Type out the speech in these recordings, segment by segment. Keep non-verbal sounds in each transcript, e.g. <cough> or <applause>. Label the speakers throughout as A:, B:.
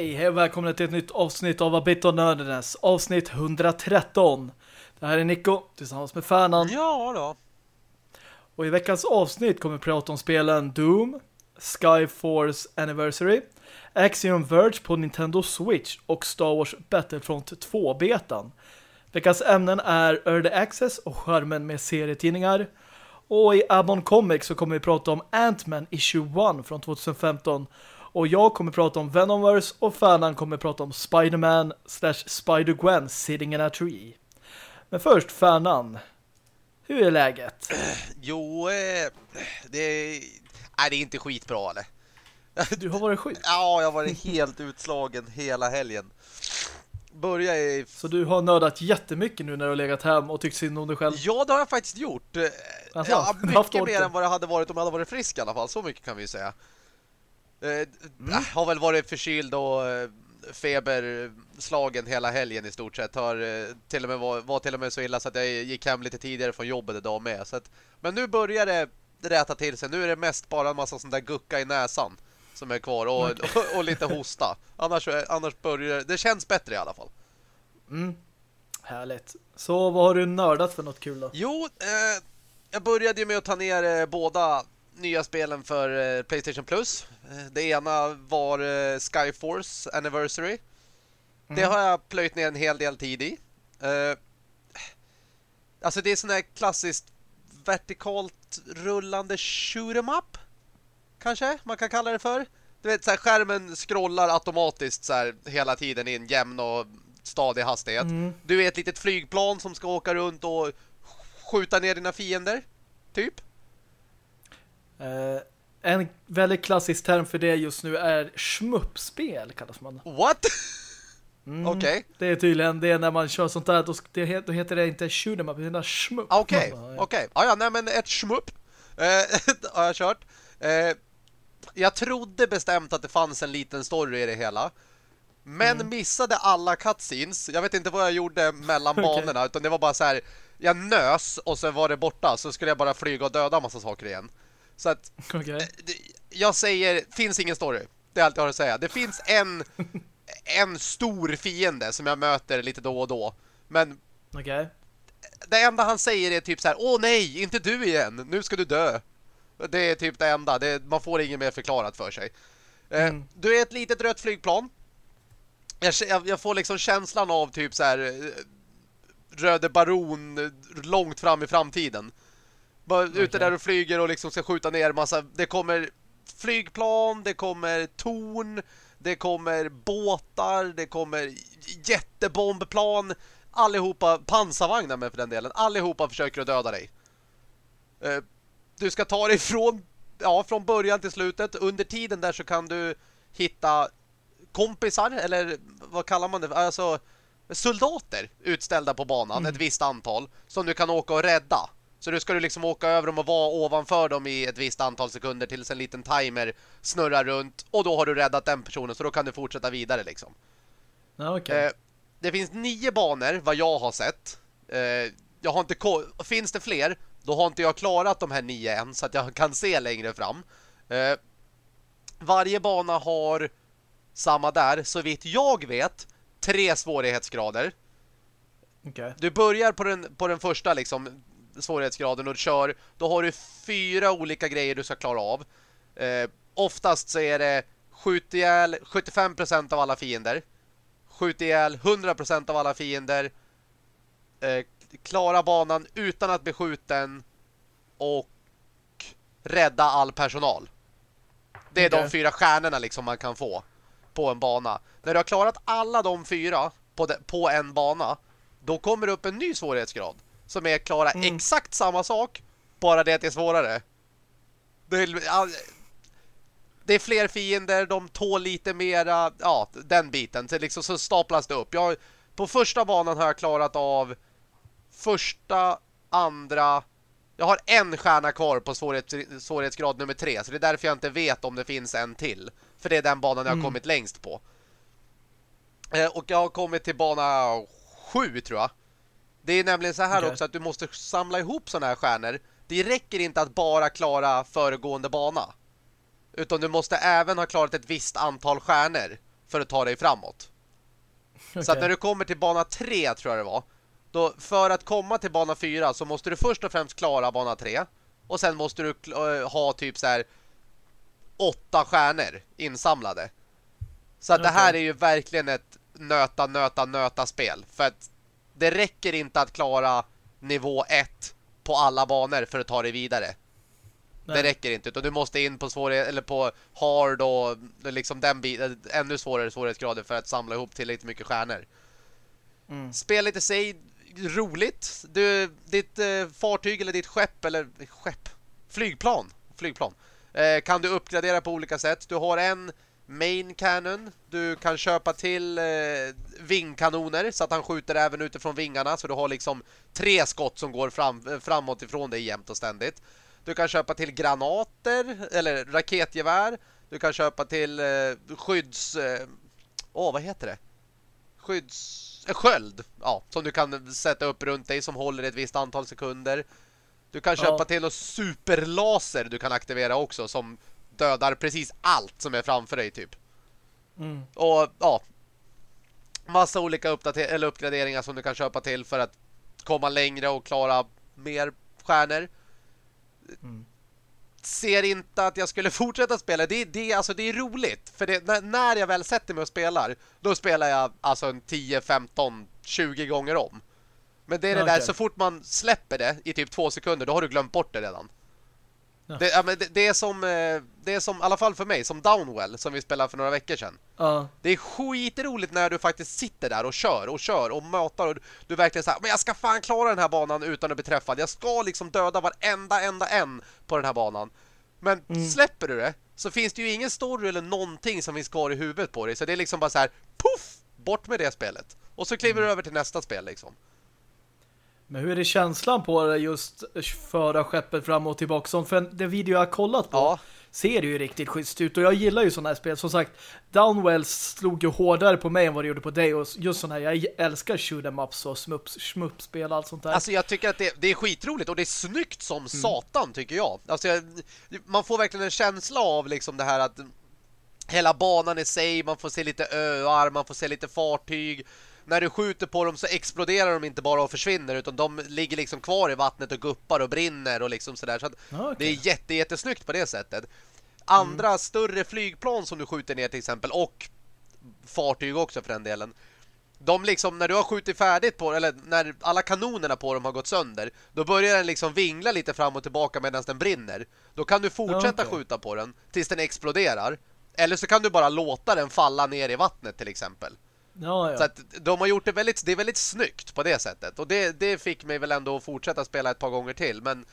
A: Okej, hej och välkomna till ett nytt avsnitt av A Bit of Nerdiness. Avsnitt 113. Det här är Nico tillsammans med Färnan.
B: Ja då.
A: Och i veckans avsnitt kommer vi prata om spelen Doom, Skyforce Anniversary, Axiom Verge på Nintendo Switch och Star Wars Battlefront 2-betan. Veckans ämnen är Early Access och skärmen med serietidningar. Och i Abon Comics så kommer vi prata om Ant-Man Issue 1 från 2015 och jag kommer prata om Venomverse och Färnan kommer prata om Spider-Man slash Spider-Gwen sitting in a tree. Men först, Färnan. Hur är läget? <clears throat>
B: Jo, eh, det är... Nej, det är inte skitbra, eller?
A: Du har varit sjuk?
B: Ja, jag har varit helt utslagen hela helgen. Börja i...
A: Så du har nördat jättemycket nu när du har legat hem och tyckt synd om dig själv?
B: Ja, det har jag faktiskt gjort.
A: Alltså,
B: ja, mycket mer än vad det hade varit om jag hade varit frisk i alla fall. Så mycket kan vi ju säga. Eh, mm. Har väl varit förkyld och eh, feberslagen hela helgen i stort sett. Har eh, till och med var, var till och med så illa så att jag gick hem lite tidigare från jobbet idag med. Så att, men nu börjar det rätta till sig. Nu är det mest bara en massa sån där gucka i näsan som är kvar och, och, <laughs> och, lite hosta. Annars, annars börjar det känns bättre i alla fall.
A: Mm. Härligt. Så vad har du nördat för något kul då?
B: Jo, eh, jag började ju med att ta ner eh, båda nya spelen för eh, Playstation Plus. Eh, det ena var eh, Skyforce Anniversary. Mm. Det har jag plöjt ner en hel del tid i. Alltså det är sån här klassiskt vertikalt rullande shoot em up. Kanske man kan kalla det för. Du vet så här, skärmen scrollar automatiskt så här, hela tiden i en jämn och stadig hastighet. Mm. Du är ett litet flygplan som ska åka runt och skjuta ner dina fiender. Typ.
A: Uh, en väldigt klassisk term för det just nu är schmuppspel kallas man.
B: What? Mm, Okej. Okay.
A: Det är tydligen det när man kör sånt där då, det, då heter det inte shoot 'em up, heter schmupp.
B: Okej, okay. okej. Okay. Ah, ja, nej men ett schmupp eh, <laughs> har jag kört. Eh, jag trodde bestämt att det fanns en liten story i det hela. Men mm. missade alla cutscenes. Jag vet inte vad jag gjorde mellan <laughs> banorna utan det var bara så här jag nös och sen var det borta så skulle jag bara flyga och döda massa saker igen. Så att okay. Eh, jag säger, finns ingen story. Det är allt jag har att säga. Det finns en en stor fiende som jag möter lite då och då. Men
A: okay.
B: det enda han säger är typ så här: "Åh nej, inte du igen. Nu ska du dö." Det är typ det enda. Det, man får inget mer förklarat för sig. Eh, mm. Du är ett litet rött flygplan. Jag, jag, får liksom känslan av typ så här eh, Röde Baron långt fram i framtiden. Bara okay. ute där och flyger och liksom ska skjuta ner massa... Det kommer flygplan, det kommer torn, det kommer båtar, det kommer jättebombplan. Allihopa, pansarvagnar med för den delen. Allihopa försöker att döda dig. Eh, du ska ta dig från, ja, från början till slutet. Under tiden där så kan du hitta kompisar, eller vad kallar man det? Alltså soldater utställda på banan, mm. ett visst antal, som du kan åka och rädda. Så du ska du liksom åka över dem och vara ovanför dem i ett visst antal sekunder tills en liten timer snurrar runt och då har du räddat den personen så då kan du fortsätta vidare liksom.
A: Ja, okay.
B: eh, det finns nio banor vad jag har sett. Eh, jag har inte finns det fler då har inte jag klarat de här nio än så att jag kan se längre fram. Eh, varje bana har samma där så vitt jag vet tre svårighetsgrader.
A: Okay.
B: Du börjar på den, på den första liksom svårighetsgraden och kör, då har du fyra olika grejer du ska klara av. Eh, oftast så är det skjut ihjäl 75% av alla fiender. Skjut ihjäl 100% av alla fiender. Eh, klara banan utan att bli skjuten och rädda all personal. Det är okay. de fyra stjärnorna liksom man kan få på en bana. När du har klarat alla de fyra på, de, på en bana, då kommer det upp en ny svårighetsgrad som är klara mm. exakt samma sak, bara det att det är svårare. Det är, det är fler fiender, de tål lite mera, ja, den biten. Så, liksom, så staplas det upp. Jag, på första banan har jag klarat av första, andra... Jag har en stjärna kvar på svårighets, svårighetsgrad nummer tre. Så det är därför jag inte vet om det finns en till. För det är den banan jag har mm. kommit längst på. Eh, och jag har kommit till bana sju tror jag. Det är nämligen så här okay. också att du måste samla ihop sådana här stjärnor. Det räcker inte att bara klara föregående bana. Utan du måste även ha klarat ett visst antal stjärnor för att ta dig framåt. Okay. Så att när du kommer till bana 3 tror jag det var. Då, för att komma till bana 4 så måste du först och främst klara bana 3. Och sen måste du ha typ så här åtta stjärnor insamlade. Så att okay. det här är ju verkligen ett nöta, nöta, nöta spel. För att det räcker inte att klara nivå 1 på alla banor för att ta dig vidare. Nej. Det räcker inte utan du måste in på svårighet eller på hard och liksom den ännu svårare svårighetsgrader för att samla ihop tillräckligt mycket stjärnor. Mm. Spelet i sig roligt. Du, ditt eh, fartyg eller ditt skepp eller skepp flygplan, flygplan. Eh, kan du uppgradera på olika sätt. Du har en main cannon. Du kan köpa till eh, vingkanoner så att han skjuter även utifrån vingarna så du har liksom tre skott som går fram, eh, framåt ifrån dig jämt och ständigt. Du kan köpa till granater eller raketgevär. Du kan köpa till eh, skydds... Åh, eh, oh, vad heter det? Skydds... Eh, sköld, ja, som du kan sätta upp runt dig som håller ett visst antal sekunder. Du kan köpa ja. till något superlaser du kan aktivera också som dödar precis allt som är framför dig typ. Mm. Och ja, massa olika eller uppgraderingar som du kan köpa till för att komma längre och klara mer stjärnor. Mm. Ser inte att jag skulle <laughs> fortsätta spela. Det, det, alltså, det är roligt. För det, när, jag väl sätter mig och spelar, då spelar jag alltså en 10, 15, 20 gånger om. Men det är det okay. där, så fort man släpper det i typ två sekunder, då har du glömt bort det redan. Ja. Det, ja, det, det, är som, eh, det är som, i alla fall för mig, som Downwell som vi spelade för några veckor sedan. Uh. Det är skitroligt när du faktiskt sitter där och kör och kör och matar och du verkligen säger men jag ska fan klara den här banan utan att bli träffad. Jag ska liksom döda varenda enda en på den här banan. Men mm. släpper du det så finns det ju ingen story eller någonting som finns kvar i huvudet på dig. Så det är liksom bara så här, puff, bort med det spelet. Och så kliver mm. du över till nästa spel liksom.
A: Men hur är det känslan på det just föra skeppet fram och tillbaka? för det video jag har kollat på ja. ser det ju riktigt schysst ut. Och jag gillar ju sådana här spel. Som sagt, Downwells slog ju hårdare på mig än vad det gjorde på dig. Och just sådana här, jag älskar shoot em ups och smuppspel och allt sånt där.
B: Alltså jag tycker att det, det är skitroligt och det är snyggt som mm. satan tycker jag. Alltså jag, man får verkligen en känsla av liksom det här att hela banan i sig, man får se lite öar, man får se lite fartyg när du skjuter på dem så exploderar de inte bara och försvinner utan de ligger liksom kvar i vattnet och guppar och brinner och liksom sådär. Så att okay. det är jätte, jättesnyggt på det sättet. Andra mm. större flygplan som du skjuter ner till exempel och fartyg också för den delen. De liksom, när du har skjutit färdigt på eller när alla kanonerna på dem har gått sönder, då börjar den liksom vingla lite fram och tillbaka medan den brinner. Då kan du fortsätta okay. skjuta på den tills den exploderar. Eller så kan du bara låta den falla ner i vattnet till exempel.
A: Ja,
B: ja. Så att de har gjort det väldigt, det är väldigt snyggt på det sättet. Och det, det fick mig väl ändå att fortsätta spela ett par gånger till. Men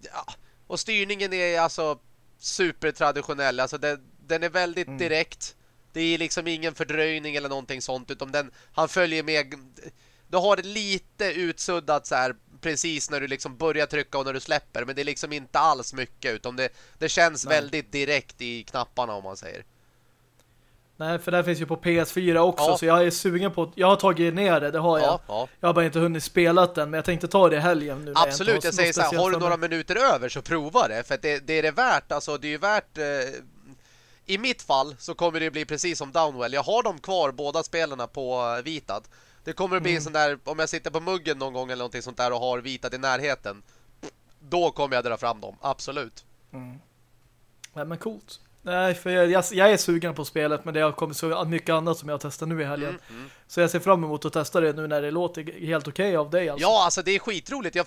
B: ja. Och styrningen är alltså supertraditionell. Alltså det, den är väldigt mm. direkt. Det är liksom ingen fördröjning eller någonting sånt. Utan den, han följer med... Du har det lite utsuddat så här precis när du liksom börjar trycka och när du släpper. Men det är liksom inte alls mycket. Utan det, det känns Nej. väldigt direkt i knapparna om man säger.
A: Nej, för det finns ju på PS4 också ja. så jag är sugen på jag har tagit ner det, det har jag. Ja, ja. Jag har bara inte hunnit spela den men jag tänkte ta det i helgen nu.
B: Absolut, jag, jag säger så här, har du några minuter över så prova det för det, det är det värt, alltså det är ju värt eh, i mitt fall så kommer det bli precis som Downwell. Jag har dem kvar båda spelarna på uh, Vitad. Det kommer att bli mm. sån där om jag sitter på muggen någon gång eller någonting sånt där och har Vitad i närheten. Då kommer jag dra fram dem, absolut.
A: Mm. Ja, men coolt. Nej, för jag, jag, jag, är sugen på spelet men det har kommit så mycket annat som jag testar nu i helgen. Mm, mm. Så jag ser fram emot att testa det nu när det låter helt okej okay av dig.
B: Alltså. Ja, alltså det är skitroligt. Jag,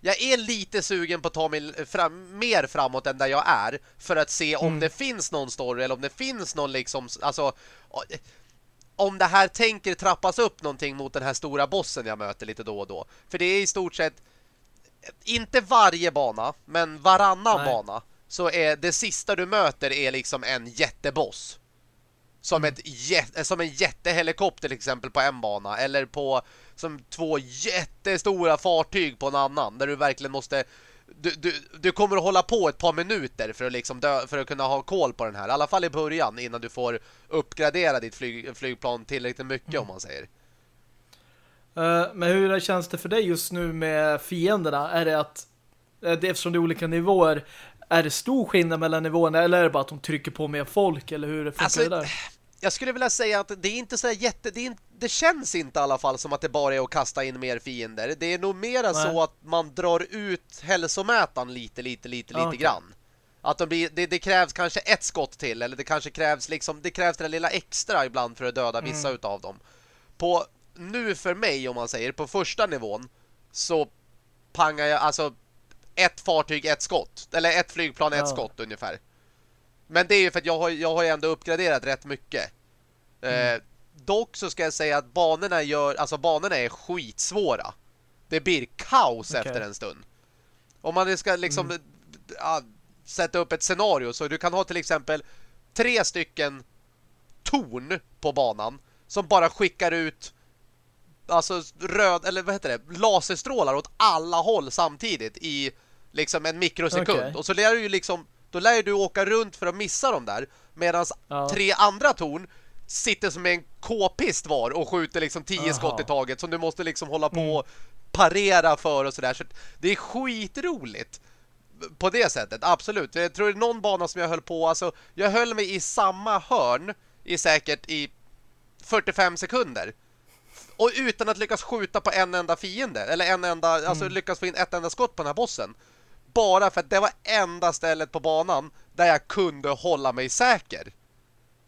B: jag är lite sugen på att ta mig fram, mer framåt än där jag är för att se om mm. det finns någon story eller om det finns någon liksom, alltså om det här tänker trappas upp någonting mot den här stora bossen jag möter lite då och då. För det är i stort sett inte varje bana, men varannan Nej. bana så är det sista du möter är liksom en jätteboss. Som, mm. ett, som en jättehelikopter till exempel på en bana. Eller på som två jättestora fartyg på en annan. Där du verkligen måste... Du, du, du kommer att hålla på ett par minuter för att, liksom dö, för att kunna ha koll på den här. I alla fall i början innan du får uppgradera ditt flyg, flygplan tillräckligt mycket mm. om man säger.
A: Uh, men hur känns det för dig just nu med fienderna? Är det att eh, eftersom det är olika nivåer är det stor skillnad mellan nivåerna eller är det bara att de trycker på mer folk eller hur funkar alltså, det där?
B: jag skulle vilja säga att det är inte så jätte... Det, är, det, känns inte i alla fall som att det bara är att kasta in mer fiender. Det är nog mera Nej. så att man drar ut hälsomätaren lite, lite, lite, lite okay. grann. Att de blir, det, det, krävs kanske ett skott till eller det kanske krävs liksom det krävs det lilla extra ibland för att döda vissa mm. utav dem. På nu för mig om man säger på första nivån så pangar jag alltså ett fartyg ett skott eller ett flygplan ett ja. skott ungefär. Men det är ju för att jag har, jag har ju ändå uppgraderat rätt mycket. Mm. Eh, dock så ska jag säga att banorna gör alltså banorna är skitsvåra. Det blir kaos okay. efter en stund. Om man ska liksom mm. ja, sätta upp ett scenario så du kan ha till exempel tre stycken torn på banan som bara skickar ut alltså röd eller vad heter det laserstrålar åt alla håll samtidigt i liksom en mikrosekund okay. och så lär du ju liksom då lär du åka runt för att missa dem där medan ja. tre andra torn sitter som en k-pist var och skjuter liksom tio Aha. skott i taget som du måste liksom hålla på och parera för och sådär så det är skitroligt på det sättet, absolut. Jag tror det är någon bana som jag höll på, alltså jag höll mig i samma hörn i säkert i 45 sekunder. Och utan att lyckas skjuta på en enda fiende eller en enda, alltså, mm. alltså lyckas få in ett enda skott på den här bossen. Bara för att det var enda stället på banan där jag kunde hålla mig säker.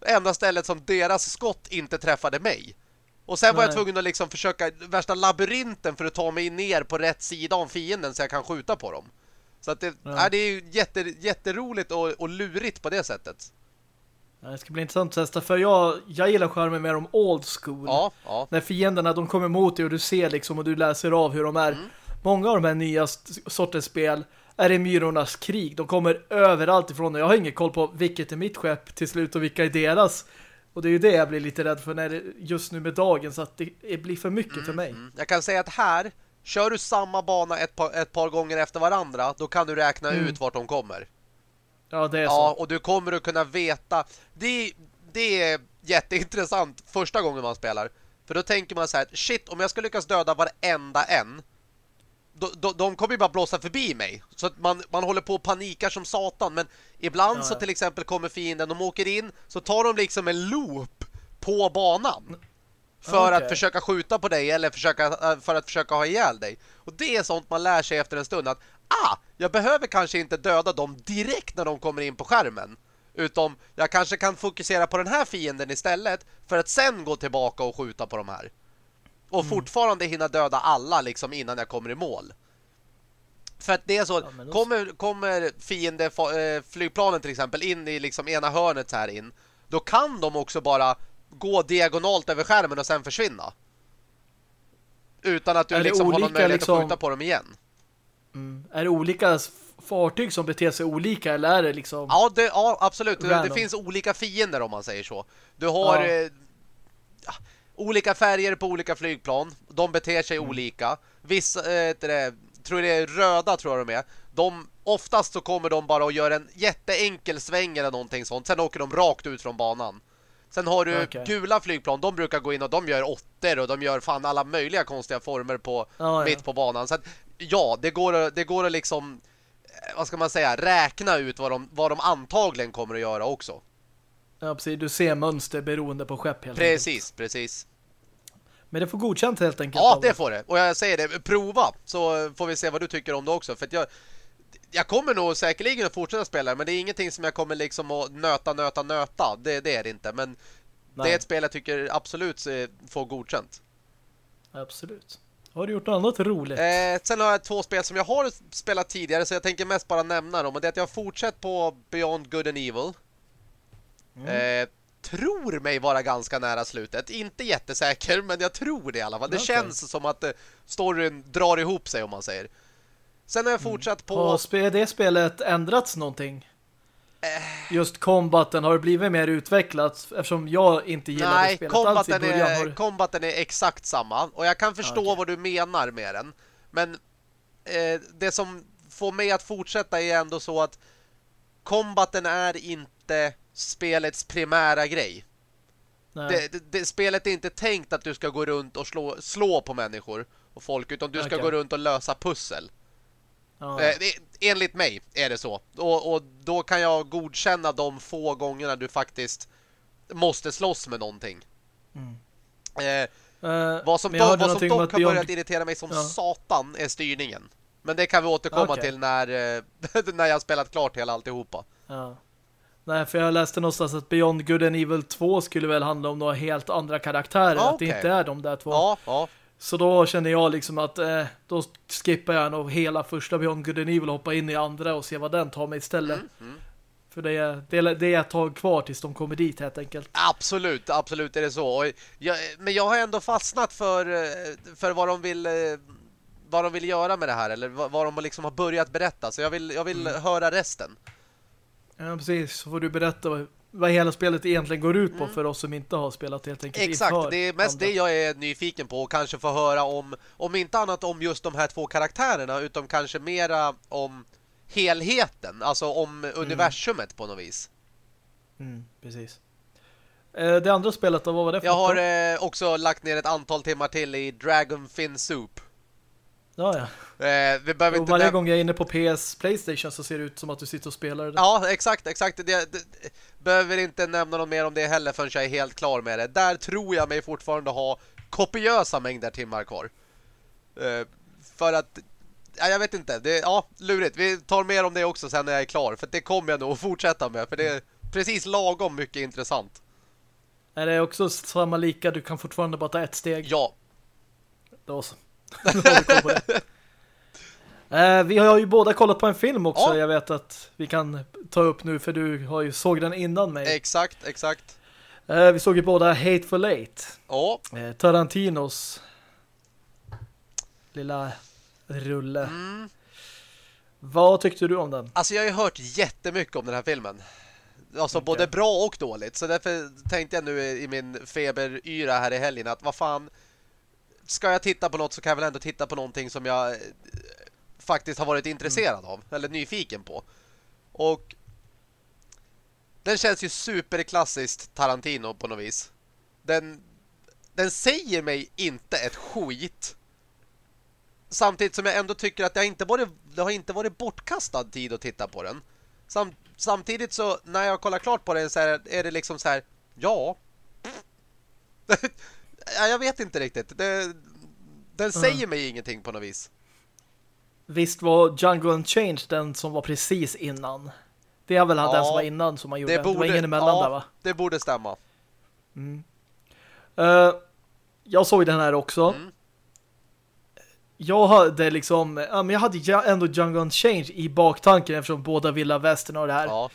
B: Enda stället som deras skott inte träffade mig. Och sen var jag tvungen att liksom försöka värsta labyrinten för att ta mig ner på rätt sida av fienden så jag kan skjuta på dem. Så att det, ja. är, det är jätte, jätteroligt och, och lurigt på det sättet.
A: Det ska bli intressant att testa för jag, jag gillar skärmen med de old school.
B: Ja, ja.
A: När fienderna de kommer mot dig och du ser liksom och du läser av hur de är. Mm. Många av de här nya sortens spel är det myrornas krig. De kommer överallt ifrån och jag har ingen koll på vilket är mitt skepp till slut och vilka är deras. Och det är ju det jag blir lite rädd för när det, just nu med dagen så att det, blir för mycket mm, för mig. Mm.
B: Jag kan säga att här Kör du samma bana ett par, ett par gånger efter varandra då kan du räkna mm. ut vart de kommer.
A: Ja, det är så.
B: Ja, och du kommer att kunna veta. Det, det är jätteintressant första gången man spelar. För då tänker man så här, shit, om jag ska lyckas döda varenda en då, de kommer ju bara blåsa förbi mig. Så att man, man håller på och panikar som satan. Men ibland ja, ja. så till exempel kommer fienden, de åker in, så tar de liksom en loop på banan. För okay. att försöka skjuta på dig eller försöka, äh, för att försöka ha ihjäl dig. Och det är sånt man lär sig efter en stund. Att ah, jag behöver kanske inte döda dem direkt när de kommer in på skärmen. Utom jag kanske kan fokusera på den här fienden istället för att sen gå tillbaka och skjuta på de här. Och mm. fortfarande hinna döda alla liksom innan jag kommer i mål. För att det är så, ja, kommer, kommer fiende äh, flygplanen till exempel in i liksom ena hörnet här in, då kan de också bara gå diagonalt över skärmen och sen försvinna. Utan att du liksom olika, har någon möjlighet liksom... att skjuta på dem igen.
A: Mm. Är det olika fartyg som beter sig olika eller är det liksom...
B: Ja, det, ja absolut. Det, det, finns olika fiender om man säger så. Du har ja. eh, olika färger på olika flygplan. De beter sig mm. olika. Vissa, eh, det, tror det är röda tror jag de är. De, oftast så kommer de bara och gör en jätteenkel sväng eller någonting sånt. Sen åker de rakt ut från banan. Sen har du okay. gula flygplan, de brukar gå in och de gör åttor och de gör fan alla möjliga konstiga former på oh, mitt ja. på banan. Så att, ja, det går, det går att liksom eh, vad ska man säga, räkna ut vad de, vad de antagligen kommer att göra också.
A: Ja, precis. Du ser mönster beroende på skepp helt
B: Precis, enkelt. precis.
A: Men det får godkänt helt enkelt.
B: Ja, det får det. Och jag säger det, prova så får vi se vad du tycker om det också. För att jag, jag kommer nog säkerligen att fortsätta spela men det är ingenting som jag kommer liksom att nöta, nöta, nöta. Det, det är det inte. Men Nej. det är ett spel jag tycker absolut får godkänt.
A: Absolut. Har du gjort något annat roligt?
B: Eh, sen har jag två spel som jag har spelat tidigare så jag tänker mest bara nämna dem. Och det är att jag har fortsatt på Beyond Good and Evil. Mm. Eh, tror mig vara ganska nära slutet. Inte jättesäker, men jag tror det i alla fall. Det okay. känns som att eh, storyn drar ihop sig om man säger. Sen har jag mm. fortsatt på...
A: Har det spelet ändrats någonting? Äh... Just combaten har det blivit mer utvecklat eftersom jag inte gillade Nej, spelet alls i början.
B: Nej, har... combaten är exakt samma. Och jag kan förstå okay. vad du menar med den. Men eh, det som får mig att fortsätta är ändå så att combaten är inte spelets primära grej. Det, det, det, spelet är inte tänkt att du ska gå runt och slå, slå på människor och folk, utan du ska okay. gå runt och lösa pussel. Ja. Eh, enligt mig är det så. Och, och, då kan jag godkänna de få gångerna du faktiskt måste slåss med någonting.
A: Mm.
B: Eh,
A: Uh,
B: vad som, dock, vad som dock har börjat irritera mig som
A: Ja.
B: satan är styrningen. Men det kan vi återkomma
A: Okej.
B: till när, eh, <laughs> när jag spelat klart hela alltihopa.
A: Ja. Nej, för jag läste någonstans att Beyond Good and Evil 2 skulle väl handla om några helt andra karaktärer.
B: Ja,
A: Att det inte är de där två.
B: Ja, ja.
A: Så då känner jag liksom att eh, då skippar jag nog hela första Beyond Good and Evil och hoppar in i andra och ser vad den tar mig istället.
B: Mm, mm.
A: För det är, det, är, det är ett tag kvar tills de kommer dit helt enkelt.
B: Absolut, absolut är det så. Jag, men jag har ändå fastnat för, eh, för vad de vill eh, vad de vill göra med det här eller vad, vad de liksom har börjat berätta. Så jag vill, jag vill
A: Mm.
B: höra resten.
A: Ja, precis. Så får du berätta vad, vad hela spelet egentligen går ut på för oss som inte har spelat helt enkelt.
B: Mm. Exakt, det är mest
A: andra.
B: det jag är nyfiken på och kanske få höra om, om inte annat om just de här två karaktärerna utan kanske mera om helheten, alltså om universumet på något vis.
A: Mm, precis. Eh, det andra spelet då, vad var det för
B: Jag har eh, också lagt ner ett antal timmar till i Dragon Fin Soup.
A: Ja, ja.
B: Eh, vi behöver
A: Och
B: inte
A: varje gång jag är inne på PS Playstation så ser det ut som att du sitter och spelar det.
B: Ja, exakt, exakt. Det, det, behöver inte nämna något mer om det heller förrän jag är helt klar med det. Där tror jag mig fortfarande ha kopiösa mängder timmar kvar. Eh, för att ja, jag vet inte. Det, ja, lurigt. Vi tar mer om det också sen när jag är klar. För det kommer jag nog att <laughs> fortsätta med. För det är precis lagom mycket intressant.
A: Är det också samma lika? Du kan fortfarande bara ta ett steg.
B: Ja,
A: Då så. <laughs> Eh, vi har ju båda kollat på en film också.
B: Ja.
A: Jag vet att vi kan ta upp nu för du har ju såg den innan mig.
B: exakt, exakt.
A: Eh, vi såg ju båda Hateful Eight.
B: Ja,
A: Eh, Tarantinos lilla rulle.
B: mm.
A: Vad tyckte du om den?
B: Alltså jag har ju hört jättemycket om den här filmen. Alltså
A: Okej.
B: både bra och dåligt. Så därför tänkte jag nu i min feberyra här i helgen att vad fan ska jag titta på något så kan jag väl ändå titta på någonting som jag eh, faktiskt har varit intresserad av eller nyfiken på. Och den känns ju superklassiskt Tarantino på något vis. Den den säger mig inte ett skit. Samtidigt som jag ändå tycker att det har inte varit, det har inte varit bortkastad tid att titta på den. Sam, samtidigt så när jag kollar klart på den så är, är det liksom så här, ja. <laughs> ja jag vet inte riktigt. Det, den säger mig ingenting på något vis.
A: Visst var Django Unchained den som var precis innan? Det är väl
B: Ja,
A: den som var innan som man gjorde.
B: Det
A: Det, var
B: borde,
A: ingen emellan
B: ja,
A: där va?
B: det borde stämma.
A: Eh, jag såg den här också.
B: Mm.
A: Jag hade liksom, ja men jag hade ändå Django Unchained i baktanken eftersom båda Villa Västern och det här.
B: Ja,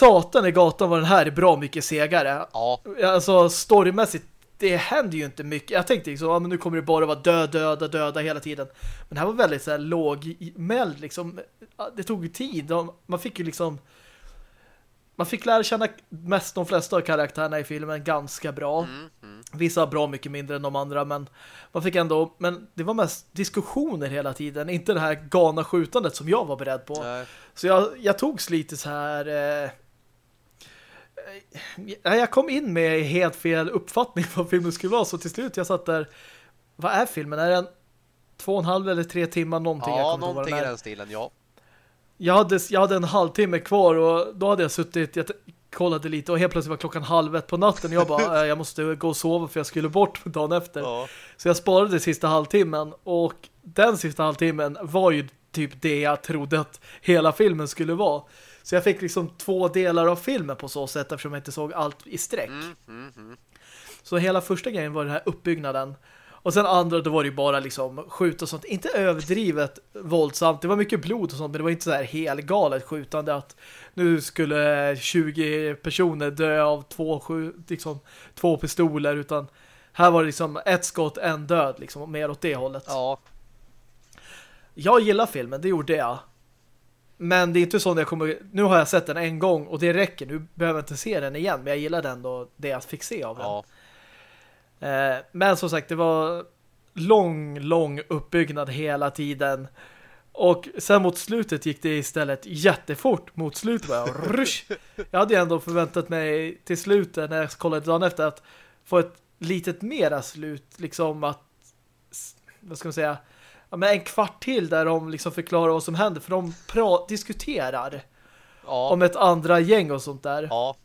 A: Satan i gatan var den här är bra mycket segare.
B: ja,
A: Alltså storymässigt det händer ju inte mycket. Jag tänkte liksom, ja, men nu kommer det bara vara död, döda, döda hela tiden. Men det här var väldigt så här lågmäld liksom. Det tog ju tid. Man fick ju liksom man fick lära känna mest de flesta av karaktärerna i filmen ganska bra.
B: mm, mm.
A: Vissa bra mycket mindre än de andra, men man fick ändå, men det var mest diskussioner hela tiden, inte det här galna skjutandet som jag var beredd på.
B: Nej.
A: Så jag, jag togs lite så här eh, jag kom in med helt fel uppfattning vad filmen skulle vara, så till slut jag satt där vad är filmen? Är den två och en halv eller tre timmar någonting?
B: Ja, någonting i den stilen, ja.
A: Jag hade, jag hade en halvtimme kvar och då hade jag suttit, jag kollade lite och helt plötsligt var klockan halv ett på natten och jag bara, "Eh, <laughs> jag måste gå och sova för jag skulle bort <laughs> dagen efter.
B: ja.
A: Så jag sparade sista halvtimmen och den sista halvtimmen var ju typ det jag trodde att hela filmen skulle vara. Så jag fick liksom två delar av filmen på så sätt eftersom jag inte såg allt i sträck.
B: Mm, mm, mm.
A: Så hela första grejen var den här uppbyggnaden. Och sen andra, då var det ju bara liksom skjut och sånt. Inte överdrivet våldsamt. Det var mycket blod och sånt, men det var inte så här helgalet skjutande att nu skulle 20 personer dö av två, liksom, två pistoler, utan här var det liksom ett skott, en död, liksom, mer åt det hållet.
B: Ja,
A: Jag gillar filmen, det gjorde jag. Men det är inte så att jag kommer... Nu har jag sett den en gång och det räcker. Nu behöver jag inte se den igen, men jag gillar den då det jag fick se av den.
B: ja.
A: Eh, men som sagt, det var lång, lång uppbyggnad hela tiden. Och sen mot slutet gick det istället jättefort mot slutet. Bara, rush. Jag hade ändå förväntat mig till slutet när jag kollade dagen efter att få ett litet mera slut. Liksom att, vad ska man säga, ja, men en kvart till där de liksom förklarar vad som händer. För de diskuterar.
B: Ja.
A: Om ett andra gäng och sånt där.
B: Ja.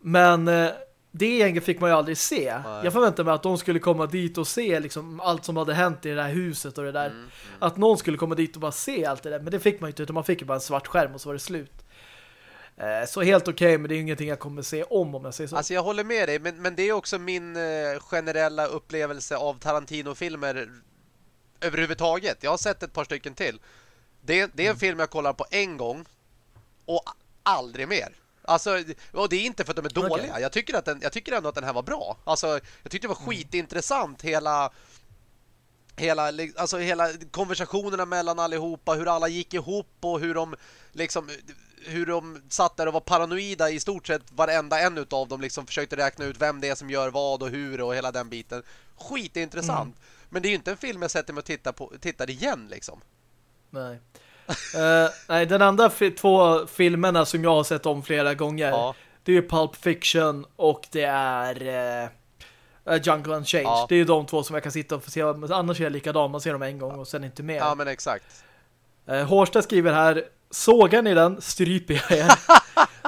A: Men eh, det gänget fick man ju aldrig se.
B: Nej.
A: Jag förväntade mig att de skulle komma dit och se liksom allt som hade hänt i det här huset och det där.
B: Mm,
A: Att någon skulle komma dit och bara se allt det där. Men det fick man ju inte utan man fick ju bara en svart skärm och så var det slut. Eh, så helt okej, men det är ingenting jag kommer se om om jag säger så.
B: Alltså jag håller med dig, men, men det är också min eh, generella upplevelse av Tarantino-filmer överhuvudtaget. Jag har sett ett par stycken till. Det, det är en film jag kollar på en gång och aldrig mer. Alltså, och det är inte för att de är dåliga.
A: Okej.
B: Jag, tycker att den, jag tycker ändå att den här var bra. Alltså, jag tyckte det var skitintressant hela hela, alltså hela konversationerna mellan allihopa, hur alla gick ihop och hur de liksom hur de satt där och var paranoida i stort sett varenda en utav dem liksom försökte räkna ut vem det är som gör vad och hur och hela den biten. Skitintressant. Men det är ju inte en film jag sätter mig och tittar, på, tittar igen liksom.
A: Nej. Eh, nej, den andra två filmerna som jag har sett om flera gånger
B: Ja.
A: det är ju Pulp Fiction och det är eh, Jungle Unchained.
B: Ja.
A: Det är ju de två som jag kan sitta och få se. Annars är jag likadan. Man ser dem en gång och sen inte mer.
B: Ja men exakt.
A: Eh, Hårsta skriver här Sågar ni den? Stryper jag er. <laughs>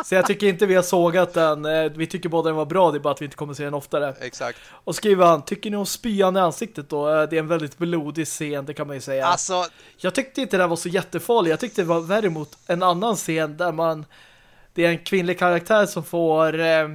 A: Så jag tycker inte vi har sågat den. Eh, Vi tycker båda den var bra, det är bara att vi inte kommer se den oftare.
B: Exakt.
A: Och skriver han, tycker ni om spyan i ansiktet då? Eh, Det är en väldigt blodig scen, det kan man ju säga.
B: Alltså,
A: Jag tyckte inte den var så jättefarlig. Jag tyckte det var värre mot en annan scen där man det är en kvinnlig karaktär som får eh,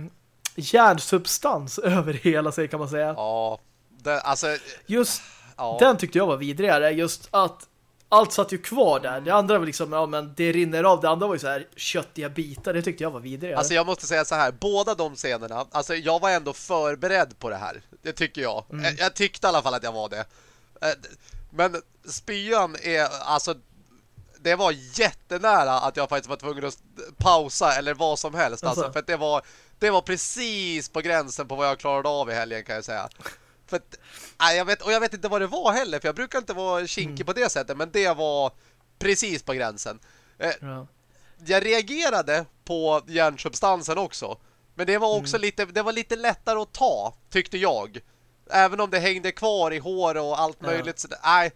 A: järnsubstans <laughs> över hela sig kan man säga.
B: ja. Det, alltså,
A: Just
B: ja.
A: den tyckte jag var vidrigare. Just att allt satt ju kvar där. Det andra var liksom, ja men det rinner av. Det andra var ju så här köttiga bitar. Det tyckte jag var vidrigare.
B: Alltså jag måste säga så här, båda de scenerna, alltså jag var ändå förberedd på det här. Det tycker jag. Jag, jag tyckte i alla fall att jag var det. Eh, Men spyan är, alltså det var jättenära att jag faktiskt var tvungen att pausa eller vad som helst. Alltså,
A: Alltså.
B: för det var, det var precis på gränsen på vad jag klarade av i helgen kan jag säga. För att, nej, jag vet, och jag vet inte vad det var heller, för jag brukar inte vara kinkig på det sättet, men det var precis på gränsen. Eh,
A: ja.
B: jag reagerade på järnsubstansen också. Men det var också
A: Mm.
B: lite det var lite lättare att ta, tyckte jag. Även om det hängde kvar i hår och allt
A: Ja.
B: möjligt. Så nej,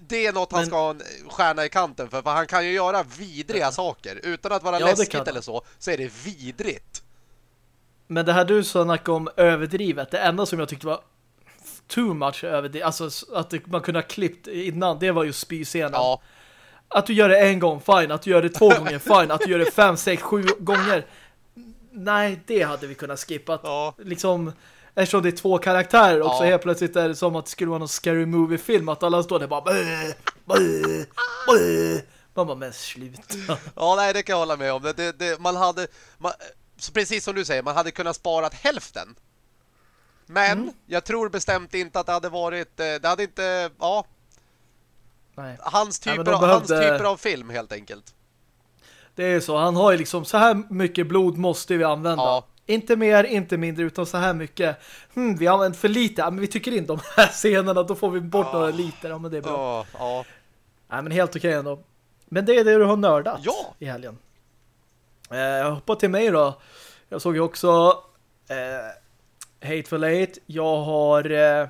B: det är något han
A: Men-
B: ska ha en stjärna i kanten för. För han kan ju göra vidriga saker. Utan att vara
A: Ja,
B: läskigt eller så, så är det vidrigt.
A: Men det här du snackade om överdrivet. Det enda som jag tyckte var too much överdrivet. Alltså att det, man kunde ha klippt innan. Det var ju spyscenen.
B: Ja,
A: Att du gör det en gång, fine. Att du gör det två gånger, <laughs> fine. Att du gör det fem, sex, sju gånger. Nej, det hade vi kunnat skippa.
B: ja.
A: Liksom, eftersom det är två karaktärer också.
B: Ja.
A: Helt plötsligt är det som att det skulle vara någon scary movie-film. Att alla står där bara... Bäh, bäh, bäh. Man bara, men sluta. <laughs>
B: Ja, nej, det kan jag hålla med om. Det, det, det, man hade, man, precis som du säger, man hade kunnat spara hälften. Men
A: Mm.
B: jag tror bestämt inte att det hade varit, eh, det hade inte, ja,
A: Nej.
B: hans
A: Nej,
B: typer,
A: de
B: av, hans
A: behövde-
B: typer av film helt enkelt.
A: Det är så. Han har ju liksom så här mycket blod måste vi använda.
B: Ja.
A: Inte mer, inte mindre, utan så här mycket. Hmm, vi har använt för lite. Ja, men vi tycker inte om de här <laughs> scenerna. Då får vi bort
B: Ja.
A: några liter. Ja, men det är bra.
B: Ja, ja.
A: Nej, men helt okej ändå. Men det är det du har nördat
B: Ja.
A: i helgen. Eh, jag hoppar till mig då. Jag såg ju också eh, Hateful Eight. Jag har... Eh,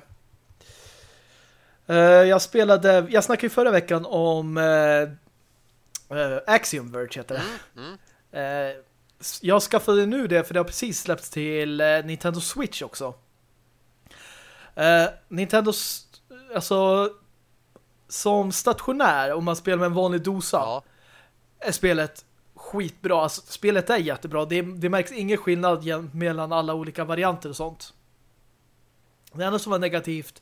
A: eh, jag spelade... Jag snackade ju förra veckan om eh, eh, Axiom Verge heter det.
B: Mm.
A: Eh, s- jag skaffade nu det för det har precis släppts till eh, Nintendo Switch också. Eh, Nintendo alltså som stationär om man spelar med en vanlig dosa
B: ja.
A: är spelet skitbra. Alltså, spelet är jättebra. Det, det märks ingen skillnad mellan alla olika varianter och sånt. Det enda som var negativt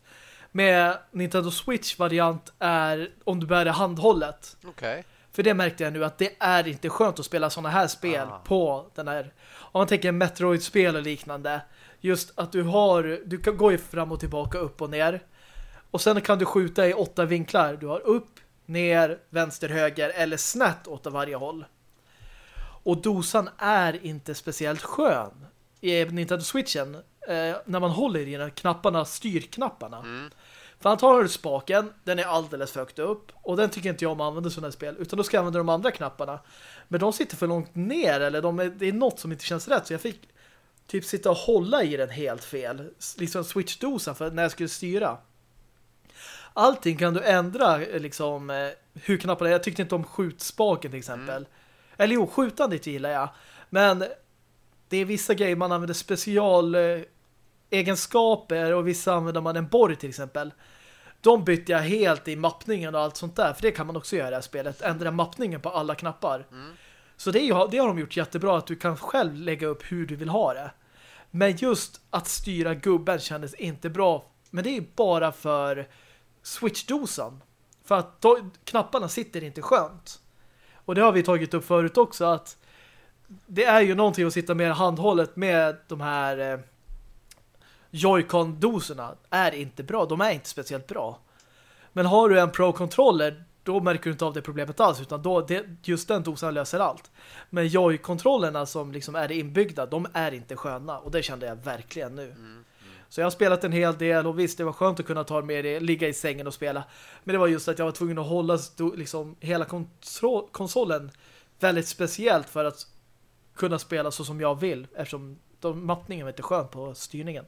A: med Nintendo Switch-variant är om du bär det handhållet.
B: Okej.
A: För det märkte jag nu att det är inte skönt att spela sådana här spel
B: Ah.
A: på den här om man tänker Metroid-spel och liknande. Just att du har du kan gå fram och tillbaka upp och ner. Och sen kan du skjuta i åtta vinklar. Du har upp, ner, vänster, höger eller snett åt varje håll. Och dosan är inte speciellt skön i Nintendo Switchen eh, när man håller i de här knapparna, styrknapparna.
B: Mm.
A: För han tar spaken, den är alldeles för högt upp och den tycker inte jag om att använda sådana här spel utan då ska jag använda de andra knapparna. Men de sitter för långt ner eller de är, det är något som inte känns rätt så jag fick typ sitta och hålla i den helt fel. Liksom switch-dosan för när jag skulle styra. Allting kan du ändra eh, liksom eh, hur knapparna, jag tyckte inte om skjutspaken till exempel. Eller jo, skjutandet gillar jag. Men det är vissa grejer man använder special eh, egenskaper och vissa använder man en borr till exempel. De bytte jag helt i mappningen och allt sånt där. För det kan man också göra i det här spelet. Ändra mappningen på alla knappar. Mm. Så det, är, det har de gjort jättebra att du kan själv lägga upp hur du vill ha det. Men just att styra gubben kändes inte bra. Men det är bara för switch-dosan. För att knapparna sitter inte skönt. Och det har vi tagit upp förut också att det är ju någonting att sitta mer handhållet med de här eh, Joy-Con-doserna är inte bra. De är inte speciellt bra. Men har du en Pro-controller då märker du inte av det problemet alls utan då, det, just den dosan löser allt. Men Joy-kontrollerna som liksom är inbyggda, de är inte sköna och det kände jag verkligen nu. Mm. Så jag har spelat en hel del och visst, det var skönt att kunna ta med det, ligga i sängen och spela. Men det var just att jag var tvungen att hålla liksom, hela konsolen väldigt speciellt för att kunna spela så som jag vill eftersom de, mappningen var inte skön på styrningen.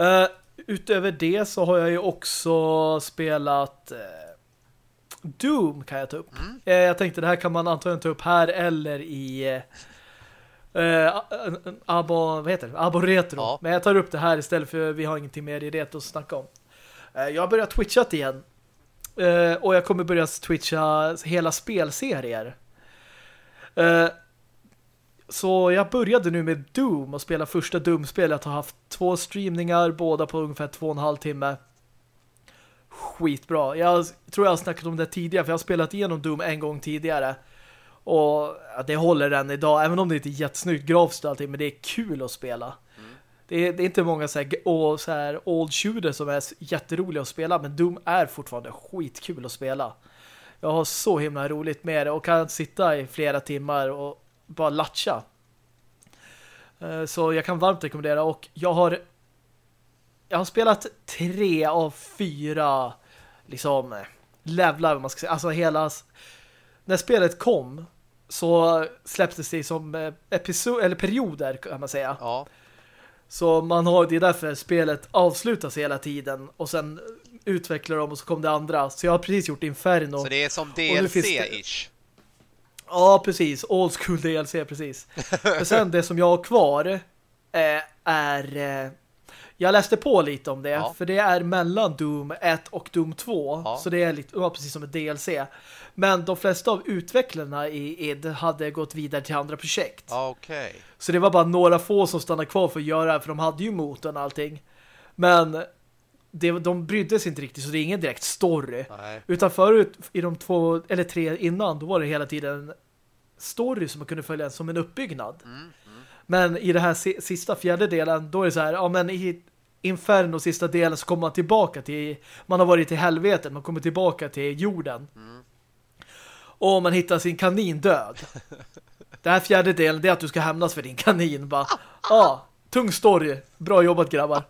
A: Uh, utöver det så har jag ju också spelat uh, Doom kan jag ta upp. Mm. Uh, jag tänkte det här kan man antagligen ta upp här eller i uh, Abo, vad heter det? Abo Retro. Ja. Men jag tar upp det här istället för vi har ingenting mer i det att snacka om. jag har börjat twitcha igen. och jag kommer börja twitcha hela spelserier. Så jag började nu med Doom och spela första Doom-spelet. Jag har haft två streamningar, båda på ungefär två och en halv timme. Skitbra. Jag tror jag har snackat om det tidigare, för jag har spelat igenom Doom en gång tidigare. Och det håller än idag, även om det inte är jättesnyggt grafiskt och allting, men det är kul att spela. Mm. Det, är, det, är, inte många så här, och, så här old shooter som är jätteroliga att spela, men Doom är fortfarande skitkul att spela. Jag har så himla roligt med det och kan sitta i flera timmar och bara latcha. Eh, så jag kan varmt rekommendera och jag har jag har spelat tre av fyra liksom levlar, man ska säga. Alltså hela när spelet kom så släpptes det som eh, episod eller perioder kan man säga.
B: Ja.
A: Så man har det är därför spelet avslutas hela tiden och sen utvecklar de och så kom det andra. Så jag har precis gjort Inferno.
B: Så det är som DLC-ish.
A: Ja, precis. Old school DLC, precis. <laughs> Men sen det som jag har kvar eh, är... Jag läste på lite om det, ja. för det är mellan Doom 1 och Doom 2. Ja. Så det är lite, ja, precis som ett DLC. Men de flesta av utvecklarna i id hade gått vidare till andra projekt.
B: Okay.
A: Så det var bara några få som stannade kvar för att göra det, för de hade ju motorn och allting. Men det, de brydde sig inte riktigt så det är ingen direkt story. Nej. Utan förut i de två eller tre innan då var det hela tiden en story som man kunde följa som en uppbyggnad. Mm. Men i det här sista fjärde delen då är det så här, ja men i Inferno sista delen så kommer man tillbaka till man har varit i helvetet, man kommer tillbaka till jorden. Mm. Och man hittar sin kanin död. <laughs> det här fjärde delen det är att du ska hämnas för din kanin. Bara, ah, tung story. Bra jobbat grabbar.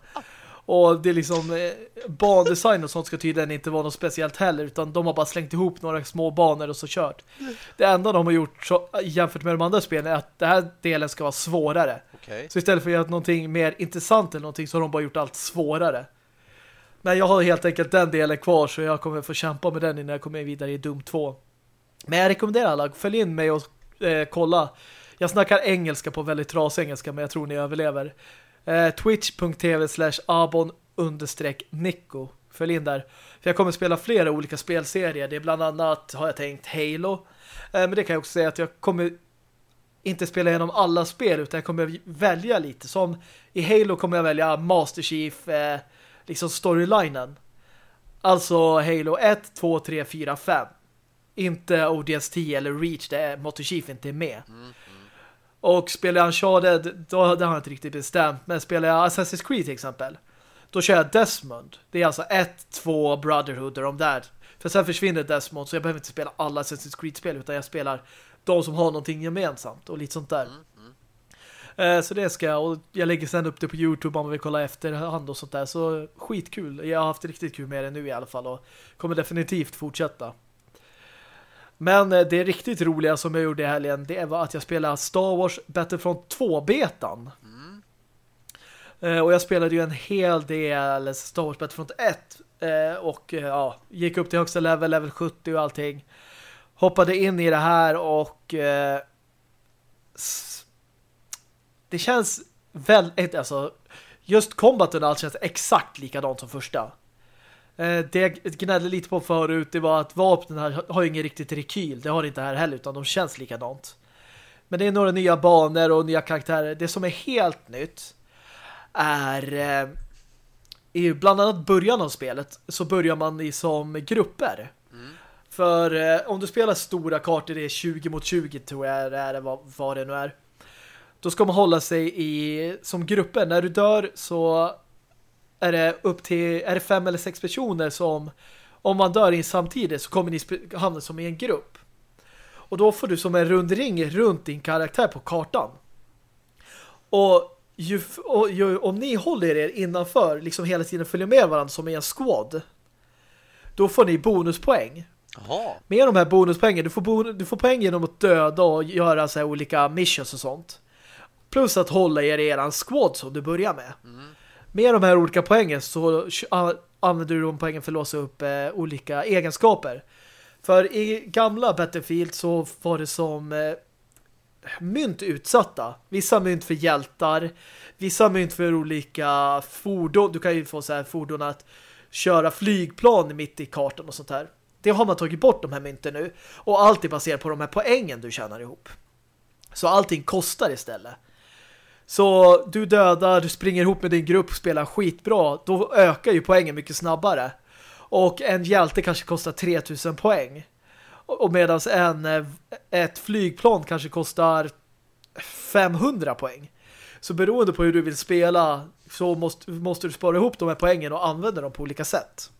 A: Och det är liksom eh, bandesign och sånt ska tydligen inte vara något speciellt heller utan de har bara slängt ihop några små banor och så kört. Det enda de har gjort så, jämfört med de andra spelen är att den här delen ska vara svårare.
B: Okay.
A: Så istället för att göra någonting mer intressant eller någonting så har de bara gjort allt svårare. Men jag har helt enkelt den delen kvar så jag kommer få kämpa med den innan jag kommer vidare i Doom 2. Men jag rekommenderar alla, följ in mig och eh, kolla. Jag snackar engelska på väldigt tras engelska men jag tror ni överlever. Eh, Twitch.tv slash abon understreck Nico. Följ in där. För jag kommer spela flera olika spelserier. Det är bland annat, har jag tänkt, Halo. Eh, men det kan jag också säga att jag kommer inte spela igenom alla spel utan jag kommer välja lite. Som i Halo kommer jag välja Master Chief, eh, liksom storylinen. Alltså Halo 1, 2, 3, 4, 5. Inte ODS10 eller Reach där Master Chief inte är med. Mm. Och spelar jag Uncharted, då det har jag inte riktigt bestämt. Men spelar jag Assassin's Creed till exempel, då kör jag Desmond. Det är alltså ett, två Brotherhood och de där. För sen försvinner Desmond så jag behöver inte spela alla Assassin's Creed-spel utan jag spelar de som har någonting gemensamt och lite sånt där. Mm, mm. Så det ska jag, och jag lägger sen upp det på Youtube om man vill kolla efterhand och sånt där. Så skitkul. Jag har haft riktigt kul med det nu i alla fall och kommer definitivt fortsätta. Men eh, det riktigt roliga som jag gjorde i helgen det var att jag spelade Star Wars Battlefront 2-betan. Mm. Eh, och jag spelade ju en hel del Star Wars Battlefront 1 eh, och ja, gick upp till högsta level, level 70 och allting. hoppade in i det här och eh, det känns väldigt, alltså just combaten och allt känns exakt likadant som första. Eh, det jag gnällde lite på förut det var att vapnen här har ingen riktigt rekyl. Det har det inte här heller utan de känns likadant. Men det är några nya banor och nya karaktärer. Det som är helt nytt är eh, i bland annat början av spelet så börjar man i som grupper. Mm. För eh, om du spelar stora kartor, det är 20 mot 20 tror jag det är vad, vad det nu är. Då ska man hålla sig i som grupper. När du dör så är det upp till är det fem eller sex personer som om man dör in samtidigt så kommer ni hamna som i en grupp. Och då får du som en rundring runt din karaktär på kartan. Och, ju, och ju, om ni håller er innanför liksom hela tiden följer med varandra som i en squad då får ni bonuspoäng. Aha. Med de här bonuspoängen, du får, bon du får poäng genom att döda och göra så olika missions och sånt. Plus att hålla er i eran squad som du börjar med. Mm. Med de här olika poängen så använder du de poängen för att låsa upp eh, olika egenskaper. För i gamla Battlefield så var det som eh, mynt utsatta. Vissa mynt för hjältar, vissa mynt för olika fordon. Du kan ju få så här fordon att köra flygplan mitt i kartan och sånt här. Det har man tagit bort de här mynten nu. Och allt är baserat på de här poängen du tjänar ihop. Så allting kostar istället. Så du dödar, du springer ihop med din grupp och spelar skitbra. Då ökar ju poängen mycket snabbare. Och en hjälte kanske kostar 3000 poäng. Och medan en, eh, ett flygplan kanske kostar 500 poäng. Så beroende på hur du vill spela så måste, måste du spara ihop de här poängen och använda dem på olika sätt.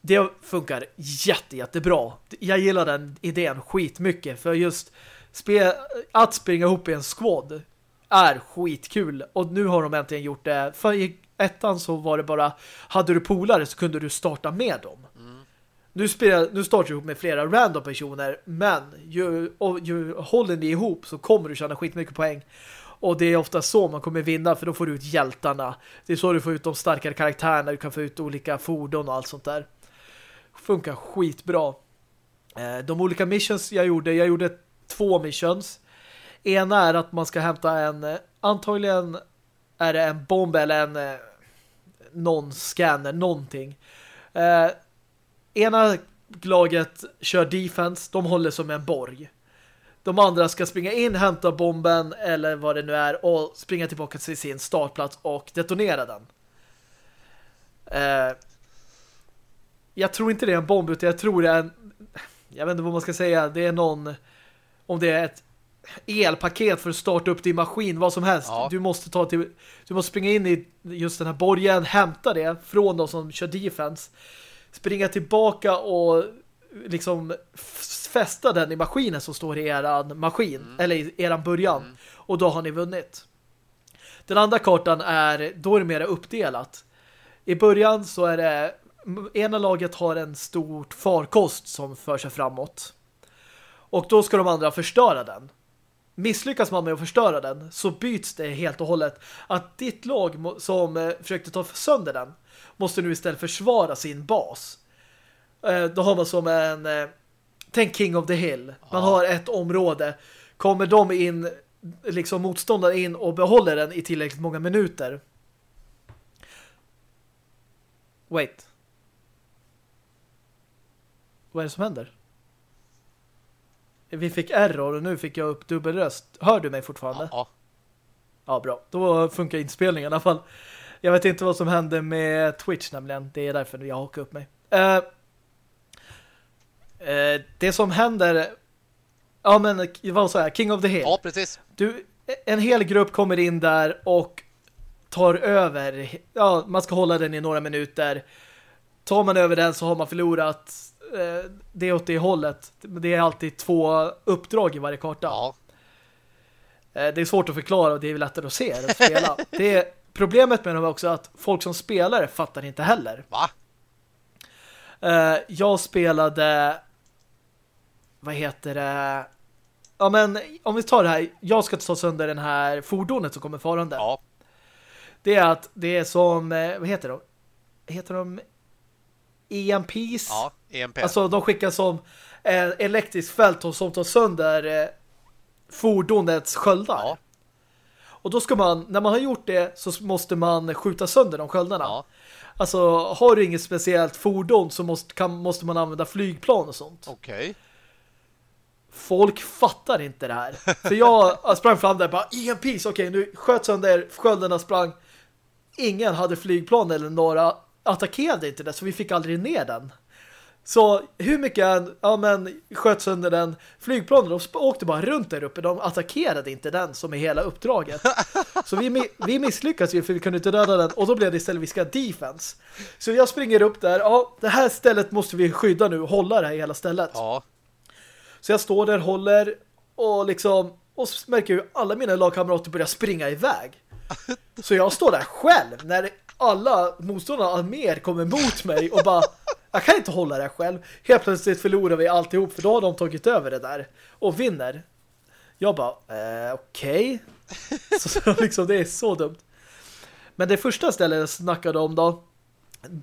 A: Det funkar jätte, jättebra. Jag gillar den idén skitmycket för just spe, att springa ihop i en squad är skitkul. Och nu har de äntligen gjort det. För i ettan så var det bara, hade du polare så kunde du starta med dem. Mm. Nu, spelar, nu startar du ihop med flera random personer, men ju, och, ju håller ni ihop så kommer du tjäna skitmycket poäng. Och det är ofta så man kommer vinna för då får du ut hjältarna. Det är så du får ut de starkare karaktärerna. Du kan få ut olika fordon och allt sånt där. Funkar skitbra. Eh, de olika missions jag gjorde, jag gjorde två missions. Ena är att man ska hämta en, eh, antagligen är det en bomb eller en eh, någon scanner, någonting. Eh, ena laget kör defense, de håller som en borg. De andra ska springa in, hämta bomben eller vad det nu är och springa tillbaka till sin startplats och detonera den. Eh, jag tror inte det är en bomb utan jag tror det är en jag vet inte vad man ska säga, det är någon om det är ett elpaket för att starta upp din maskin, vad som helst. Ja. Du måste ta till, du måste springa in i just den här borgen, hämta det från de som kör defense. Springa tillbaka och liksom fästa den i maskinen som står i eran maskin, mm. eller i eran början. Mm. Och då har ni vunnit. Den andra kartan är, då är det mera uppdelat. I början så är det ena laget har en stort farkost som för sig framåt. Och då ska de andra förstöra den. Misslyckas man med att förstöra den så byts det helt och hållet. Att ditt lag som eh, försökte ta sönder den måste nu istället försvara sin bas. Eh, då har man som en eh, tänk King of the Hill. Man har ett område. Kommer de in liksom motståndare in och behåller den i tillräckligt många minuter. Wait. Vad är det som händer? Vi fick error och nu fick jag upp dubbelröst. Hör du mig fortfarande? Ja. Ja, bra. Då funkar inspelningen i alla fall. Jag vet inte vad som hände med Twitch nämligen. Det är därför jag hakar upp mig. Uh, uh, det som händer... Ja, men vad sa jag? King of the Hill.
B: Ja, precis.
A: Du, en hel grupp kommer in där och tar över. Ja, man ska hålla den i några minuter. Tar man över den så har man förlorat Eh, det är åt det hållet. Det är alltid två uppdrag i varje karta. Ja. Eh, det är svårt att förklara och det är lättare att se än att spela. <laughs> det är, problemet med dem är också att folk som spelar fattar inte heller.
B: Va?
A: Eh, jag spelade vad heter det? Ja men om vi tar det här, jag ska ta sönder den här fordonet som kommer farande. Ja. Det är att det är som, vad heter de? Heter de EMPs.
B: Ja, EMP.
A: Alltså de skickar som eh, elektriskt fält som tar sönder eh, fordonets sköldar.
B: Ja.
A: Och då ska man, när man har gjort det så måste man skjuta sönder de sköldarna.
B: Ja.
A: Alltså har du inget speciellt fordon så måste, kan, måste man använda flygplan och sånt.
B: Okej.
A: Folk fattar inte det här. <laughs> För jag sprang fram där och bara, EMPs, okej nu sköt sönder sköldarna sprang. Ingen hade flygplan eller några attackerade inte det så vi fick aldrig ner den. Så hur mycket än, ja men sköt sönder den flygplanen, de åkte bara runt där uppe, de attackerade inte den som är hela uppdraget. <laughs> Så vi, vi misslyckades ju för vi kunde inte döda den och då blev det istället vi ska defense. Så jag springer upp där, ja det här stället måste vi skydda nu och hålla det här hela stället.
B: Ja.
A: Så jag står där, håller och liksom och så märker jag hur alla mina lagkamrater börjar springa iväg. <laughs> Så jag står där själv när alla motståndarna arméer kommer mot mig och bara jag kan inte hålla det här själv. Helt plötsligt förlorar vi alltihop för då har de tagit över det där och vinner. Jag bara, eh, okej. Så, så <laughs> liksom det är så dumt. Men det första stället jag snackade om då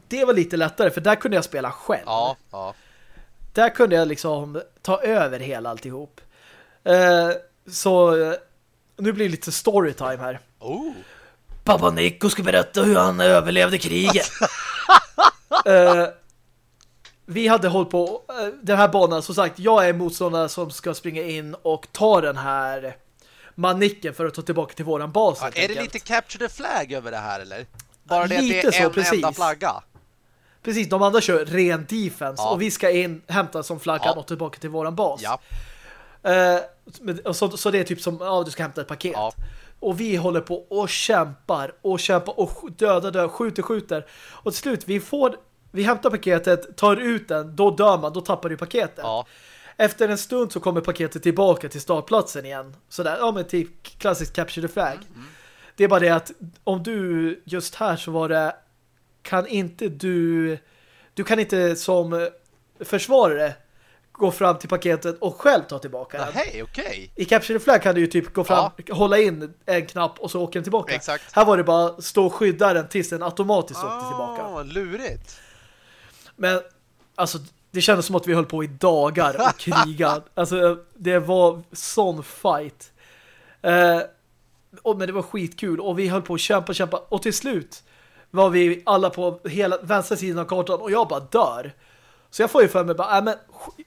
A: det var lite lättare för där kunde jag spela själv.
B: Ja. Ja.
A: Där kunde jag liksom ta över hela alltihop. Eh, så eh, nu blir det lite storytime här.
B: Oh.
A: Pappa Nico ska berätta hur han överlevde kriget. <laughs> eh, vi hade hållit på eh, den här banan, som sagt, jag är motståndare som ska springa in och ta den här manicken för att ta tillbaka till våran bas.
B: Ja, är det
A: enkelt.
B: lite capture the flag över det här eller? Bara det
A: Lite
B: att det är
A: så,
B: en
A: precis.
B: enda flagga.
A: Precis, de andra kör ren defense
B: Ja.
A: och vi ska in, hämta som flaggan
B: Ja.
A: och tillbaka till våran bas.
B: Ja.
A: Och så, så det är typ som, ja du ska hämta ett paket. Och vi håller på och kämpar och kämpar och dödar, dödar, skjuter, skjuter. Och till slut, vi får, vi hämtar paketet, tar ut den, då dör man, då tappar du paketet.
B: Ja.
A: Efter en stund så kommer paketet tillbaka till startplatsen igen. Sådär, ja men typ klassiskt capture the flag. Det är bara det att om du, just här så var det, kan inte du, du kan inte som försvarare gå fram till paketet och själv ta tillbaka den.
B: Hej, okej.
A: I Capture the Flag kan du ju typ gå fram, hålla in en knapp och så åker den tillbaka.
B: Exakt.
A: Här var det bara stå och skydda den tills den automatiskt åkte tillbaka.
B: Ah, lurigt.
A: Men alltså det kändes som att vi höll på i dagar och <laughs> kriga. alltså det var sån fight. Eh, och, men det var skitkul och vi höll på att kämpa, kämpa och till slut var vi alla på hela vänstra sidan av kartan och jag bara dör. Så jag får ju för mig bara, äh, men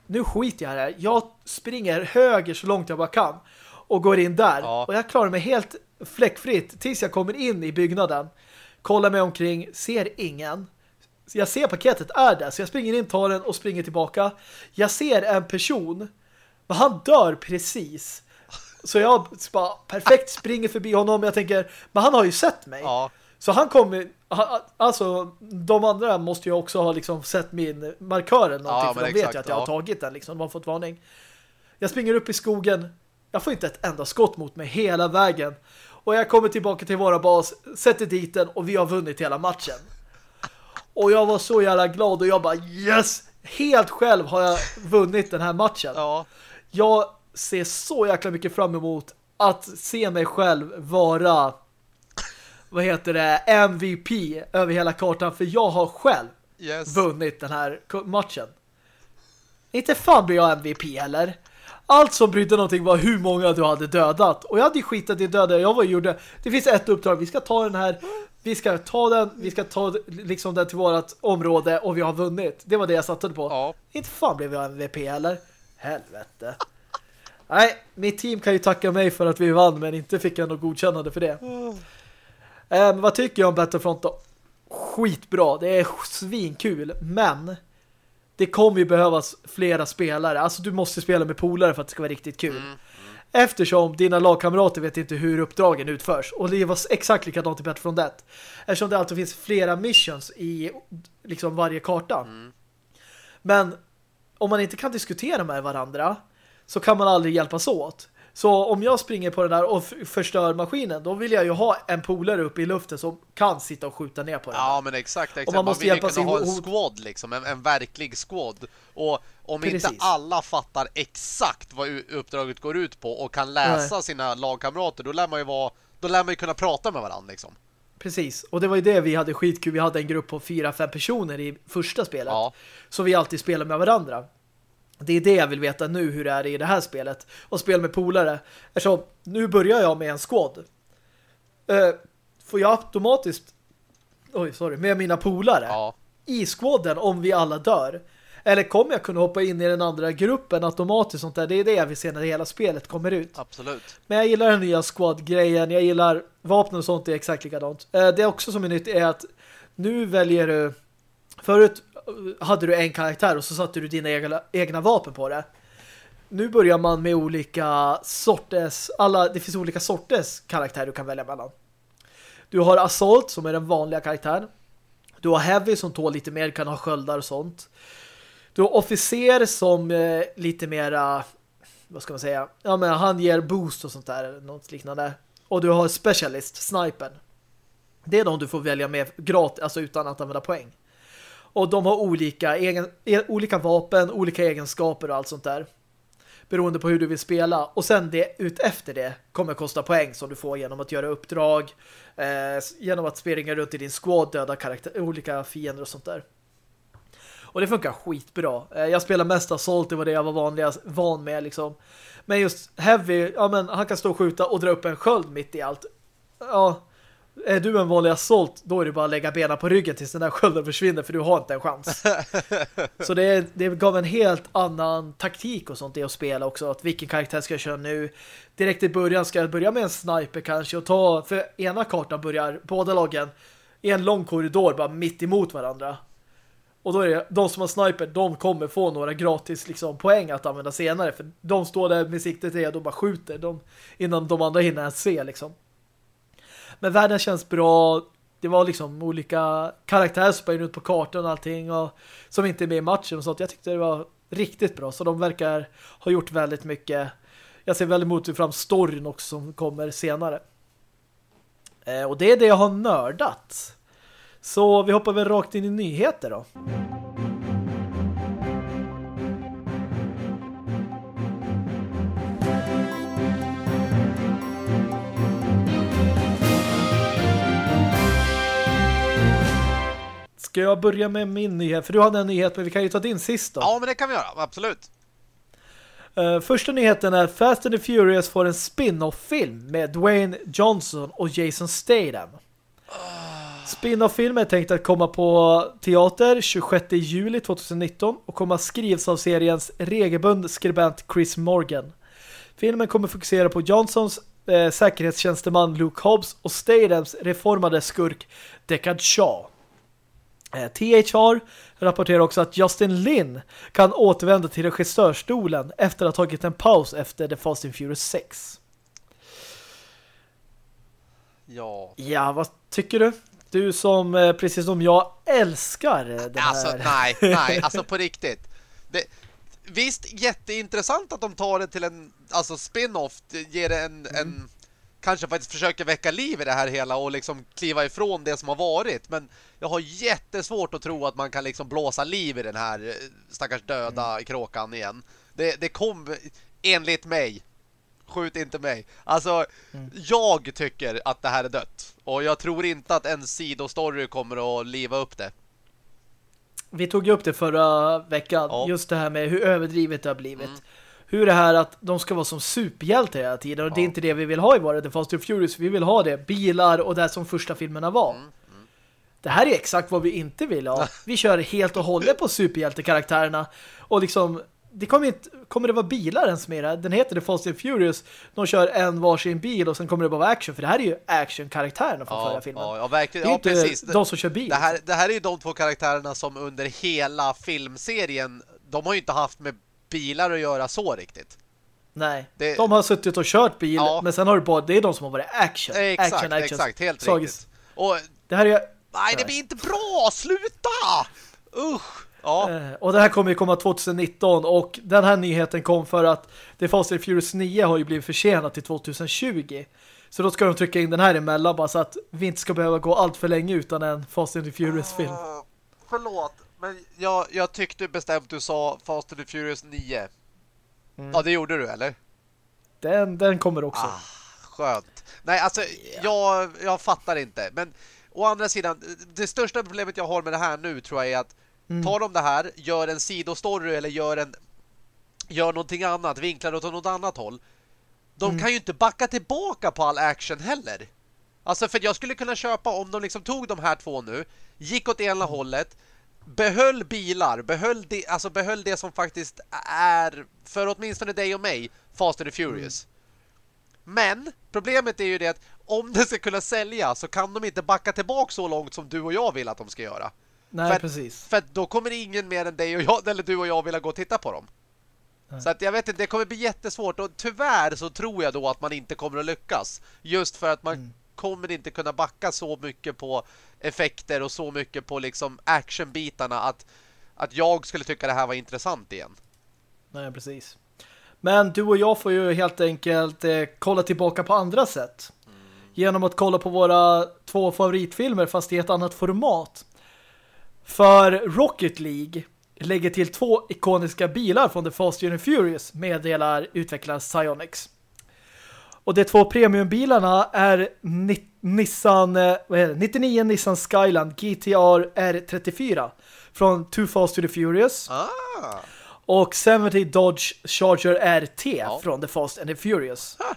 A: nu skiter jag här. Jag springer höger så långt jag bara kan och går in där.
B: Ja.
A: Och jag klarar mig helt fläckfritt tills jag kommer in i byggnaden. Kollar mig omkring, ser ingen. Jag ser paketet är där, så jag springer in, tar den och springer tillbaka. Jag ser en person, men han dör precis. Så jag bara perfekt springer förbi honom. Jag tänker, men han har ju sett mig.
B: Ja.
A: Så han kommer, alltså de andra måste ju också ha liksom sett min markör eller någonting,
B: Ja,
A: för de vet
B: exakt,
A: ju att jag har
B: ja.
A: tagit den liksom, de har fått varning. Jag springer upp i skogen, jag får inte ett enda skott mot mig hela vägen. Och jag kommer tillbaka till våra bas, sätter dit den och vi har vunnit hela matchen. Och jag var så jävla glad och jag bara yes! Helt själv har jag vunnit den här matchen.
B: Ja.
A: Jag ser så jäkla mycket fram emot att se mig själv vara vad heter det, MVP över hela kartan för jag har själv
B: Yes.
A: vunnit den här matchen. Inte fan blir jag MVP heller. Allt som brydde någonting var hur många du hade dödat. Och jag hade skitat i döda. Jag var gjorde. Det finns ett uppdrag. Vi ska ta den här. Vi ska ta den. Vi ska ta liksom den till vårat område och vi har vunnit. Det var det jag satte på.
B: Ja.
A: Inte fan blev jag MVP heller. Helvete. Nej, mitt team kan ju tacka mig för att vi vann men inte fick jag något godkännande för det. Eh, men vad tycker jag om Battlefront då? Skitbra, det är svinkul, men det kommer ju behövas flera spelare. Alltså du måste spela med polare för att det ska vara riktigt kul. Eftersom dina lagkamrater vet inte hur uppdragen utförs. Och det var exakt likadant i Battlefront 1. Eftersom det alltid finns flera missions i liksom varje karta. Men om man inte kan diskutera med varandra så kan man aldrig hjälpas åt. Så om jag springer på den där och förstör maskinen, då vill jag ju ha en polare uppe i luften som kan sitta och skjuta ner på den.
B: Ja, men exakt. exakt.
A: man
B: man
A: måste
B: vill ju
A: hjälpas
B: kunna ha en squad liksom, en, en verklig squad. Och om inte
A: Precis.
B: alla fattar exakt vad uppdraget går ut på och kan läsa sina lagkamrater, då lär man ju vara då lär man ju kunna prata med varandra liksom.
A: precis. Och det var ju det vi hade skitkul. Vi hade en grupp på fyra, fem personer i första spelet.
B: Ja.
A: Så vi alltid spelade med varandra. Det är det jag vill veta nu hur det är i det här spelet. Och spela med polare. Eftersom nu börjar jag med en squad. Eh, får jag automatiskt oj, sorry, med mina polare
B: Ja.
A: i squaden om vi alla dör? Eller kommer jag kunna hoppa in i den andra gruppen automatiskt sånt där? Det är det jag vill se när hela spelet kommer ut.
B: Absolut.
A: Men jag gillar den nya squad-grejen. Jag gillar vapen och sånt, det är exakt likadant. Eh, Det är också som är nytt är att nu väljer du... Förut hade du en karaktär och så satte du dina egna, egna vapen på det. Nu börjar man med olika sorters... Alla, det finns olika sorters karaktär du kan välja mellan. Du har Assault som är den vanliga karaktären. Du har Heavy som tål lite mer, kan ha sköldar och sånt. Du har Officer som eh, lite mera vad ska man säga? Ja, men han ger boost och sånt där, något liknande. Och du har Specialist, Snipern. Det är de du får välja med gratis, alltså utan att använda poäng. Och de har olika, egen, e, olika vapen, olika egenskaper och allt sånt där. Beroende på hur du vill spela. Och sen det ut efter det kommer kosta poäng som du får genom att göra uppdrag, eh, genom att springa runt i din squad, döda karaktär, olika fiender och sånt där. Och det funkar skitbra. Eh, Jag spelar mest Assault, det var det jag var vanliga, van med liksom. Men just Heavy, ja men han kan stå och skjuta och dra upp en sköld mitt i allt. Ja, är du en vanlig Assault, då är det bara att lägga benen på ryggen tills den där skölden försvinner för du har inte en chans. <laughs> Så det, det gav en helt annan taktik och sånt i att spela också. Att vilken karaktär ska jag köra nu? Direkt i början ska jag börja med en sniper kanske och ta, för ena kartan börjar båda lagen i en lång korridor bara mitt emot varandra. Och då är det de som har sniper, de kommer få några gratis liksom, poäng att använda senare. För de står där med siktet redo och bara skjuter de, innan de andra hinner ens se liksom. Men världen känns bra. Det var liksom olika karaktärer som ut på kartan och allting och, som inte är med i matchen och sånt. Jag tyckte det var riktigt bra. Så de verkar ha gjort väldigt mycket. Jag ser väldigt emot fram storyn också som kommer senare. Eh, och det är det jag har nördat. Så vi hoppar väl rakt in i nyheter då. Ska jag börja med min nyhet? För du hade en nyhet, men vi kan ju ta din sist då.
B: Ja, men det kan vi göra. Absolut.
A: Uh, första nyheten är Fast and the Furious får en spin-off-film med Dwayne Johnson och Jason Statham. Spin-off-film är tänkt att komma på teater 26 juli 2019 och kommer skrivs av seriens regelbund skribent Chris Morgan. Filmen kommer fokusera på Johnsons eh, säkerhetstjänsteman Luke Hobbs och Stathams reformade skurk Deckard Shaw. Eh, THR rapporterar också att Justin Lin kan återvända till regissörstolen efter att ha tagit en paus efter The Fast and Furious 6.
B: Ja.
A: Ja, vad tycker du? Du som, eh, precis som jag, älskar den här...
B: Alltså, nej, nej. Alltså på riktigt. Det, visst, jätteintressant att de tar det till en alltså spin-off. Ger det en,
A: Mm.
B: en... Kanske faktiskt försöker väcka liv i det här hela och liksom kliva ifrån det som har varit. Men jag har jättesvårt att tro att man kan liksom blåsa liv i den här eh, stackars döda
A: Mm.
B: kråkan igen. Det, det kom, enligt mig, skjut inte mig. Alltså,
A: Mm.
B: jag tycker att det här är dött. Och jag tror inte att en sidostory kommer att liva upp det.
A: Vi tog ju upp det förra veckan,
B: Ja.
A: just det här med hur överdrivet det har blivit.
B: Mm.
A: Hur det här att de ska vara som superhjältar hela tiden, och det är
B: Ja.
A: inte det vi vill ha i våra The Fast and Furious, vi vill ha det. Bilar och det som första filmerna var.
B: Mm,
A: Det här är exakt vad vi inte vill ha. <laughs> Vi kör helt och hållet på superhjältekaraktärerna. Och liksom, det kommer inte, kommer det vara bilar ens det här? Den heter The Fast and Furious. De kör en varsin bil och sen kommer det bara vara action. För det här är ju action-karaktärerna från förra
B: Ja,
A: filmen.
B: ja, ja,
A: det
B: verkligen.
A: är
B: Ja,
A: inte
B: precis.
A: de som kör bil.
B: Det här, det här är ju de två karaktärerna som under hela filmserien, de har ju inte haft med bilar att göra så riktigt.
A: Nej,
B: Det-
A: de har suttit och kört bil,
B: Ja.
A: men sen har det bara, det är de som har varit action.
B: Exakt,
A: action, action.
B: exakt, helt
A: Slagits-
B: riktigt. Och
A: Det här är
B: nej, det blir inte bra! Sluta! Usch! Ja,
A: Eh, Och det här kommer ju komma 2019 och den här nyheten kom för att The Fast and Furious 9 har ju blivit försenat till 2020. Så då ska de trycka in den här emellan bara så att vi inte ska behöva gå allt för länge utan en Fast and Furious-film.
B: Uh, förlåt, men jag, jag tyckte bestämt du sa Fast and the Furious 9.
A: Mm.
B: Ja, det gjorde du, eller?
A: Den, den kommer också.
B: Ah, skönt. Nej, alltså, yeah. jag, jag fattar inte. Men å andra sidan, det största problemet jag har med det här nu tror jag är att mm. tar de det här, gör en sidostory eller gör en gör någonting annat, vinklar åt något annat håll. De mm. kan ju inte backa tillbaka på all action heller. Alltså för jag skulle kunna köpa om de liksom tog de här två nu, gick åt ena mm. hållet, behöll bilar, behöll det, alltså behöll det som faktiskt är för åtminstone dig och mig Fast and Furious. Mm. Men problemet är ju det att om det ska kunna sälja så kan de inte backa tillbaka så långt som du och jag vill att de ska göra.
A: Nej, för, precis.
B: För då kommer ingen mer än dig och jag, eller du och jag vilja gå och titta på dem. Så att jag vet inte, det kommer bli jättesvårt och tyvärr så tror jag då att man inte kommer att lyckas. Just för att man mm. Kommer inte kunna backa så mycket på effekter och så mycket på liksom actionbitarna att, att jag skulle tycka det här var intressant igen.
A: Nej, precis. Men du och jag får ju helt enkelt eh, kolla tillbaka på andra sätt. Mm. Genom att kolla på våra två favoritfilmer fast i ett annat format. För Rocket League lägger till två ikoniska bilar från The Fast and Furious meddelar utvecklaren Psyonix. Och de två premiumbilarna är Ni Nissan eh, vad är det? 99 Nissan Skyline GTR R34 från Too Fast to the Furious.
B: Ah.
A: Och 70 Dodge Charger RT ja. från The Fast and the Furious. Ah.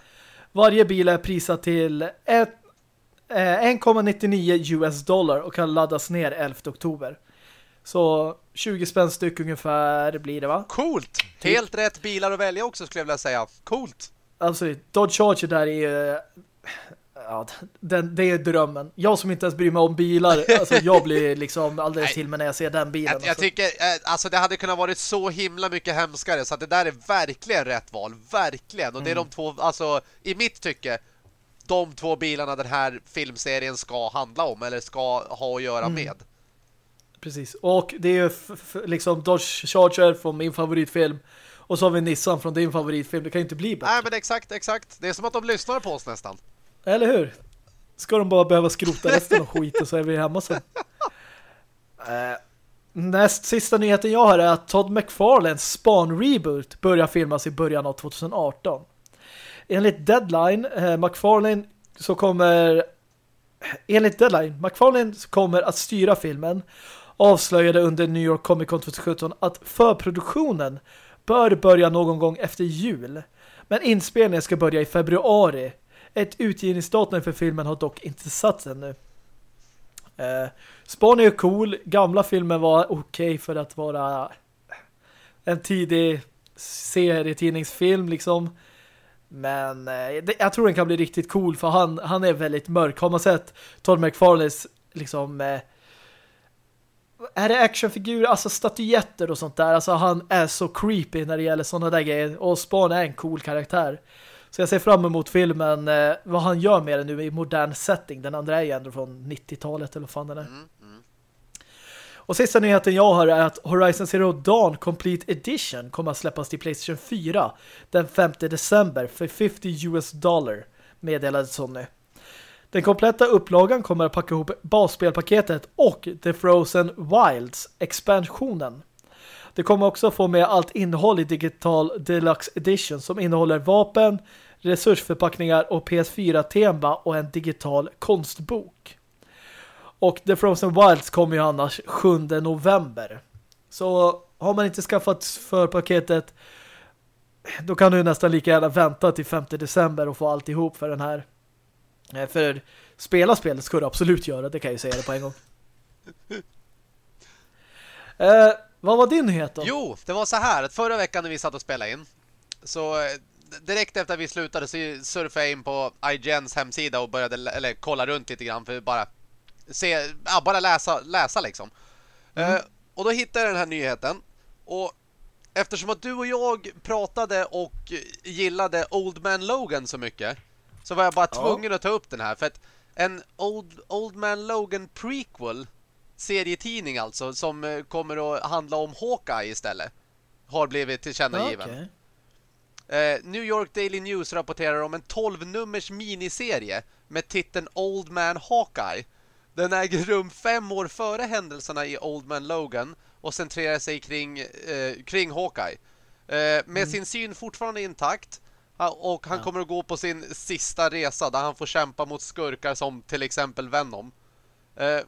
A: Varje bil är prisad till 1,99 eh, US dollar och kan laddas ner 11 oktober. Så 20 spänn styck ungefär blir det va?
B: Coolt! Helt rätt bilar att välja också skulle jag vilja säga. Coolt!
A: Alltså, Dodge Charger där är ja, den, det är drömmen. Jag som inte ens bryr mig om bilar, alltså jag blir liksom alldeles till mig när jag ser den bilen.
B: Jag, jag alltså. tycker, eh, alltså det hade kunnat varit så himla mycket hemskare så att det där är verkligen rätt val. Verkligen. Och det är de mm. två, alltså i mitt tycke, de två bilarna den här filmserien ska handla om eller ska ha att göra mm. med.
A: Precis. Och det är ju liksom Dodge Charger från min favoritfilm. Och så har vi Nissan från din favoritfilm. Det kan ju inte bli bättre.
B: Nej, men exakt, exakt. Det är som att de lyssnar på oss nästan.
A: Eller hur? Ska de bara behöva skrota resten av skiten så är vi hemma sen. Uh, <laughs> näst sista nyheten jag har är att Todd McFarlanes Spawn-reboot börjar filmas i början av 2018. Enligt Deadline, uh, McFarlane så kommer enligt Deadline, McFarlane kommer att styra filmen avslöjade under New York Comic Con 2017 att förproduktionen bör börja någon gång efter jul. Men inspelningen ska börja i februari. Ett utgivningsdatum för filmen har dock inte satts ännu. Eh, Spawn är cool. Gamla filmen var okej okay för att vara en tidig serietidningsfilm liksom. Men eh, jag tror den kan bli riktigt cool för han, han är väldigt mörk. Har man sett Todd McFarlanes liksom eh, är det actionfigurer, alltså statyetter och sånt där. Alltså han är så creepy när det gäller sådana där grejer. Och Spawn är en cool karaktär. Så jag ser fram emot filmen, eh, vad han gör med den nu i modern setting. Den andra är ju ändå från 90-talet eller vad fan den är. Mm, mm. Och sista nyheten jag har är att Horizon Zero Dawn Complete Edition kommer att släppas till Playstation 4 den 5 december för 50 US dollar meddelade Sony. Den kompletta upplagan kommer att packa ihop basspelpaketet och The Frozen Wilds expansionen. Det kommer också få med allt innehåll i Digital Deluxe Edition som innehåller vapen, resursförpackningar och PS4-tema och en digital konstbok. Och The Frozen Wilds kommer ju annars 7 november. Så har man inte skaffat för paketet då kan du nästan lika gärna vänta till 5 december och få allt ihop för den här för spela spelet ska du absolut göra, det kan jag ju säga det på en gång. eh, vad var din nyhet då?
B: Jo, det var så här att förra veckan när vi satt och spelade in så eh, direkt efter att vi slutade så surfade jag in på IGNs hemsida och började eller kolla runt lite grann för bara se, ja, bara läsa, läsa liksom. Mm. Eh, och då hittade jag den här nyheten och eftersom att du och jag pratade och gillade Old Man Logan så mycket så var jag bara tvungen ja. att ta upp den här för att en Old, Old Man Logan prequel serietidning alltså som eh, kommer att handla om Hawkeye istället har blivit tillkännagiven. Okay. Eh, New York Daily News rapporterar om en 12-nummers miniserie med titeln Old Man Hawkeye. Den äger rum fem år före händelserna i Old Man Logan och centrerar sig kring, eh, kring Hawkeye. Eh, med mm. sin syn fortfarande intakt Och han ja. kommer att gå på sin sista resa där han får kämpa mot skurkar som till exempel Venom. Uh,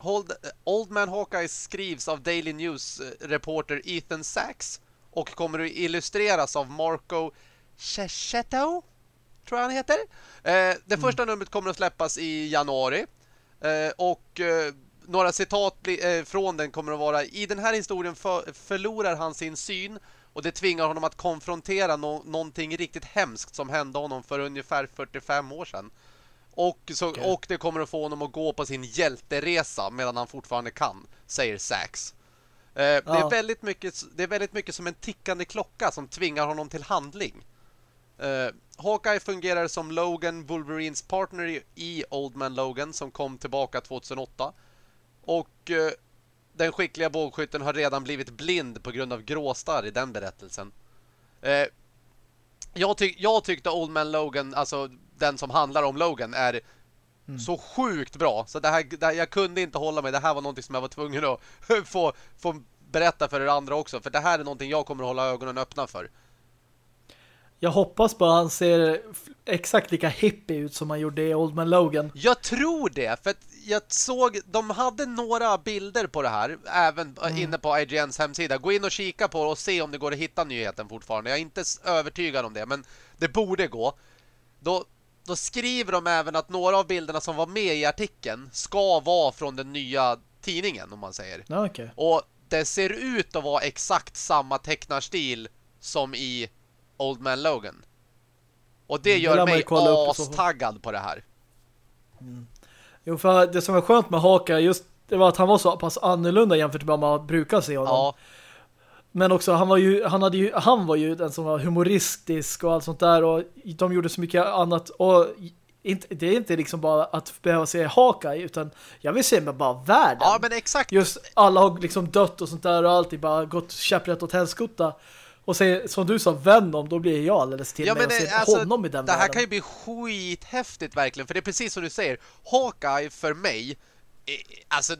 B: Old, Old Man Hawkeye skrivs av Daily News-reporter Ethan Sachs och kommer att illustreras av Marco Cecchetto, tror jag han heter. Eh, det mm. första numret kommer att släppas i januari. Eh, och eh, några citat eh, från den kommer att vara I den här historien för, förlorar han sin syn och det tvingar honom att konfrontera no någonting riktigt hemskt som hände honom för ungefär 45 år sedan. Och, så, okay. och det kommer att få honom att gå på sin hjälteresa medan han fortfarande kan, säger Sax. Eh, ja. det, är väldigt mycket, det är väldigt mycket som en tickande klocka som tvingar honom till handling. Eh, Hawkeye fungerar som Logan Wolverines partner i, Old Man Logan som kom tillbaka 2008. Och eh, den skickliga bågskytten har redan blivit blind på grund av gråstar i den berättelsen. Eh, jag, tyck jag tyckte Old Man Logan, alltså den som handlar om Logan, är mm. så sjukt bra. Så det här, det här, jag kunde inte hålla mig. Det här var någonting som jag var tvungen att <laughs> få, få berätta för er andra också. För det här är någonting jag kommer att hålla ögonen öppna för.
A: Jag hoppas bara han ser exakt lika hippie ut som han gjorde i Old Man Logan.
B: Jag tror det, för jag såg, de hade några bilder på det här, även mm. inne på IGNs hemsida. Gå in och kika på och se om det går att hitta nyheten fortfarande. Jag är inte övertygad om det, men det borde gå. Då, då skriver de även att några av bilderna som var med i artikeln ska vara från den nya tidningen, om man säger.
A: Okay.
B: Och det ser ut att vara exakt samma tecknarstil som i Old Man Logan. Och det gör mig astaggad på det här.
A: Mm. Jo, för det som var skönt med Haka just det var att han var så pass annorlunda jämfört med vad man brukar se honom. Ja. Men också, han var ju, han hade ju, han var ju den som var humoristisk och allt sånt där och de gjorde så mycket annat och inte, det är inte liksom bara att behöva se Haka utan jag vill se med bara världen.
B: Ja, men exakt.
A: Just alla har liksom dött och sånt där och alltid bara gått käpprätt åt helskotta. Och se, som du sa, Venom, då blir jag alldeles till ja, med att se alltså, honom i den
B: Det här
A: världen.
B: kan ju bli skithäftigt verkligen, för det är precis som du säger. Hawkeye för mig, alltså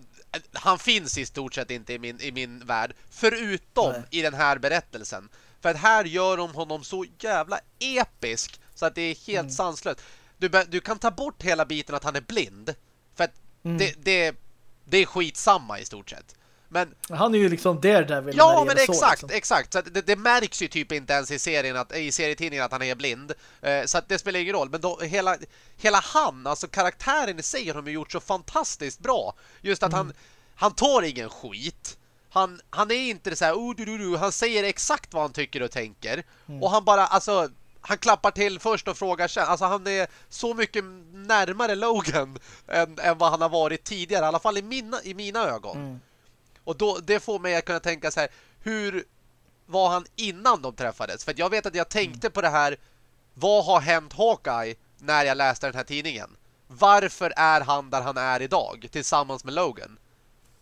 B: han finns i stort sett inte i min, i min värld, förutom Nej. i den här berättelsen. För att här gör de honom så jävla episk så att det är helt mm. sanslöst. Du, du kan ta bort hela biten att han är blind, för att mm. det, det, det är skitsamma i stort sett. Men,
A: han är ju liksom Daredevil
B: Ja, men exakt, så, liksom. exakt. Så det, det, märks ju typ inte ens i serien att, i serietidningen att han är blind. Eh, så det spelar ingen roll. Men då, hela, hela han, alltså karaktären i sig har de gjort så fantastiskt bra. Just att mm. han, han tar ingen skit. Han, han är inte så här, oh, du, du, du. han säger exakt vad han tycker och tänker. Mm. Och han bara, alltså han klappar till först och frågar sen. Alltså han är så mycket närmare Logan <laughs> än, än vad han har varit tidigare. I alla fall i mina, i mina ögon. Mm. Och då, det får mig att kunna tänka så här, hur var han innan de träffades? För jag vet att jag tänkte mm. på det här, vad har hänt Hawkeye när jag läste den här tidningen? Varför är han där han är idag tillsammans med Logan?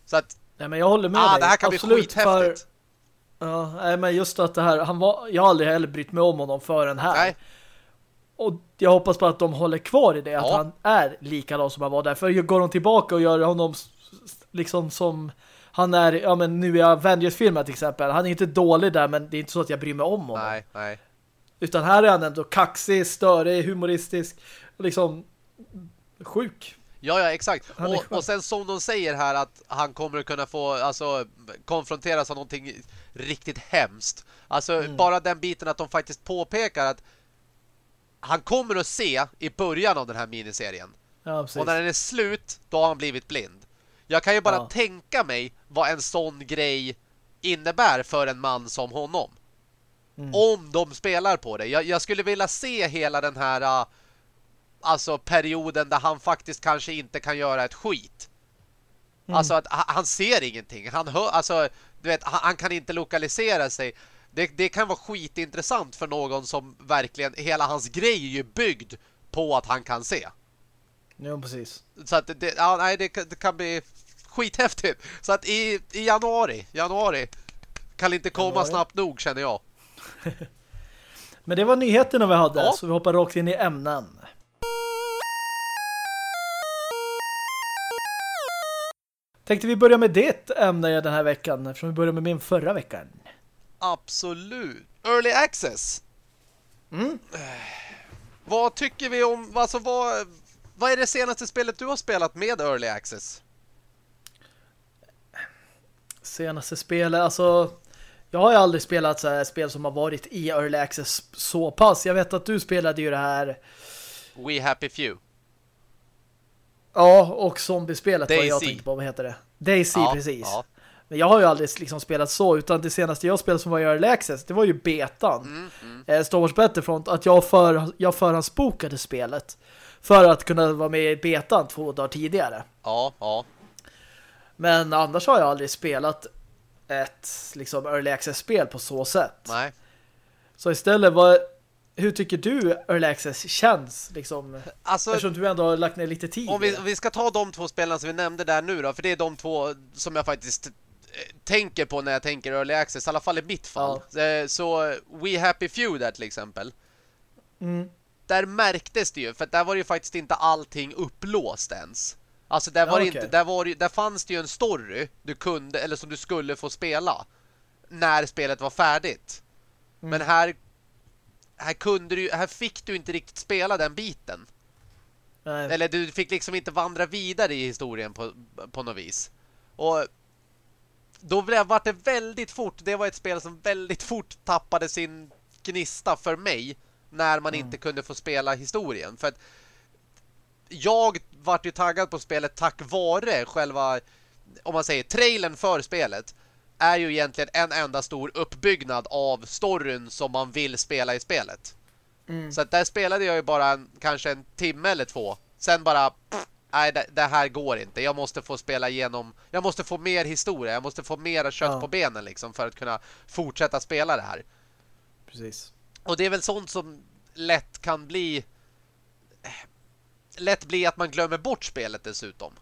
B: Så att
A: Nej, men jag håller med
B: ah,
A: dig.
B: det här kan Absolut, bli skithäftigt.
A: För, ja, nej, men just att det här, han var, jag har aldrig heller brytt mig om honom för den här. Nej. Och jag hoppas på att de håller kvar i det, att ja. han är likadan som han var där. För går de tillbaka och gör honom liksom som han är, ja men nu i Avengers-filmen till exempel, han är inte dålig där men det är inte så att jag bryr mig om honom.
B: Nej, nej.
A: Utan här är han ändå kaxig, störig, humoristisk, liksom sjuk.
B: Ja, ja, exakt. Och, och sen som de säger här att han kommer att kunna få alltså, konfronteras av någonting riktigt hemskt. Alltså mm. bara den biten att de faktiskt påpekar att han kommer att se i början av den här miniserien. Ja, och när den är slut, då har han blivit blind. Jag kan ju bara ja. tänka mig vad en sån grej innebär för en man som honom. Mm. Om de spelar på det. Jag, jag, skulle vilja se hela den här uh, alltså perioden där han faktiskt kanske inte kan göra ett skit. Mm. Alltså att han ser ingenting. Han hör, alltså du vet, han, han kan inte lokalisera sig. Det, det, kan vara skitintressant för någon som verkligen, hela hans grej är ju byggd på att han kan se.
A: Ja, precis.
B: Så att det, ja, nej, det, det kan bli skithäftigt. Så att i, i januari, januari kan inte komma januari. snabbt nog känner jag. <laughs>
A: Men det var nyheterna vi hade, ja. så vi hoppar rakt in i ämnen. Tänkte vi börja med ditt ämne den här veckan, eftersom vi började med min förra veckan.
B: Absolut. Early Access.
A: Mm.
B: Vad tycker vi om, alltså vad, vad är det senaste spelet du har spelat med Early Access?
A: Senaste spelet, alltså jag har ju aldrig spelat så här spel som har varit i Early Access så pass. Jag vet att du spelade ju det här
B: We Happy Few.
A: Ja, och zombiespelet
B: Daisy.
A: vad jag tänkte på, vad heter det? Daisy,
B: Ja,
A: precis.
B: ja.
A: Men jag har ju aldrig liksom spelat så, utan det senaste jag spelade som var i Early Access, det var ju betan.
B: Mm, mm.
A: Eh, Star Wars Battlefront, att jag, för, jag förhandsbokade spelet för att kunna vara med i betan två dagar tidigare.
B: Ja, ja.
A: Men annars har jag aldrig spelat ett liksom Early Access-spel på så sätt.
B: Nej.
A: Så istället, vad, hur tycker du Early Access känns? Liksom,
B: Alltså,
A: eftersom du ändå har lagt ner lite tid
B: om vi, om vi ska ta de två spelarna som vi nämnde där nu då, för det är de två som jag faktiskt eh, tänker på när jag tänker Early Access, i alla fall i mitt fall. Eh, Så We Happy Few där till exempel.
A: Mm.
B: Där märktes det ju, för där var det ju faktiskt inte allting upplåst ens. Alltså där
A: Ja,
B: var
A: okej.
B: inte, där var det, där fanns det ju en story du kunde, eller som du skulle få spela när spelet var färdigt.
A: Mm.
B: Men här här kunde du, här fick du inte riktigt spela den biten.
A: Nej.
B: Eller du fick liksom inte vandra vidare i historien på, på något vis. Och då blev, det väldigt fort, det var ett spel som väldigt fort tappade sin gnista för mig när man inte kunde få spela historien. För att jag vart ju taggad på spelet tack vare själva, om man säger trailern för spelet är ju egentligen en enda stor uppbyggnad av storyn som man vill spela i spelet.
A: Mm.
B: Så att där spelade jag ju bara en, kanske en timme eller två. Sen bara, pff, nej det, det här går inte. Jag måste få spela igenom, jag måste få mer historia. Jag måste få mera kött
A: Ja.
B: på benen liksom för att kunna fortsätta spela det här.
A: Precis.
B: Och det är väl sånt som lätt kan bli eh, lätt bli att man glömmer bort spelet dessutom.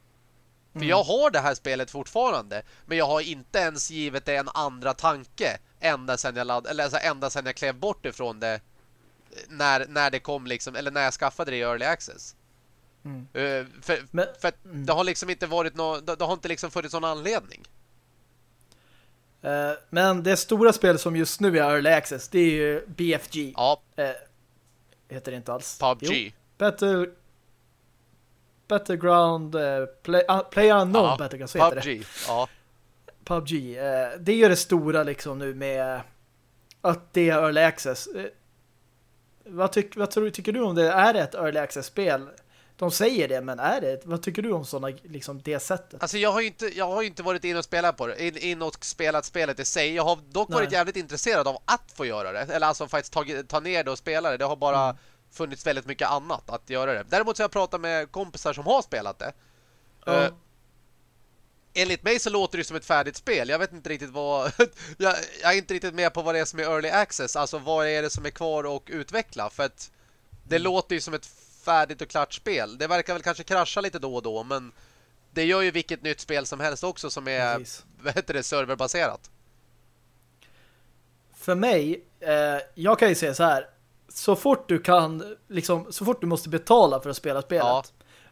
B: För
A: Mm.
B: jag har det här spelet fortfarande, men jag har inte ens givit det en andra tanke ända sedan jag ladd, eller alltså ända sedan jag klev bort ifrån det eh, när, när det kom liksom, eller när jag skaffade det i early access.
A: Mm.
B: Eh, för
A: Men,
B: för
A: Mm.
B: det har liksom inte varit nå det, det har inte liksom funnits någon anledning.
A: Eh, men det stora spelet som just nu är Early Access, det är ju BFG.
B: Ja,
A: Eh, heter det inte alls.
B: PUBG.
A: Jo. Battle... Battleground... Eh, play, uh, Player Unknown
B: Ja,
A: Battleground, så heter det.
B: PUBG. Ja.
A: PUBG. Det är ju det stora liksom nu med att det är Early Access. Vad, tyck, vad tror, tycker du om det? Är det ett Early Access-spel? De säger det, men är det? Vad tycker du om sådana, liksom det sättet?
B: Alltså jag har ju inte, jag har ju inte varit in och spelat på det in, in och spelat spelet i sig. Jag har dock varit
A: Nej.
B: jävligt intresserad av att få göra det. Eller alltså faktiskt ta, ta ner det och spela det. Det har bara
A: Mm.
B: funnits väldigt mycket annat att göra det. Däremot så har jag pratat med kompisar som har spelat det.
A: Ja.
B: Eh, enligt mig så låter det som ett färdigt spel. Jag vet inte riktigt vad... <laughs> jag, jag är inte riktigt med på vad det är som är early access. Alltså vad är det som är kvar och utveckla. För att det
A: Mm.
B: låter ju som ett färdigt och klart spel. Det verkar väl kanske krascha lite då och då. Men det gör ju vilket nytt spel som helst också som är
A: Precis.
B: vad heter det, serverbaserat.
A: För mig, eh, jag kan ju säga så här. Så fort du kan, liksom, så fort du måste betala för att spela spelet,
B: Ja.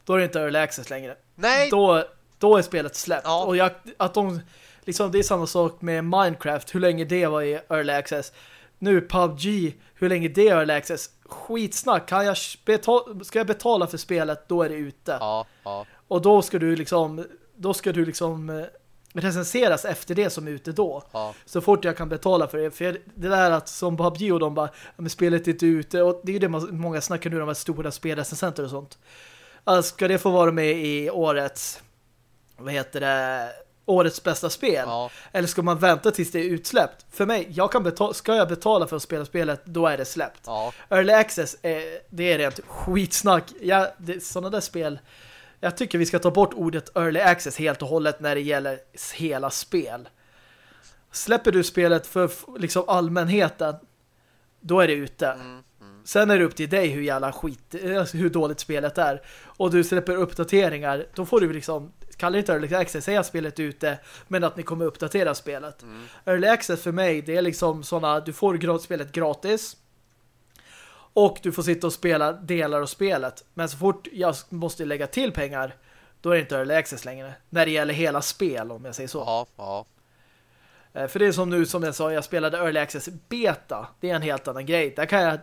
A: då är det inte Early Access längre.
B: Nej,
A: Då, då är spelet släppt.
B: Ja.
A: Och jag, att de, liksom, det är samma sak med Minecraft, hur länge det var i Early Access. Nu PUBG, hur länge det är Early Access. Skitsnack, kan jag betala, ska jag betala för spelet, då är det ute.
B: ja, ja.
A: Och då ska du liksom, då ska du liksom eh, recenseras efter det som är ute då.
B: ja.
A: Så fort jag kan betala för det. För det där att som PUBG och de bara, "Ja, men spelet är inte ute. Och det är ju det man, många snackar nu om de här stora spelrecensenter och sånt. Alltså, ska det få vara med i årets, vad heter det, årets bästa spel?
B: ja.
A: Eller ska man vänta tills det är utsläppt? För mig, jag kan betala, ska jag betala för att spela spelet, då är det släppt.
B: ja.
A: Early Access, eh, det är rent skitsnack. Ja, det, sådana där spel, jag tycker vi ska ta bort ordet Early Access helt och hållet när det gäller hela spel. Släpper du spelet för liksom allmänheten, då är det ute.
B: Mm.
A: Sen är det upp till dig hur jävla skit, eh, hur dåligt spelet är. Och du släpper uppdateringar, då får du liksom, kalla det inte Early Access, säga spelet ute, men att ni kommer uppdatera spelet.
B: Mm.
A: Early Access för mig, det är liksom sådana, du får spelet gratis och du får sitta och spela delar av spelet. Men så fort jag måste lägga till pengar, då är det inte Early Access längre. När det gäller hela spel, om jag säger så.
B: Ja, ja.
A: Eh, För det är som nu, som jag sa, jag spelade Early Access Beta. Det är en helt annan grej. Där kan jag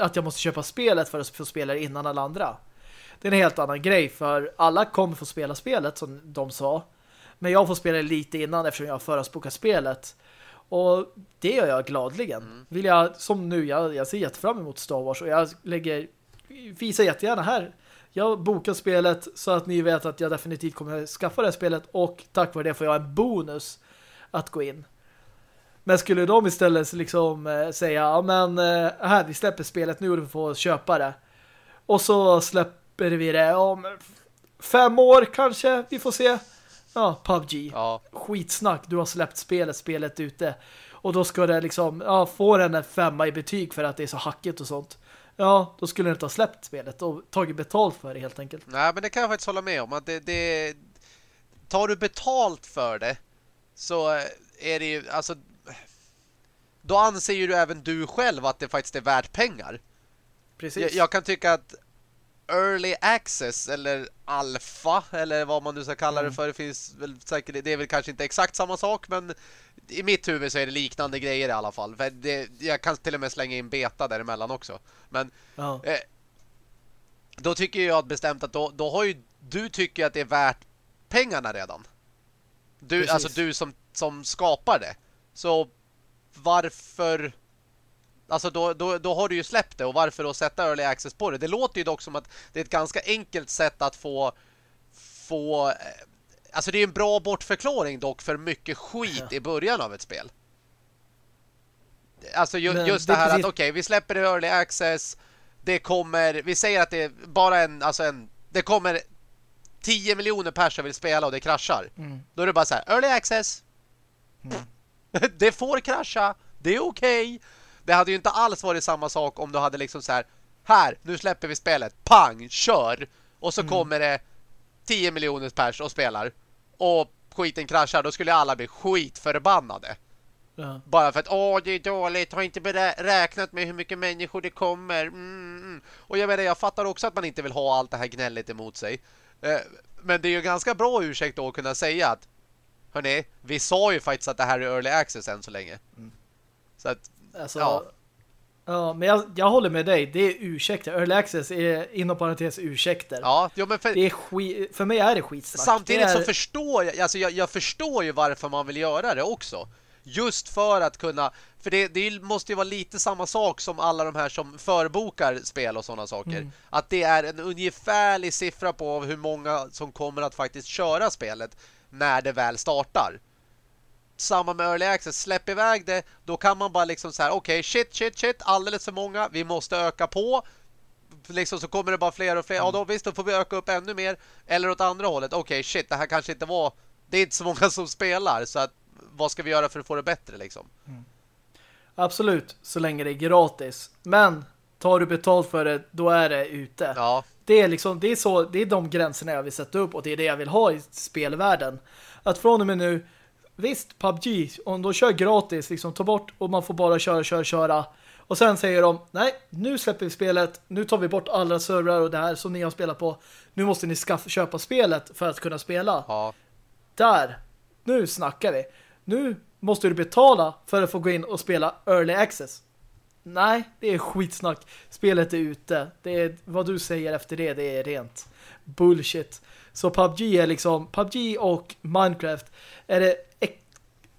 A: att jag måste köpa spelet för att få spela det innan alla andra. Det är en helt annan grej för alla kommer få spela spelet som de sa. Men jag får spela lite innan eftersom jag har förhandsbokat spelet. Och det gör jag gladligen. Mm. Vill jag, som nu, jag, jag ser jättefram emot Star Wars och jag lägger, visar jättegärna här. Jag bokar spelet så att ni vet att jag definitivt kommer skaffa det här spelet och tack vare det får jag en bonus att gå in. Men skulle de istället liksom eh, säga ja men eh, här, vi släpper spelet nu och du får köpa det. Och så släpper vi det om fem år kanske, vi får se. Ja, PubG. Ja. Skitsnack, du har släppt spelet, spelet ute. Och då ska det liksom, ja, få den en femma i betyg för att det är så hackigt och sånt. Ja, då skulle den inte ha släppt spelet och tagit betalt för det helt enkelt.
B: Nej, men det kan jag faktiskt hålla med om. Att det, det, tar du betalt för det så är det ju, alltså då anser ju även du själv att det faktiskt är värt pengar. Precis. Jag, jag kan tycka att early access eller alfa eller vad man nu ska kalla mm. det för. Det finns väl säkert det är väl kanske inte exakt samma sak men i mitt huvud så är det liknande grejer i alla fall. För det, jag kan till och med slänga in beta däremellan också. Men ja. eh, då tycker jag bestämt att då, då har ju du tycker att det är värt pengarna redan. Du, alltså du som, som skapar det. Så varför Alltså då, då, då har du ju släppt det och varför då sätta early access på det? Det låter ju dock som att det är ett ganska enkelt sätt att få få... Eh, alltså det är en bra bortförklaring dock för mycket skit ja. i början av ett spel. Alltså ju, just det, det här precis... att okej, okay, vi släpper det early access. Det kommer, vi säger att det är bara en, alltså en, det kommer 10 miljoner personer vill spela och det kraschar. Mm. Då är det bara så här, early access. Mm. <laughs> det får krascha, det är okej. Okay. Det hade ju inte alls varit samma sak om du hade liksom så här här, nu släpper vi spelet. Pang, kör. Och så mm. kommer det 10 miljoner pers och spelar. Och skiten kraschar. Då skulle alla bli skitförbannade. Ja. Bara för att, åh det är dåligt. Har inte räknat med hur mycket människor det kommer. Mm, mm. Och jag menar, jag fattar också att man inte vill ha allt det här gnälligt emot sig. Eh, men det är ju ganska bra ursäkt då att kunna säga att Hörrni, vi sa ju faktiskt att det här är early access än så länge. Mm. Så att
A: Alltså, ja. Ja, men jag, jag håller med dig. Det är ursäkter. Early access är inom parentes ursäkter.
B: Ja, jo, men för,
A: det är skit, för mig är det skitsnack.
B: Samtidigt
A: är...
B: så förstår jag, alltså jag, jag förstår ju varför man vill göra det också. Just för att kunna, för det, det måste ju vara lite samma sak som alla de här som förbokar spel och sådana saker. Mm. Att det är en ungefärlig siffra på hur många som kommer att faktiskt köra spelet när det väl startar samma med Early Access, släpp iväg det, då kan man bara liksom så här, okej, okay, shit, shit, shit, alldeles för många, vi måste öka på. Liksom så kommer det bara fler och fler. Ja, då visst, då får vi öka upp ännu mer. Eller åt andra hållet, okej, okay, shit, det här kanske inte var, det är inte så många som spelar, så att vad ska vi göra för att få det bättre liksom? Mm.
A: Absolut, så länge det är gratis. Men tar du betalt för det, då är det ute. Ja. Det är liksom, det är så, det är de gränserna jag vill sätta upp och det är det jag vill ha i spelvärlden. Att från och med nu Visst, PubG, om de kör gratis, liksom ta bort och man får bara köra, köra, köra. Och sen säger de, nej, nu släpper vi spelet, nu tar vi bort alla servrar och det här som ni har spelat på. Nu måste ni skaffa, köpa spelet för att kunna spela. Ja. Där, nu snackar vi. Nu måste du betala för att få gå in och spela Early Access. Nej, det är skitsnack. Spelet är ute. Det är, vad du säger efter det, det är rent bullshit. Så PubG är liksom, PubG och Minecraft är det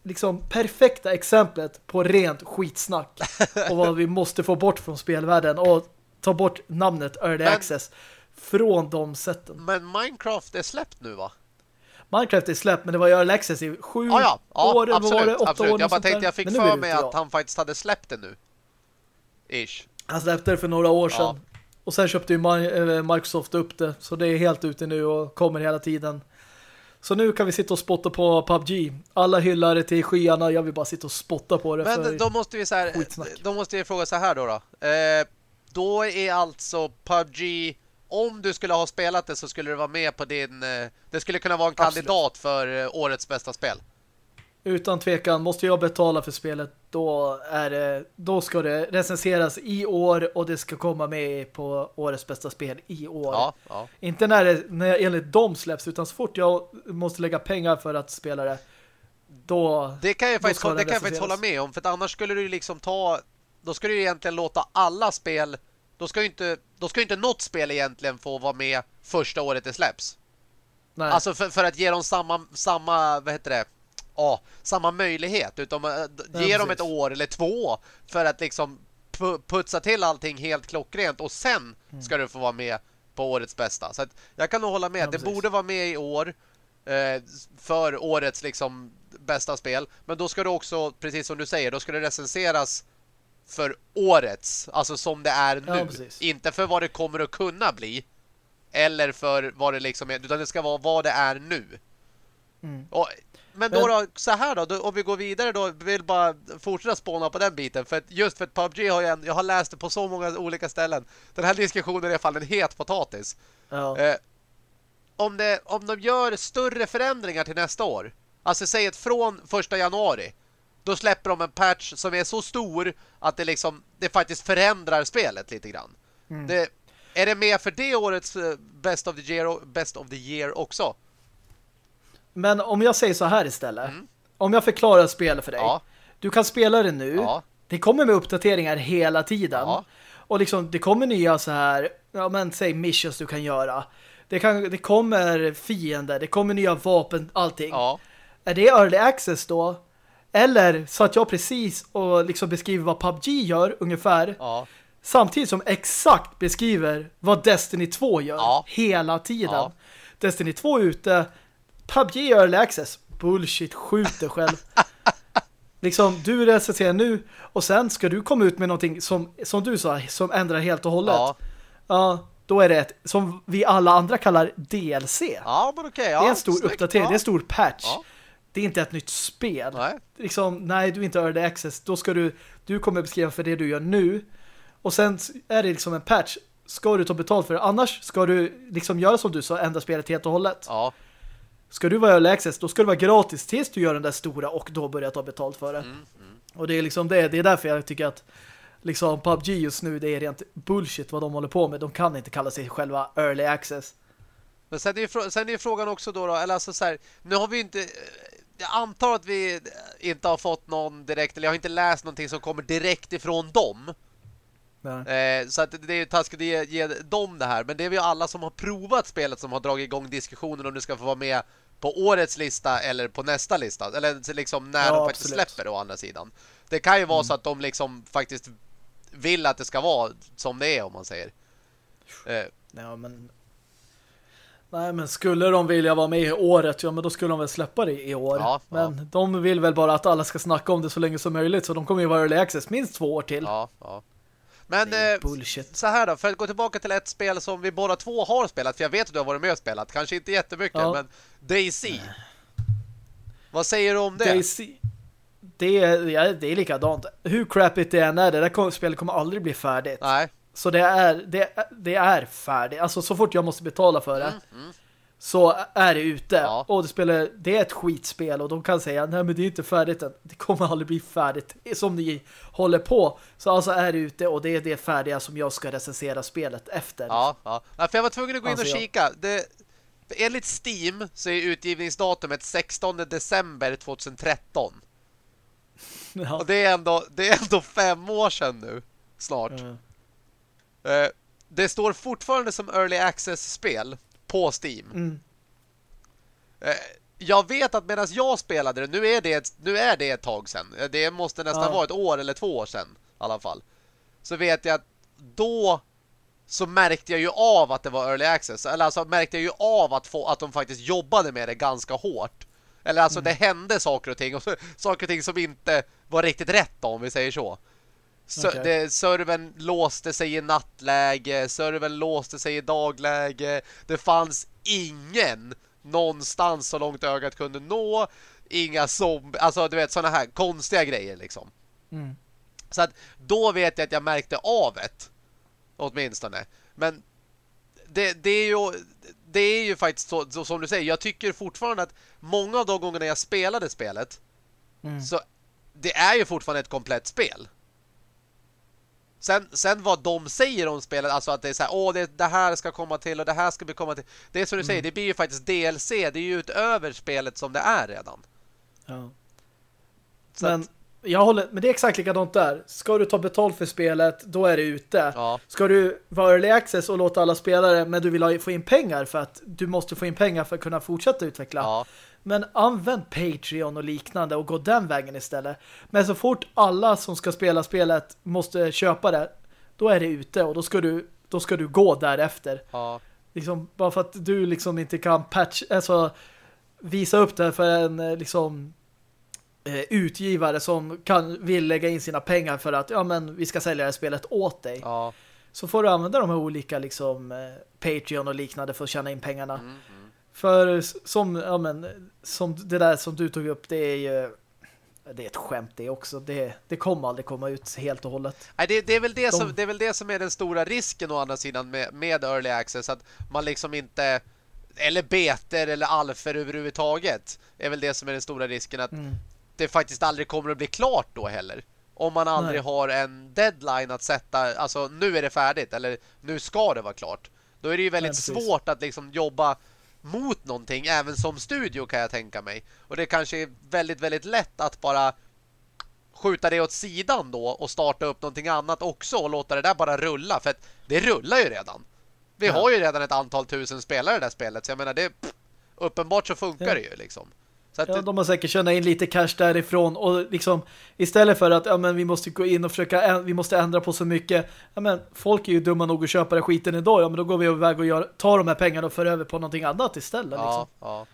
A: liksom perfekta exemplet på rent skitsnack och vad vi måste få bort från spelvärlden och ta bort namnet Early men, Access från de sätten.
B: Men Minecraft är släppt nu va?
A: Minecraft är släppt men det var Early Access i sju
B: ah, ja. Ja,
A: år
B: absolut, var det, åtta absolut. år. Jag bara tänkte jag fick för mig att han faktiskt hade släppt det nu. Ish.
A: Han släppte det för några år sedan. Ja. Och sen köpte ju eh, Microsoft upp det. Så det är helt ute nu och kommer hela tiden. Så nu kan vi sitta och spotta på PubG. Alla hyllar det till skyarna. Jag vill bara sitta och spotta på det.
B: Men då måste vi så här, då måste jag fråga så här då då. Eh, då är alltså PubG om du skulle ha spelat det så skulle det vara med på din eh, det skulle kunna vara en kandidat Absolut. för eh, årets bästa spel.
A: Utan tvekan, måste jag betala för spelet då är det, då ska det recenseras i år och det ska komma med på årets bästa spel i år. Ja, ja. Inte när det när enligt dem släpps utan så fort jag måste lägga pengar för att spela det då
B: Det kan jag faktiskt, det kan jag faktiskt hålla med om för annars skulle du liksom ta då ska du egentligen låta alla spel då ska ju inte, då ska inte något spel egentligen få vara med första året det släpps.
A: Nej.
B: Alltså för, för att ge dem samma, samma vad heter det? Ja, samma möjlighet. Utan äh,
A: Ja,
B: ge dem ett år eller två för att liksom pu- putsa till allting helt klockrent och sen
A: Mm.
B: ska du få vara med på årets bästa. Så att jag kan nog hålla med.
A: Ja,
B: det
A: precis.
B: borde vara med i år eh, för årets liksom bästa spel. Men då ska det också, precis som du säger, då ska det recenseras för årets, alltså som det är
A: Ja,
B: nu.
A: precis.
B: Inte för vad det kommer att kunna bli eller för vad det liksom är, utan det ska vara vad det är nu.
A: Mm.
B: Och, men då, då så här då, då, om vi går vidare då, vill bara fortsätta spåna på den biten. För att just för att PUBG har jag, en, jag har läst det på så många olika ställen. Den här diskussionen är i alla fall en het potatis.
A: ja.
B: Eh, om, det, om de gör större förändringar till nästa år, alltså säg att från första januari, då släpper de en patch som är så stor att det liksom, det faktiskt förändrar spelet lite grann.
A: Mm.
B: Det, är det med för det årets eh, Best of the Year, Best of the year också?
A: Men om jag säger så här istället.
B: Mm.
A: Om jag förklarar spelet för dig.
B: Ja.
A: Du kan spela det nu.
B: Ja.
A: Det kommer med uppdateringar hela tiden.
B: Ja.
A: Och liksom, det kommer nya så här, ja men säg missions du kan göra. Det, kan, det kommer fiender, det kommer nya vapen, allting.
B: Ja.
A: Är det early access då? Eller så att jag precis och liksom beskriver vad PUBG gör ungefär.
B: Ja.
A: Samtidigt som exakt beskriver vad Destiny 2 gör hela tiden. Destiny 2 är ute, PUBG är early access. Bullshit, skjut dig själv. <laughs> liksom, du recenserar nu och sen ska du komma ut med någonting som, som du sa, som ändrar helt och hållet.
B: Ja.
A: Ja, då är det ett, som vi alla andra kallar DLC.
B: Ja, men okej. ja,
A: det är en stor
B: snyggt.
A: uppdatering,
B: Ja.
A: det är en stor patch.
B: Ja.
A: Det är inte ett nytt spel.
B: Nej.
A: Liksom, nej, du är inte early access. Då ska du, du kommer beskriva för det du gör nu. Och sen är det liksom en patch. Ska du ta betalt för det? Annars ska du liksom göra som du sa, ändra spelet helt och hållet.
B: Ja.
A: Ska du vara early access, då ska det vara gratis tills du gör den där stora och då börjar ta betalt för det.
B: Mm,
A: Och det är liksom det, det är därför jag tycker att liksom PUBG just nu, det är rent bullshit vad de håller på med. De kan inte kalla sig själva early access.
B: Men sen är, ju sen är ju frågan också då, då eller alltså så här, nu har vi inte jag antar att vi inte har fått någon direkt, eller jag har inte läst någonting som kommer direkt ifrån dem. Eh, så att det är taskigt att ge, ge dem det här. Men det är ju alla som har provat spelet som har dragit igång diskussionen om det ska få vara med på årets lista eller på nästa lista. Eller liksom när
A: Ja,
B: de faktiskt
A: absolut.
B: släpper å andra sidan. Det kan ju vara så att de liksom faktiskt vill att det ska vara som det är om man säger. Eh,
A: Ja, men... Nej, men skulle de vilja vara med i året, ja men då skulle de väl släppa det i år.
B: Ja,
A: men de vill väl bara att alla ska snacka om det så länge som möjligt, så de kommer ju vara early access minst två år till.
B: ja, ja. Men eh, så här då, för att gå tillbaka till ett spel som vi båda två har spelat, för jag vet att du har varit med och spelat, kanske inte jättemycket,
A: Ja.
B: men Daisy. Vad säger du om det?
A: Daisy, det, är, ja, det är likadant. Hur crappigt det än är, det där spelet kommer aldrig bli färdigt.
B: Nej.
A: Så det är, det, det är färdigt. Alltså så fort jag måste betala för det så är det ute.
B: Ja.
A: Och det, spelar, det är ett skitspel och de kan säga nej men det är inte färdigt än. Det kommer aldrig bli färdigt <laughs> som ni håller på. Så alltså är det ute och det är det färdiga som jag ska recensera spelet efter.
B: Ja, ja. ja för jag var tvungen att gå in och
A: Alltså,
B: kika. Det, enligt Steam så är utgivningsdatumet 16 december 2013. <laughs>
A: Ja.
B: Och det är, ändå, det är ändå fem år sedan nu. Snart.
A: Mm.
B: Eh, det står fortfarande som Early Access-spel på Steam.
A: Mm.
B: Eh, jag vet att medan jag spelade det, nu är det, ett, nu är det ett tag sedan. Eh, Det måste nästan
A: Ja.
B: vara ett år eller två år sedan i alla fall. Så vet jag att då så märkte jag ju av att det var early access. Eller alltså märkte jag ju av att, få, att de faktiskt jobbade med det ganska hårt. Eller alltså det hände saker och ting. Och så, saker och ting som inte var riktigt rätt då, om vi säger så. Det, servern låste sig i nattläge, servern låste sig i dagläge. Det fanns ingen någonstans så långt ögat kunde nå. Inga zombie, alltså du vet sådana här konstiga grejer liksom.
A: Mm.
B: Så att då vet jag att jag märkte av det. Åtminstone. Men det, det är ju det är ju faktiskt så, så som du säger. Jag tycker fortfarande att många av de gångerna jag spelade spelet
A: Mm.
B: så det är ju fortfarande ett komplett spel. Sen, sen vad de säger om spelet, alltså att det är så här, åh det, det här ska komma till och det här ska vi komma till. Det är som du säger, det blir ju faktiskt DLC. Det är ju utöver spelet som det är redan.
A: Ja.
B: Så
A: Men
B: att,
A: jag håller, men det är exakt likadant där. Ska du ta betalt för spelet, då är det ute.
B: Ja.
A: Ska du vara early access och låta alla spelare, men du vill ha, få in pengar för att du måste få in pengar för att kunna fortsätta utveckla.
B: Ja.
A: Men använd Patreon och liknande och gå den vägen istället. Men så fort alla som ska spela spelet måste köpa det, då är det ute och då ska du, då ska du gå därefter.
B: Ja.
A: Liksom, bara för att du liksom inte kan patch, alltså visa upp det för en eh, liksom eh, utgivare som kan, vill lägga in sina pengar för att ja men vi ska sälja det här spelet åt dig.
B: Ja.
A: Så får du använda de här olika liksom eh, Patreon och liknande för att tjäna in pengarna.
B: Mm, mm.
A: För som, ja men, som det där som du tog upp, det är ju det är ett skämt det också. Det, det kommer aldrig komma ut helt och hållet.
B: Nej, det, det, är väl det,
A: De-
B: som, det är väl det som är den stora risken å andra sidan med, med Early Access. Att man liksom inte... Eller beter eller alfer överhuvudtaget. är väl det som är den stora risken. Att
A: Mm.
B: det faktiskt aldrig kommer att bli klart då heller. Om man aldrig
A: Nej.
B: har en deadline att sätta, alltså nu är det färdigt eller nu ska det vara klart. Då är det ju väldigt
A: Nej,
B: svårt att liksom jobba mot någonting även som studio kan jag tänka mig. Och det kanske är väldigt, väldigt lätt att bara skjuta det åt sidan då och starta upp någonting annat också och låta det där bara rulla för att det rullar ju redan. Vi
A: Ja.
B: har ju redan ett antal tusen spelare i det här spelet så jag menar det pff, uppenbart så funkar
A: Ja.
B: det ju liksom. Så
A: Ja,
B: det,
A: de har säkert tjänat in lite cash därifrån och liksom istället för att ja, men vi måste gå in och försöka vi måste ändra på så mycket. Ja, men folk är ju dumma nog att köpa den skiten idag. Ja, men då går vi iväg och gör, tar de här pengarna och för över på någonting annat istället.
B: ja,
A: Liksom.
B: ja,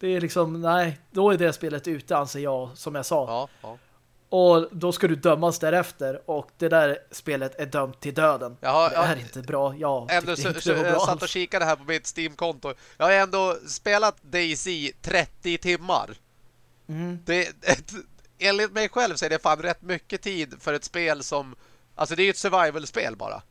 A: Det är liksom, nej, då är det spelet ute anser jag, som jag sa.
B: ja, ja.
A: Och då ska du dömas därefter och det där spelet är dömt till döden.
B: Jag har-
A: det är
B: jag-
A: inte bra. Jag
B: Ändå så,
A: inte
B: så,
A: bra
B: jag satt och kikade här på mitt Steam-konto. Jag har ändå spelat Daisy 30 timmar.
A: Mm.
B: Det, ett, enligt mig själv så är det fan rätt mycket tid för ett spel som... Alltså det är ju ett survival-spel bara.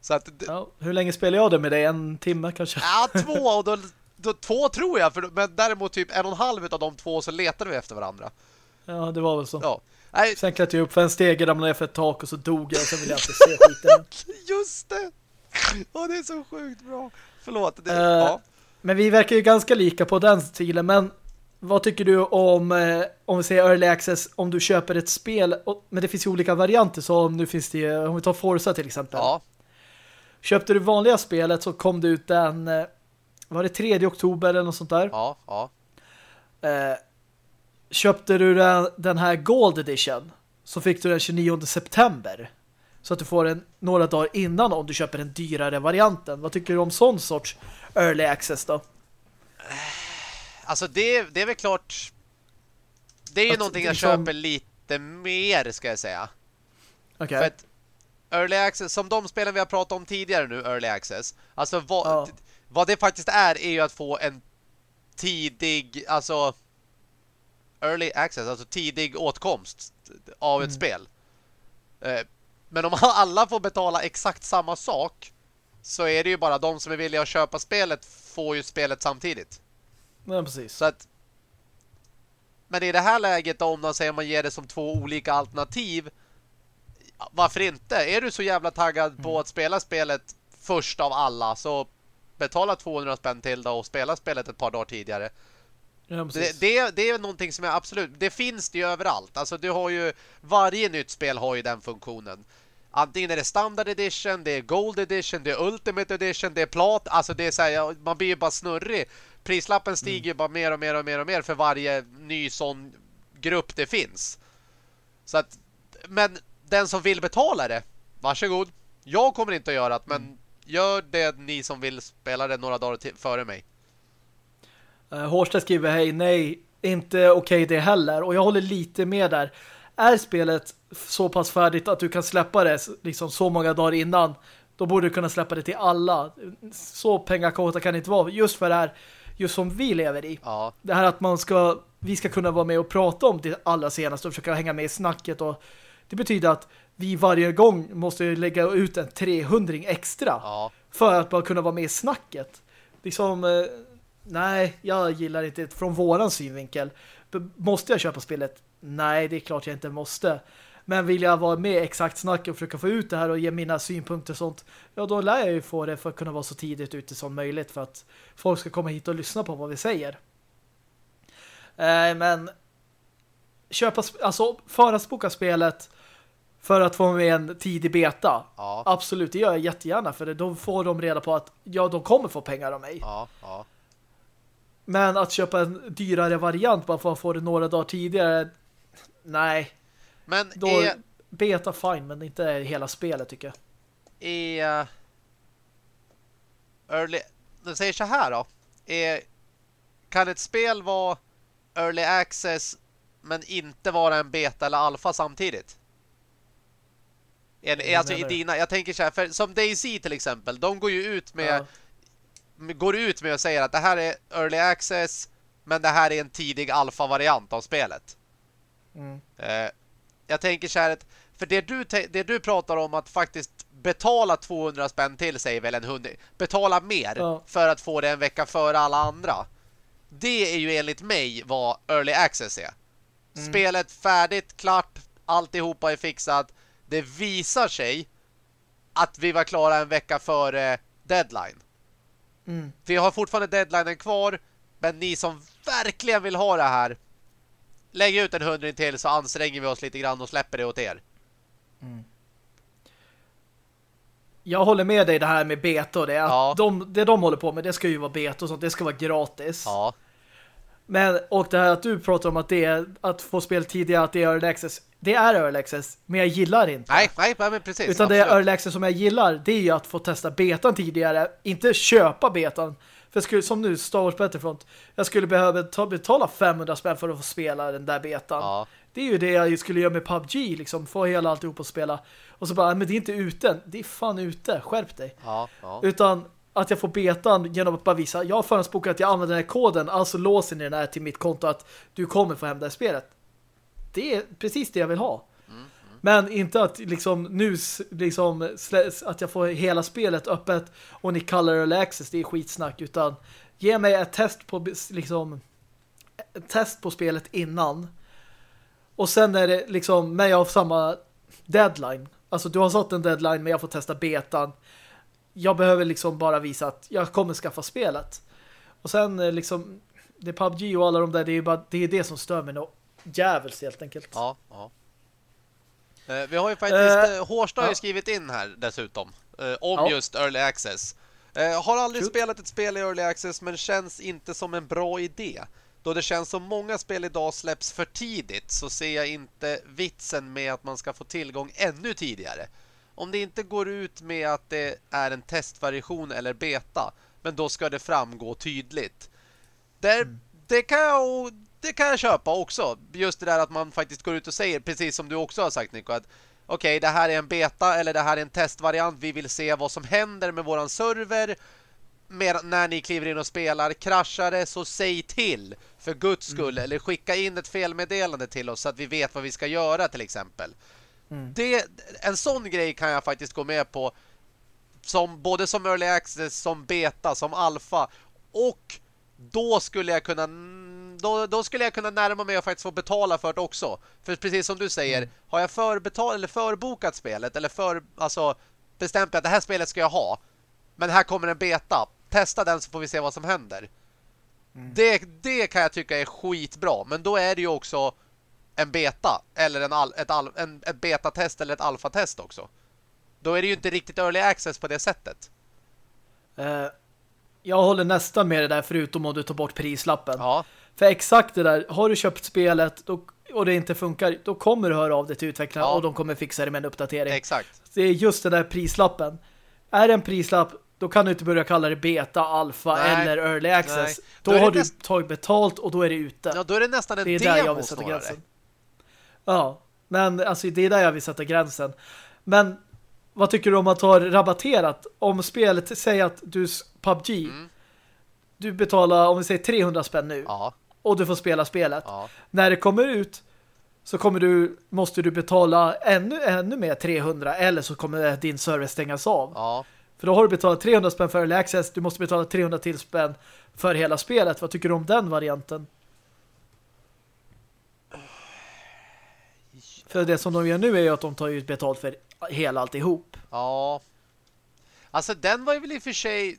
B: Så att... Ja,
A: Ja, hur länge spelar jag det med dig? En timme kanske?
B: två och då, då... Två tror jag, för, men däremot typ en och en halv av de två så letade vi efter varandra.
A: Ja, det var väl så.
B: Ja. Nej,
A: Sen klättrade jag upp för en steg, ramlade ner för ett tak och så dog jag. Sen ville jag inte se skiten. <laughs>
B: just det! Åh, det är så sjukt bra. Förlåt. Det,
A: Eh,
B: ja.
A: Men vi verkar ju ganska lika på den stilen. Men vad tycker du om, eh, om vi säger early access, om du köper ett spel, och, men det finns ju olika varianter, så nu finns det om vi tar Forza till exempel.
B: ja.
A: Köpte du vanliga spelet så kom det ut den, eh, var det 3 oktober eller något sånt där?
B: Ja, ja.
A: Eh, köpte du den, här Gold Edition så fick du den 29 september. Så att du får den några dagar innan om du köper den dyrare varianten. Vad tycker du om sån sorts early access då?
B: Alltså det, det är väl klart Det är ju
A: Att
B: någonting jag
A: liksom-
B: köper lite mer ska jag säga. För att Early Access, som de spelen vi har pratat om tidigare nu Early Access Alltså vad,
A: Ja.
B: vad det faktiskt är Är ju att få en Tidig, alltså Early Access, alltså tidig åtkomst Av ett
A: Mm.
B: spel Eh, Men om <laughs> alla får betala exakt samma sak Så är det ju bara de som är villiga att köpa spelet Får ju spelet samtidigt
A: Ja, precis.
B: så att Men i det här läget om man säger man ger det som två olika alternativ Varför inte? Är du så jävla taggad på att spela spelet först av alla så betala 200 spänn till då och spela spelet ett par dagar tidigare.
A: Ja.
B: Det, det, det är någonting som är absolut Det finns det ju överallt. Alltså du har ju Varje nytt spel har ju den funktionen. Antingen är det standard edition, det är gold edition, det är ultimate edition, det är plat. Alltså det är så här, man blir ju bara snurrig. Prislappen stiger ju bara mer och mer och mer och mer för varje ny sån grupp det finns. Så att men den som vill betala det, varsågod. Jag kommer inte att göra det, men gör det ni som vill spela det några dagar före mig.
A: Uh, Hårsta skriver hej, nej, inte okej det heller. Och jag håller lite med där. Är spelet så pass färdigt att du kan släppa det liksom så många dagar innan, då borde du kunna släppa det till alla. Så pengakåta kan det inte vara. Just för det här, just som vi lever i.
B: Ja,
A: Det här att man ska, vi ska kunna vara med och prata om det allra senaste och försöka hänga med i snacket. Och det betyder att vi varje gång måste lägga ut en 300 extra
B: ja.
A: för att bara kunna vara med i snacket. Liksom, eh, nej, jag gillar inte det från våran synvinkel. Måste jag köpa spelet? Nej, det är klart jag inte måste. Men vill jag vara med exakt snack och försöka få ut det här och ge mina synpunkter och sånt, ja då lär jag ju få det för att kunna vara så tidigt ute som möjligt för att folk ska komma hit och lyssna på vad vi säger. Eh, men köpa, alltså förhandsboka spelet för att få med en tidig beta.
B: Ja.
A: Absolut, det gör jag jättegärna för då får de reda på att ja, de kommer få pengar av mig.
B: Ja, ja.
A: Men att köpa en dyrare variant bara för att få det några dagar tidigare nej.
B: Men
A: Då,
B: är,
A: beta fine, men inte hela spelet tycker jag.
B: är uh, early de säger så här då. Är, kan ett spel vara early access men inte vara en beta eller alfa samtidigt? Är alltså i dina, jag tänker så här, för som DayZ till exempel, de går ju ut med
A: Ja.
B: Går ut med att säga att det här är early access men det här är en tidig alfa-variant av spelet.
A: Mm.
B: Eh, jag tänker så här att för det du, det du pratar om att faktiskt betala 200 spänn till säger väl en hund betala mer
A: Ja.
B: för att få det en vecka före alla andra. Det är ju enligt mig vad early access är.
A: Mm.
B: Spelet färdigt, klart, alltihopa är fixat. Det visar sig att vi var klara en vecka före deadline.
A: Mm.
B: Vi har fortfarande deadlinen kvar Men ni som verkligen vill ha det här Lägg ut en hundring till så anstränger vi oss lite grann och släpper det åt er
A: Jag håller med dig det här med beta och det.
B: Ja.
A: de, det de håller på med, det ska ju vara beta och sånt. Det ska vara gratis.
B: Ja,
A: Men, och det här att du pratar om att det är att få spel tidigare, att det är early access. Det är early access, men jag gillar det inte.
B: nej, nej, nej men precis
A: Utan det
B: absolut.
A: early access som jag gillar, det är ju att få testa betan tidigare. Inte köpa betan. För jag skulle, som nu, Star Wars Battlefront, jag skulle behöva ta, betala 500 spänn för att få spela den där betan.
B: Ja,
A: Det är ju det jag skulle göra med PUBG, liksom, få hela alltihop att spela. Och så bara, men det är inte ute. Det är fan ute, skärp dig.
B: ja, ja
A: Utan att jag får betan genom att bara visa, jag har förhandsbokat att jag använder den här koden, alltså låser ni den här till mitt konto att du kommer få hem det här spelet. Det är precis det jag vill ha. Men inte att liksom nu liksom att jag får hela spelet öppet och ni kallar det access, det är skitsnack utan ge mig ett test på liksom ett test på spelet innan. Och sen är det liksom men jag har samma deadline. Alltså du har satt en deadline men jag får testa betan. Jag behöver liksom bara visa att jag kommer skaffa spelet. Och sen eh, liksom det är PUBG och alla de där det är ju bara det är det som stör mig något jävels helt enkelt.
B: ja, ja. Eh, Vi har ju faktiskt,
A: Eh,
B: eh, Hårsta har ju skrivit in här dessutom eh, Om
A: Ja.
B: just Early Access eh, Har aldrig
A: Kul.
B: spelat ett spel i Early Access Men känns inte som en bra idé Då det känns som många spel idag släpps för tidigt Så ser jag inte vitsen med att man ska få tillgång ännu tidigare Om det inte går ut med att det är en testvariation eller beta Men då ska det framgå tydligt där, det, kan jag, det kan jag köpa också. Just det där att man faktiskt går ut och säger, precis som du också har sagt Nico, att okej, det här är en beta eller det här är en testvariant. Vi vill se vad som händer med våran server med, när ni kliver in och spelar. Kraschar det så säg till för guds skull. Eller skicka in ett felmeddelande till oss så att vi vet vad vi ska göra till exempel.
A: Mm.
B: Det, en sån grej kan jag faktiskt gå med på som både som early access, som beta, som alfa och då skulle jag kunna då, då skulle jag kunna närma mig och faktiskt få betala för det också. För precis som du säger, har jag förbetal eller förbokat spelet eller för alltså bestämt mig att det här spelet ska jag ha. Men här kommer en beta. Testa den så får vi se vad som händer. Det, det kan jag tycka är skitbra, men då är det ju också en beta eller en, al, ett, al, en ett betatest eller ett alfatest också. Då är det ju inte riktigt early access på det sättet.
A: Eh, jag håller nästan med det där förutom om du tar bort prislappen.
B: Ja,
A: För exakt det där, har du köpt spelet då, och det inte funkar, då kommer du höra av dig till utvecklaren
B: Ja.
A: och de kommer fixa det med en uppdatering.
B: exakt.
A: Det är just den där prislappen. Är det en prislapp, då kan du inte börja kalla det beta, alfa
B: Nej.
A: eller early access.
B: Nej.
A: Då,
B: Då
A: har du tagt betalt och då är det ute.
B: Ja, då är det nästan en
A: det är
B: demo
A: där jag vill sätta gränsen. Ja, men alltså det är där jag vill sätta gränsen. Men vad tycker du om att ha rabatterat? Om spelet säger att du PUBG
B: Mm.
A: du betalar, om vi säger 300 spänn nu
B: Ja,
A: och du får spela spelet.
B: ja,
A: När det kommer ut så kommer du, måste du betala ännu, ännu mer 300 eller så kommer din server stängas av.
B: ja.
A: För då har du betalat 300 spänn för early access, du måste betala 300 till spänn för hela spelet. Vad tycker du om den varianten? För det som de gör nu är ju att de tar ut betalt för hela alltihop.
B: Ja. Alltså den var ju väl i och för sig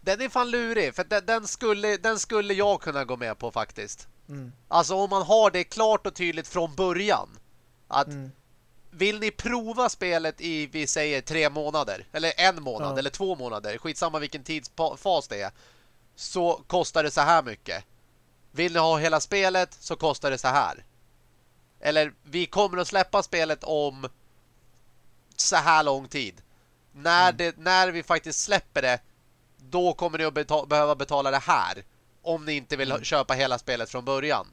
B: den är fan lurig. För den, den, skulle, den skulle jag kunna gå med på faktiskt.
A: Mm.
B: Alltså om man har det klart och tydligt från början. Att
A: Mm.
B: vill ni prova spelet i, vi säger, tre månader. Eller en månad,
A: Ja.
B: eller två månader. Skitsamma vilken tidsfas det är. Så kostar det så här mycket. Vill ni ha hela spelet så kostar det så här. Eller vi kommer att släppa spelet om så här lång tid. När, det, när vi faktiskt släpper det då kommer ni att beta behöva betala det här. Om ni inte vill ha- köpa hela spelet från början.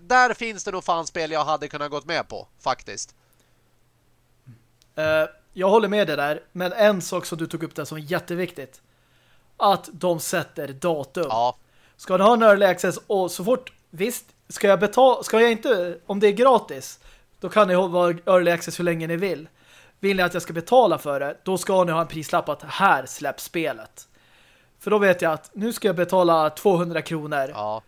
B: Där finns det nog fan spel jag hade kunnat gått med på, faktiskt.
A: Eh, jag håller med dig där, men en sak som du tog upp där som är jätteviktigt. Att de sätter datum.
B: Ja,
A: Ska du ha en early access och så fort, visst, ska jag betala, ska jag inte, om det är gratis, då kan ni ha vara early access hur länge ni vill. Vill ni att jag ska betala för det, då ska ni ha en prislapp att här släpps spelet. För då vet jag att nu ska jag betala 200 kronor.
B: ja,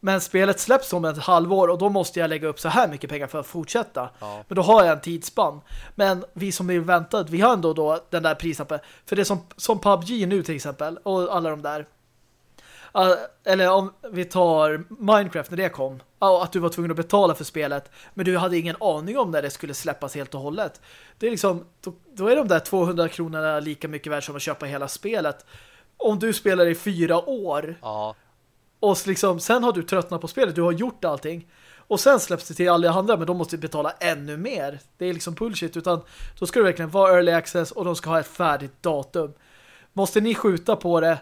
A: Men spelet släpps om ett halvår och då måste jag lägga upp så här mycket pengar för att fortsätta.
B: Ja.
A: Men då har jag en tidsspann. Men vi som är väntat, vi har ändå då den där prislappen. För det är som, som PUBG nu till exempel och alla de där. Uh, eller om vi tar Minecraft när det kom. Att du var tvungen att betala för spelet. Men du hade ingen aning om när det skulle släppas helt och hållet. Det är liksom, då, då är de där 200 kronorna lika mycket värd som att köpa hela spelet. Om du spelar i fyra år
B: ja,
A: och liksom, sen har du tröttnat på spelet, du har gjort allting. Och sen släpps det till alla andra, men de måste betala ännu mer. Det är liksom bullshit, utan då ska det verkligen vara early access och de ska ha ett färdigt datum. Måste ni skjuta på det,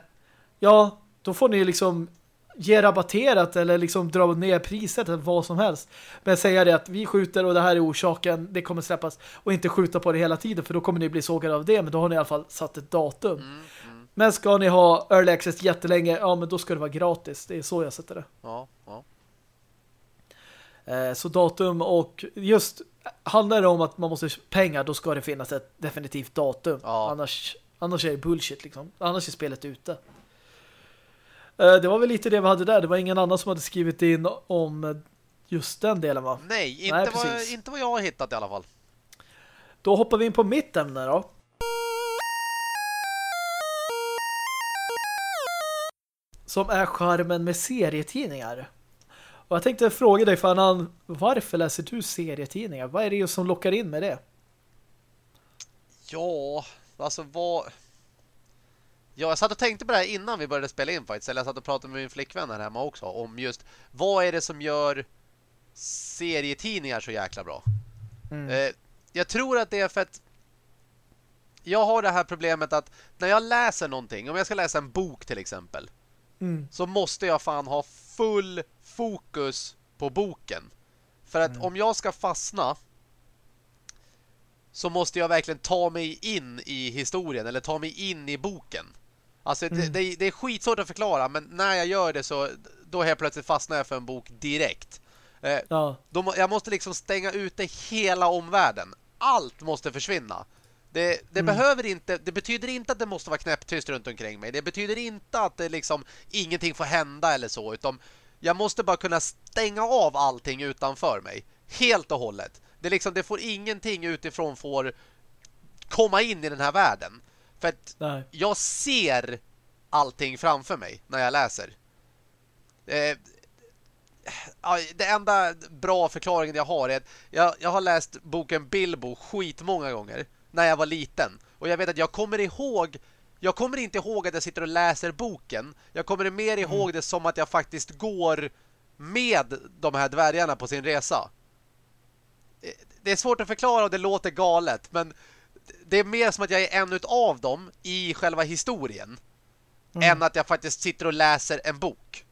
A: ja, då får ni liksom ge rabatterat eller liksom dra ner priset eller vad som helst. Men säga det att vi skjuter och det här är orsaken, det kommer släppas och inte skjuta på det hela tiden för då kommer ni bli sågade av det, men då har ni i alla fall satt ett datum.
B: mm, mm,
A: Men ska ni ha early access jättelänge, ja men då ska det vara gratis. Det är så jag sätter det.
B: ja, ja.
A: Eh, så datum och just handlar det om att man måste pengar, då ska det finnas ett definitivt datum.
B: Ja.
A: Annars, annars är det bullshit liksom. Annars är spelet ute. Eh, det var väl lite det vi hade där. Det var ingen annan som hade skrivit in om just den delen va?
B: Nej, inte,
A: Nej,
B: vad, inte vad jag har hittat i alla fall.
A: Då hoppar vi in på mitt ämne då. Som är skärmen med serietidningar. Och jag tänkte fråga dig Fanan, varför läser du serietidningar? Vad är det som lockar in med det?
B: Ja, alltså vad... Ja, jag satt och tänkte på det här innan vi började spela in faktiskt. Eller jag satt och pratade med min flickvän här hemma också. Om just, vad är det som gör serietidningar så jäkla bra?
A: Mm.
B: Eh, jag tror att det är för att jag har det här problemet att när jag läser någonting, om jag ska läsa en bok till exempel,
A: Mm.
B: så måste jag fan ha full fokus på boken. För att om jag ska fastna så måste jag verkligen ta mig in i historien eller ta mig in i boken. Alltså det,
A: Mm.
B: det, det är skitsvårt att förklara men när jag gör det så då helt plötsligt fastnar jag för en bok direkt. Eh,
A: Ja.
B: då, jag måste liksom stänga ute hela omvärlden. Allt måste försvinna. Det, det
A: Mm.
B: behöver inte, det betyder inte att det måste vara knäpptyst runt omkring mig. Det betyder inte att det liksom ingenting får hända eller så, utan jag måste bara kunna stänga av allting utanför mig. Helt och hållet. Det, liksom, det får ingenting utifrån får komma in i den här världen. För att
A: Nej.
B: jag ser allting framför mig när jag läser. Eh, det enda bra förklaringen jag har är att jag, jag har läst boken Bilbo skitmånga gånger när jag var liten. Och jag vet att jag kommer ihåg jag kommer inte ihåg att jag sitter och läser boken. Jag kommer mer ihåg det som att jag faktiskt går med de här dvärgarna på sin resa. Eh, Det är svårt att förklara och det låter galet, men det är mer som att jag är en av dem i själva historien
A: Mm.
B: än att jag faktiskt sitter och läser en bok.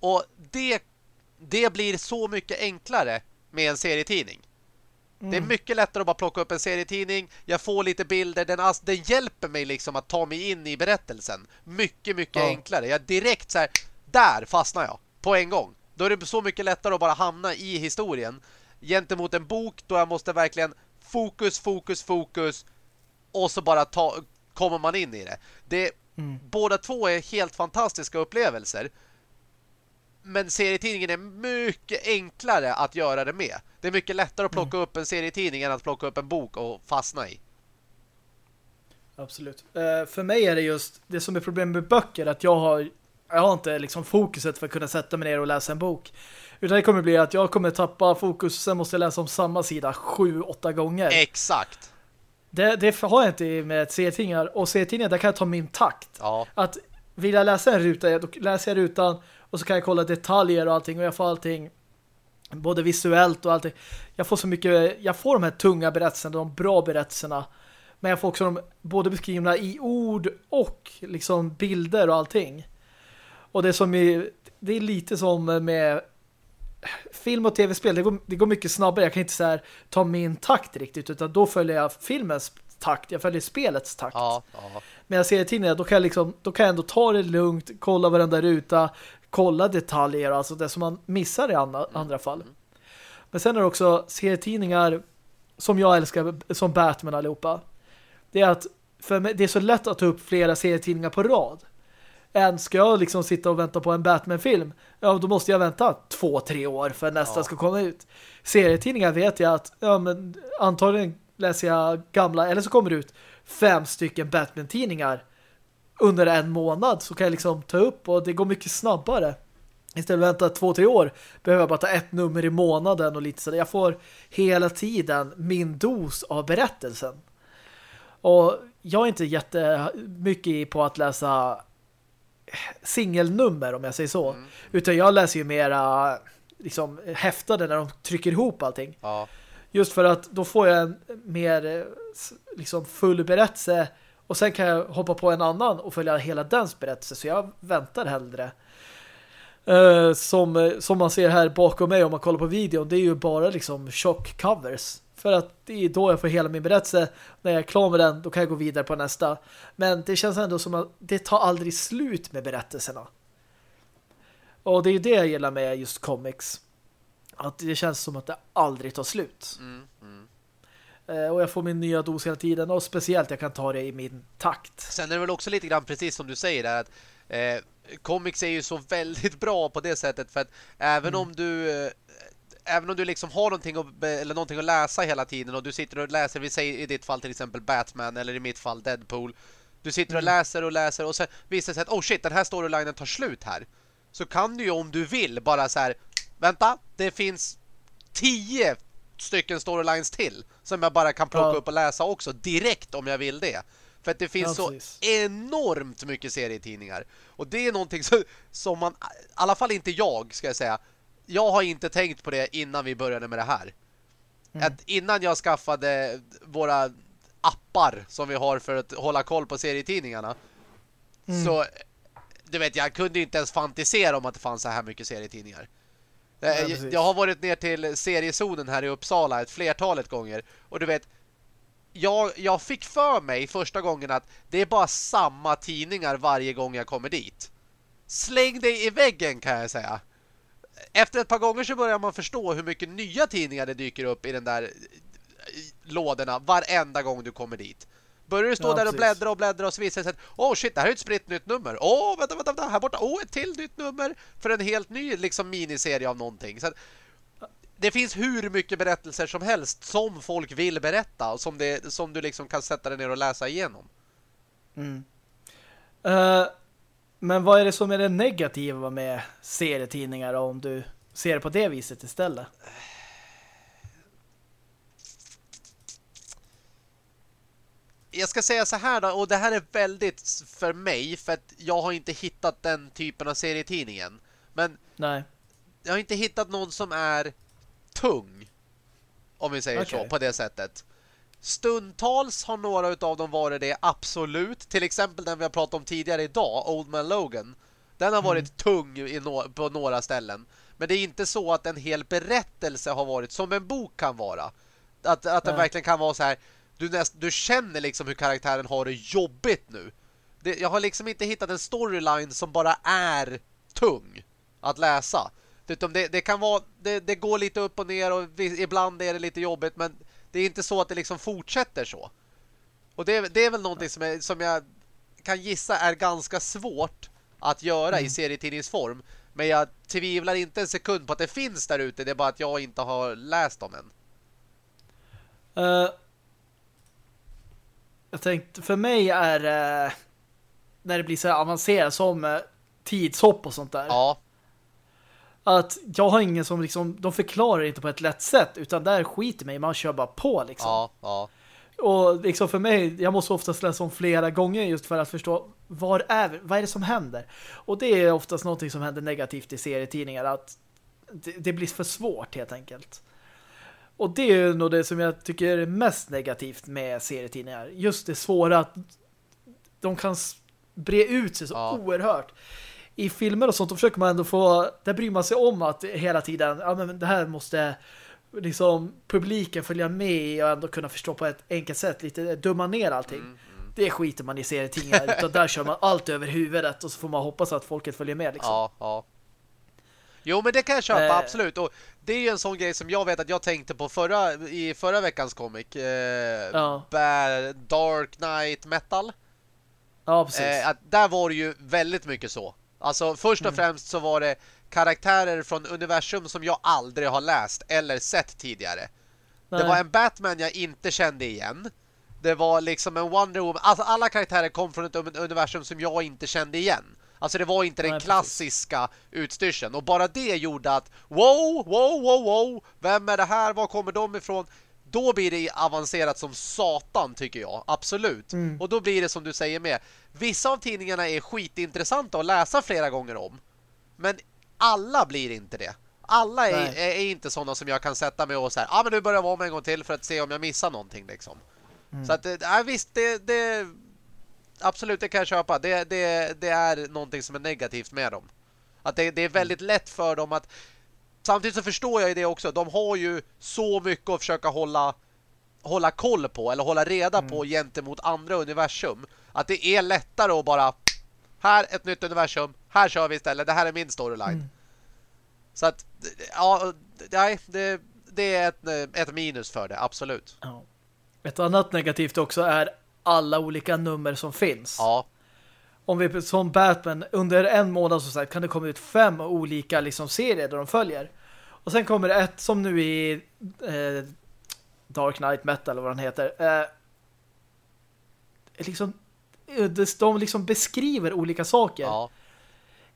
B: Och det, det blir så mycket enklare med en serietidning. Det är
A: Mm.
B: mycket lättare att bara plocka upp en serietidning. Jag får lite bilder. Den, den hjälper mig liksom att ta mig in i berättelsen. Mycket, mycket
A: Ja.
B: enklare. Jag direkt så här, där fastnar jag. På en gång. Då är det så mycket lättare att bara hamna i historien. Gentemot en bok då jag måste verkligen fokus, fokus, fokus. Och så bara ta, kommer man in i det. det
A: Mm.
B: Båda två är helt fantastiska upplevelser. Men serietidningen är mycket enklare att göra det med. Det är mycket lättare att plocka upp en serietidning än att plocka upp en bok och fastna i.
A: Absolut. Uh, för mig är det just det som är problemet med böcker att jag har jag har inte liksom fokuset för att kunna sätta mig ner och läsa en bok. Utan det kommer bli att jag kommer tappa fokus sen måste jag läsa om samma sida sju, åtta gånger.
B: Exakt.
A: Det, det har jag inte med serietidningar. Och serietidningar, där kan jag ta min takt.
B: Ja.
A: Att vill jag läsa en ruta, då läser jag rutan och så kan jag kolla detaljer och allting och jag får allting både visuellt och allting. Jag får så mycket, jag får de här tunga berättelserna, de bra berättelserna. Men jag får också de både beskrivna i ord och liksom bilder och allting. Och det som är, det är lite som med film och tv-spel, det går, det går mycket snabbare. Jag kan inte så här, ta min takt riktigt, utan då följer jag filmens takt, jag följer spelets takt.
B: Ja, ja.
A: Men jag ser tidningar, då kan jag liksom, då kan jag ändå ta det lugnt, kolla varenda ruta, kolla detaljer, alltså det som man missar i andra, mm. andra fall. Men sen är det också serietidningar som jag älskar, som Batman allihopa. Det är att för mig, det är så lätt att ta upp flera serietidningar på rad än ska jag liksom sitta och vänta på en Batman-film ja då måste jag vänta två, tre år för nästa ja. ska komma ut. Serietidningar vet jag att ja, men antagligen läser jag gamla, eller så kommer det ut fem stycken Batman-tidningar under en månad så kan jag liksom ta upp och det går mycket snabbare. Istället för att vänta två, tre år behöver jag bara ta ett nummer i månaden och lite så. Jag får hela tiden min dos av berättelsen. Och jag är inte jättemycket på att läsa singelnummer om jag säger så. Mm. Utan jag läser ju mera liksom häftade när de trycker ihop allting.
B: Ja.
A: Just för att då får jag en mer liksom full berättelse och sen kan jag hoppa på en annan och följa hela dens berättelse. Så jag väntar hellre. Uh, som, som man ser här bakom mig om man kollar på videon, det är ju bara liksom chock covers. För att det är då jag får hela min berättelse. När jag är klar med den, då kan jag gå vidare på nästa. Men det känns ändå som att det tar aldrig slut med berättelserna. Och det är ju det jag gillar med just comics. Att det känns som att det aldrig tar slut.
B: Mm, mm.
A: Eh, och jag får min nya dos hela tiden. Och speciellt jag kan ta det i min takt.
B: Sen är det väl också lite grann precis som du säger där att eh, comics är ju så väldigt bra på det sättet för att även mm. om du eh, även om du liksom har någonting att, eller någonting att läsa hela tiden och du sitter och läser, vi säger i ditt fall till exempel Batman eller i mitt fall Deadpool. Du sitter och mm. läser och läser och sen visar det sig att oh shit, den här storylinen tar slut här. Så kan du ju om du vill bara så här, vänta, det finns tio stycken storylines till som jag bara kan plocka ja. upp och läsa också direkt om jag vill det. För att det finns ja, så enormt mycket serietidningar. Och det är någonting som, som man, i alla fall inte jag ska jag säga, jag har inte tänkt på det innan vi började med det här. Mm. Att innan jag skaffade våra appar som vi har för att hålla koll på serietidningarna mm. så du vet, jag kunde inte ens fantisera om att det fanns så här mycket serietidningar. Ja, jag, jag har varit ner till seriezonen här i Uppsala ett flertalet gånger och du vet jag, jag fick för mig första gången att det är bara samma tidningar varje gång jag kommer dit. Släng dig i väggen kan jag säga efter ett par gånger så börjar man förstå hur mycket nya tidningar det dyker upp i den där lådorna varenda gång du kommer dit. Börjar du stå ja, där och bläddra och bläddra och så visar det sig att åh oh shit, det här är ett spritt nytt nummer. Åh, oh, vänta, vänta, vänta, här borta. Åh, oh, ett till nytt nummer för en helt ny liksom miniserie av någonting. Så att, det finns hur mycket berättelser som helst som folk vill berätta och som, det, som du liksom kan sätta dig ner och läsa igenom.
A: Mm. Uh, men vad är det som är det negativa med serietidningar om du ser det på det viset istället?
B: Jag ska säga så här då, och det här är väldigt för mig för att jag har inte hittat den typen av serietidningen. Men
A: Nej.
B: jag har inte hittat någon som är tung om vi säger okay. så, på det sättet. Stundtals har några av dem varit det, absolut. Till exempel den vi har pratat om tidigare idag, Old Man Logan. Den har varit mm. tung no på några ställen. Men det är inte så att en hel berättelse har varit som en bok kan vara. Att, att den verkligen kan vara så här du, näst, du känner liksom hur karaktären har det jobbigt nu. Det, jag har liksom inte hittat en storyline som bara är tung att läsa. Utom det, det kan vara det, det går lite upp och ner och ibland är det lite jobbigt men det är inte så att det liksom fortsätter så. Och det, det är väl någonting som, är, som jag kan gissa är ganska svårt att göra mm. i serietidningsform. Men jag tvivlar inte en sekund på att det finns där ute. Det är bara att jag inte har läst dem än.
A: Uh, jag tänkte, för mig är eh, när det blir så avancerat som eh, tidshopp och sånt där.
B: Ja.
A: Att jag har ingen som liksom, de förklarar inte på ett lätt sätt utan där skiter mig, man kör bara på liksom.
B: Ja, ja.
A: Och liksom för mig, jag måste oftast läsa om flera gånger just för att förstå vad är, vad är det som händer. Och det är oftast någonting som händer negativt i serietidningar, att det, det blir för svårt helt enkelt. Och det är nog det som jag tycker är mest negativt med serietidningar. Just det svåra att de kan bre ut sig så
B: Ja.
A: oerhört. I filmer och sånt då försöker man ändå få, där bryr man sig om att hela tiden, ja men det här måste liksom publiken följa med och ändå kunna förstå på ett enkelt sätt, lite dumma ner allting.
B: Mm,
A: Det skiter man i serietidningar, utan där kör man allt över huvudet och så får man hoppas att folket följer med liksom.
B: Ja, ja. Jo, men det kan jag köpa,
A: Eh.
B: absolut. Och det är ju en sån grej som jag vet att jag tänkte på förra, i förra veckans comic. Eh,
A: Ja.
B: Dark Knight Metal.
A: Ja, precis.
B: Eh, att där var det ju väldigt mycket så. Alltså först och
A: Mm.
B: främst så var det karaktärer från universum som jag aldrig har läst eller sett tidigare. Det
A: Nej.
B: var en Batman jag inte kände igen. Det var liksom en Wonder Woman. Alltså alla karaktärer kom från ett universum som jag inte kände igen. Alltså det var inte den
A: Nej, precis.
B: klassiska utstyrseln. Och bara det gjorde att wow, wow, wow, wow. Vem är det här? Var kommer de ifrån? Då blir det avancerat som satan tycker jag. Absolut.
A: Mm.
B: Och då blir det som du säger med. Vissa av tidningarna är skitintressanta att läsa flera gånger om. Men alla blir inte det. Alla är, är, är inte sådana som jag kan sätta mig och säga, ja ah, men nu börjar jag om en gång till för att se om jag missar någonting liksom.
A: Mm.
B: Så att, ja, visst, det, det absolut, det kan jag köpa. Det, det, det är någonting som är negativt med dem. Att det, det är väldigt lätt för dem att samtidigt så förstår jag ju det också. De har ju så mycket att försöka hålla hålla koll på eller hålla reda
A: Mm.
B: på gentemot andra universum. Att det är lättare att bara här ett nytt universum, här kör vi istället. Det här är min storyline.
A: Mm.
B: Så att ja, nej, det, det är ett, ett minus för det, absolut.
A: Ja. Ett annat negativt också är alla olika nummer som finns.
B: Ja,
A: Om vi som Batman under en månad så sagt kan det komma ut fem olika liksom serier där de följer. Och sen kommer det ett som nu i eh, Dark Knight Metal eller vad den heter. Eh, liksom eh, de liksom beskriver olika saker
B: ja,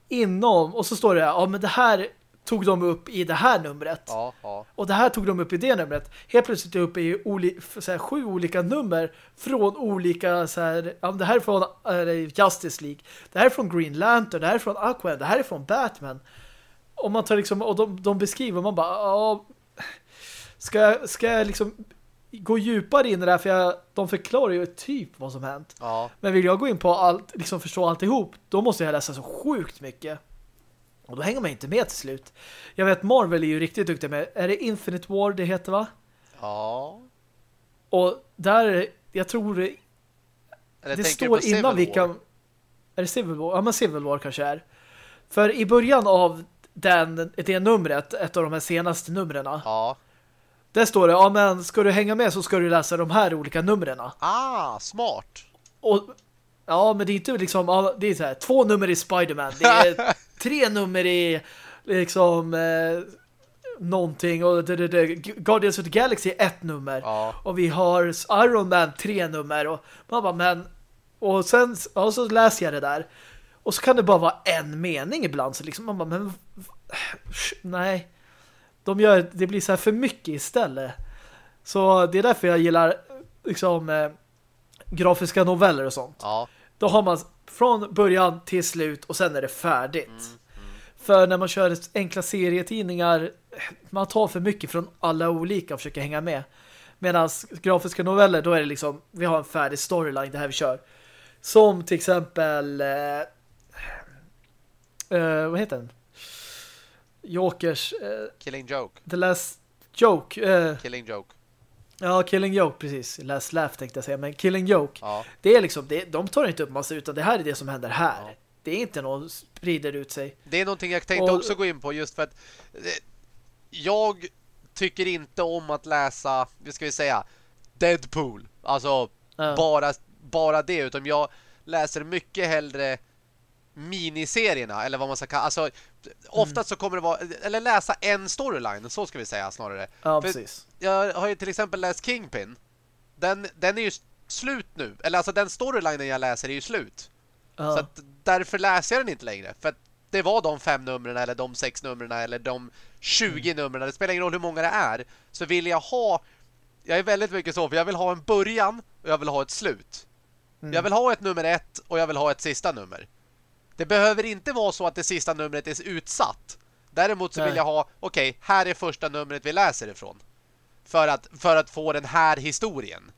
A: inom och så står det ja men det här tog de upp i det här numret.
B: ja, ja.
A: Och det här tog de upp i det numret. Helt plötsligt är uppe i oli här, sju olika nummer från olika så här, ja, det här är från äh, Justice League. Det här är från Green Lantern, det här är från Aquaman, det här är från Batman. Och man tar liksom och de, de beskriver man bara ja, ska jag, ska jag liksom gå djupare in i det här för jag, de förklarar ju typ vad som hänt.
B: ja.
A: Men vill jag gå in på allt, liksom förstå alltihop, då måste jag läsa så sjukt mycket. Och då hänger man inte med till slut. Jag vet, Marvel är ju riktigt duktig med, är det Infinite War det heter va?
B: ja.
A: Och där, jag tror det,
B: Eller
A: det står innan vilka... Är det Civil War? Ja, men Civil War kanske är. För i början av den, det numret, ett av de här senaste numren,
B: Ja.
A: där står det, ja men ska du hänga med så ska du läsa de här olika numren.
B: Ah, smart.
A: Och ja, men det är inte liksom det är så här, två nummer i Spider-Man. Det är <laughs> tre nummer i liksom eh, någonting och det, det, det, Guardians of the Galaxy är ett nummer.
B: Ja.
A: Och vi har Iron Man tre nummer och man bara, men och sen ja, så läser jag det där. Och så kan det bara vara en mening ibland så liksom man bara, men nej. De gör, det blir så här för mycket istället. Så det är därför jag gillar liksom eh, grafiska noveller och sånt.
B: Ja.
A: Då har man från början till slut och sen är det färdigt.
B: Mm,
A: För när man kör enkla serietidningar man tar för mycket från alla olika och försöker hänga med. Medan grafiska noveller, då är det liksom vi har en färdig storyline, det här vi kör. Som till exempel eh, eh, vad heter den? Jokers eh,
B: Killing Joke.
A: The Last Joke eh,
B: Killing Joke.
A: Ja, Killing Joke, precis. Last Laugh tänkte jag säga, men Killing Joke
B: Ja.
A: det är liksom, det, de tar inte upp massa utan det här är det som händer här.
B: Ja.
A: Det är inte någon sprider ut sig.
B: Det är någonting jag tänkte
A: Och-
B: också gå in på just för att eh, jag tycker inte om att läsa, vad ska vi säga, Deadpool. Alltså
A: Ja.
B: bara, bara det, utan jag läser mycket hellre miniserierna, eller vad man ska kalla Alltså, oftast så kommer det vara, eller läsa en storyline, så ska vi säga snarare.
A: Ja,
B: För-
A: precis.
B: Jag har ju till exempel läst Kingpin. Den, den är ju slut nu. Eller alltså den storylinen jag läser är ju slut.
A: Ja.
B: Så att därför läser jag den inte längre. För att det var de fem numren eller de sex numren eller de 20
A: Mm.
B: numren. Det spelar ingen roll hur många det är. Så vill jag ha... Jag är väldigt mycket så, för jag vill ha en början och jag vill ha ett slut.
A: Mm.
B: Jag vill ha ett nummer ett och jag vill ha ett sista nummer. Det behöver inte vara så att det sista numret är utsatt. Däremot så
A: Nej.
B: vill jag ha, okej, här är första numret vi läser ifrån. För att, för att få den här historien.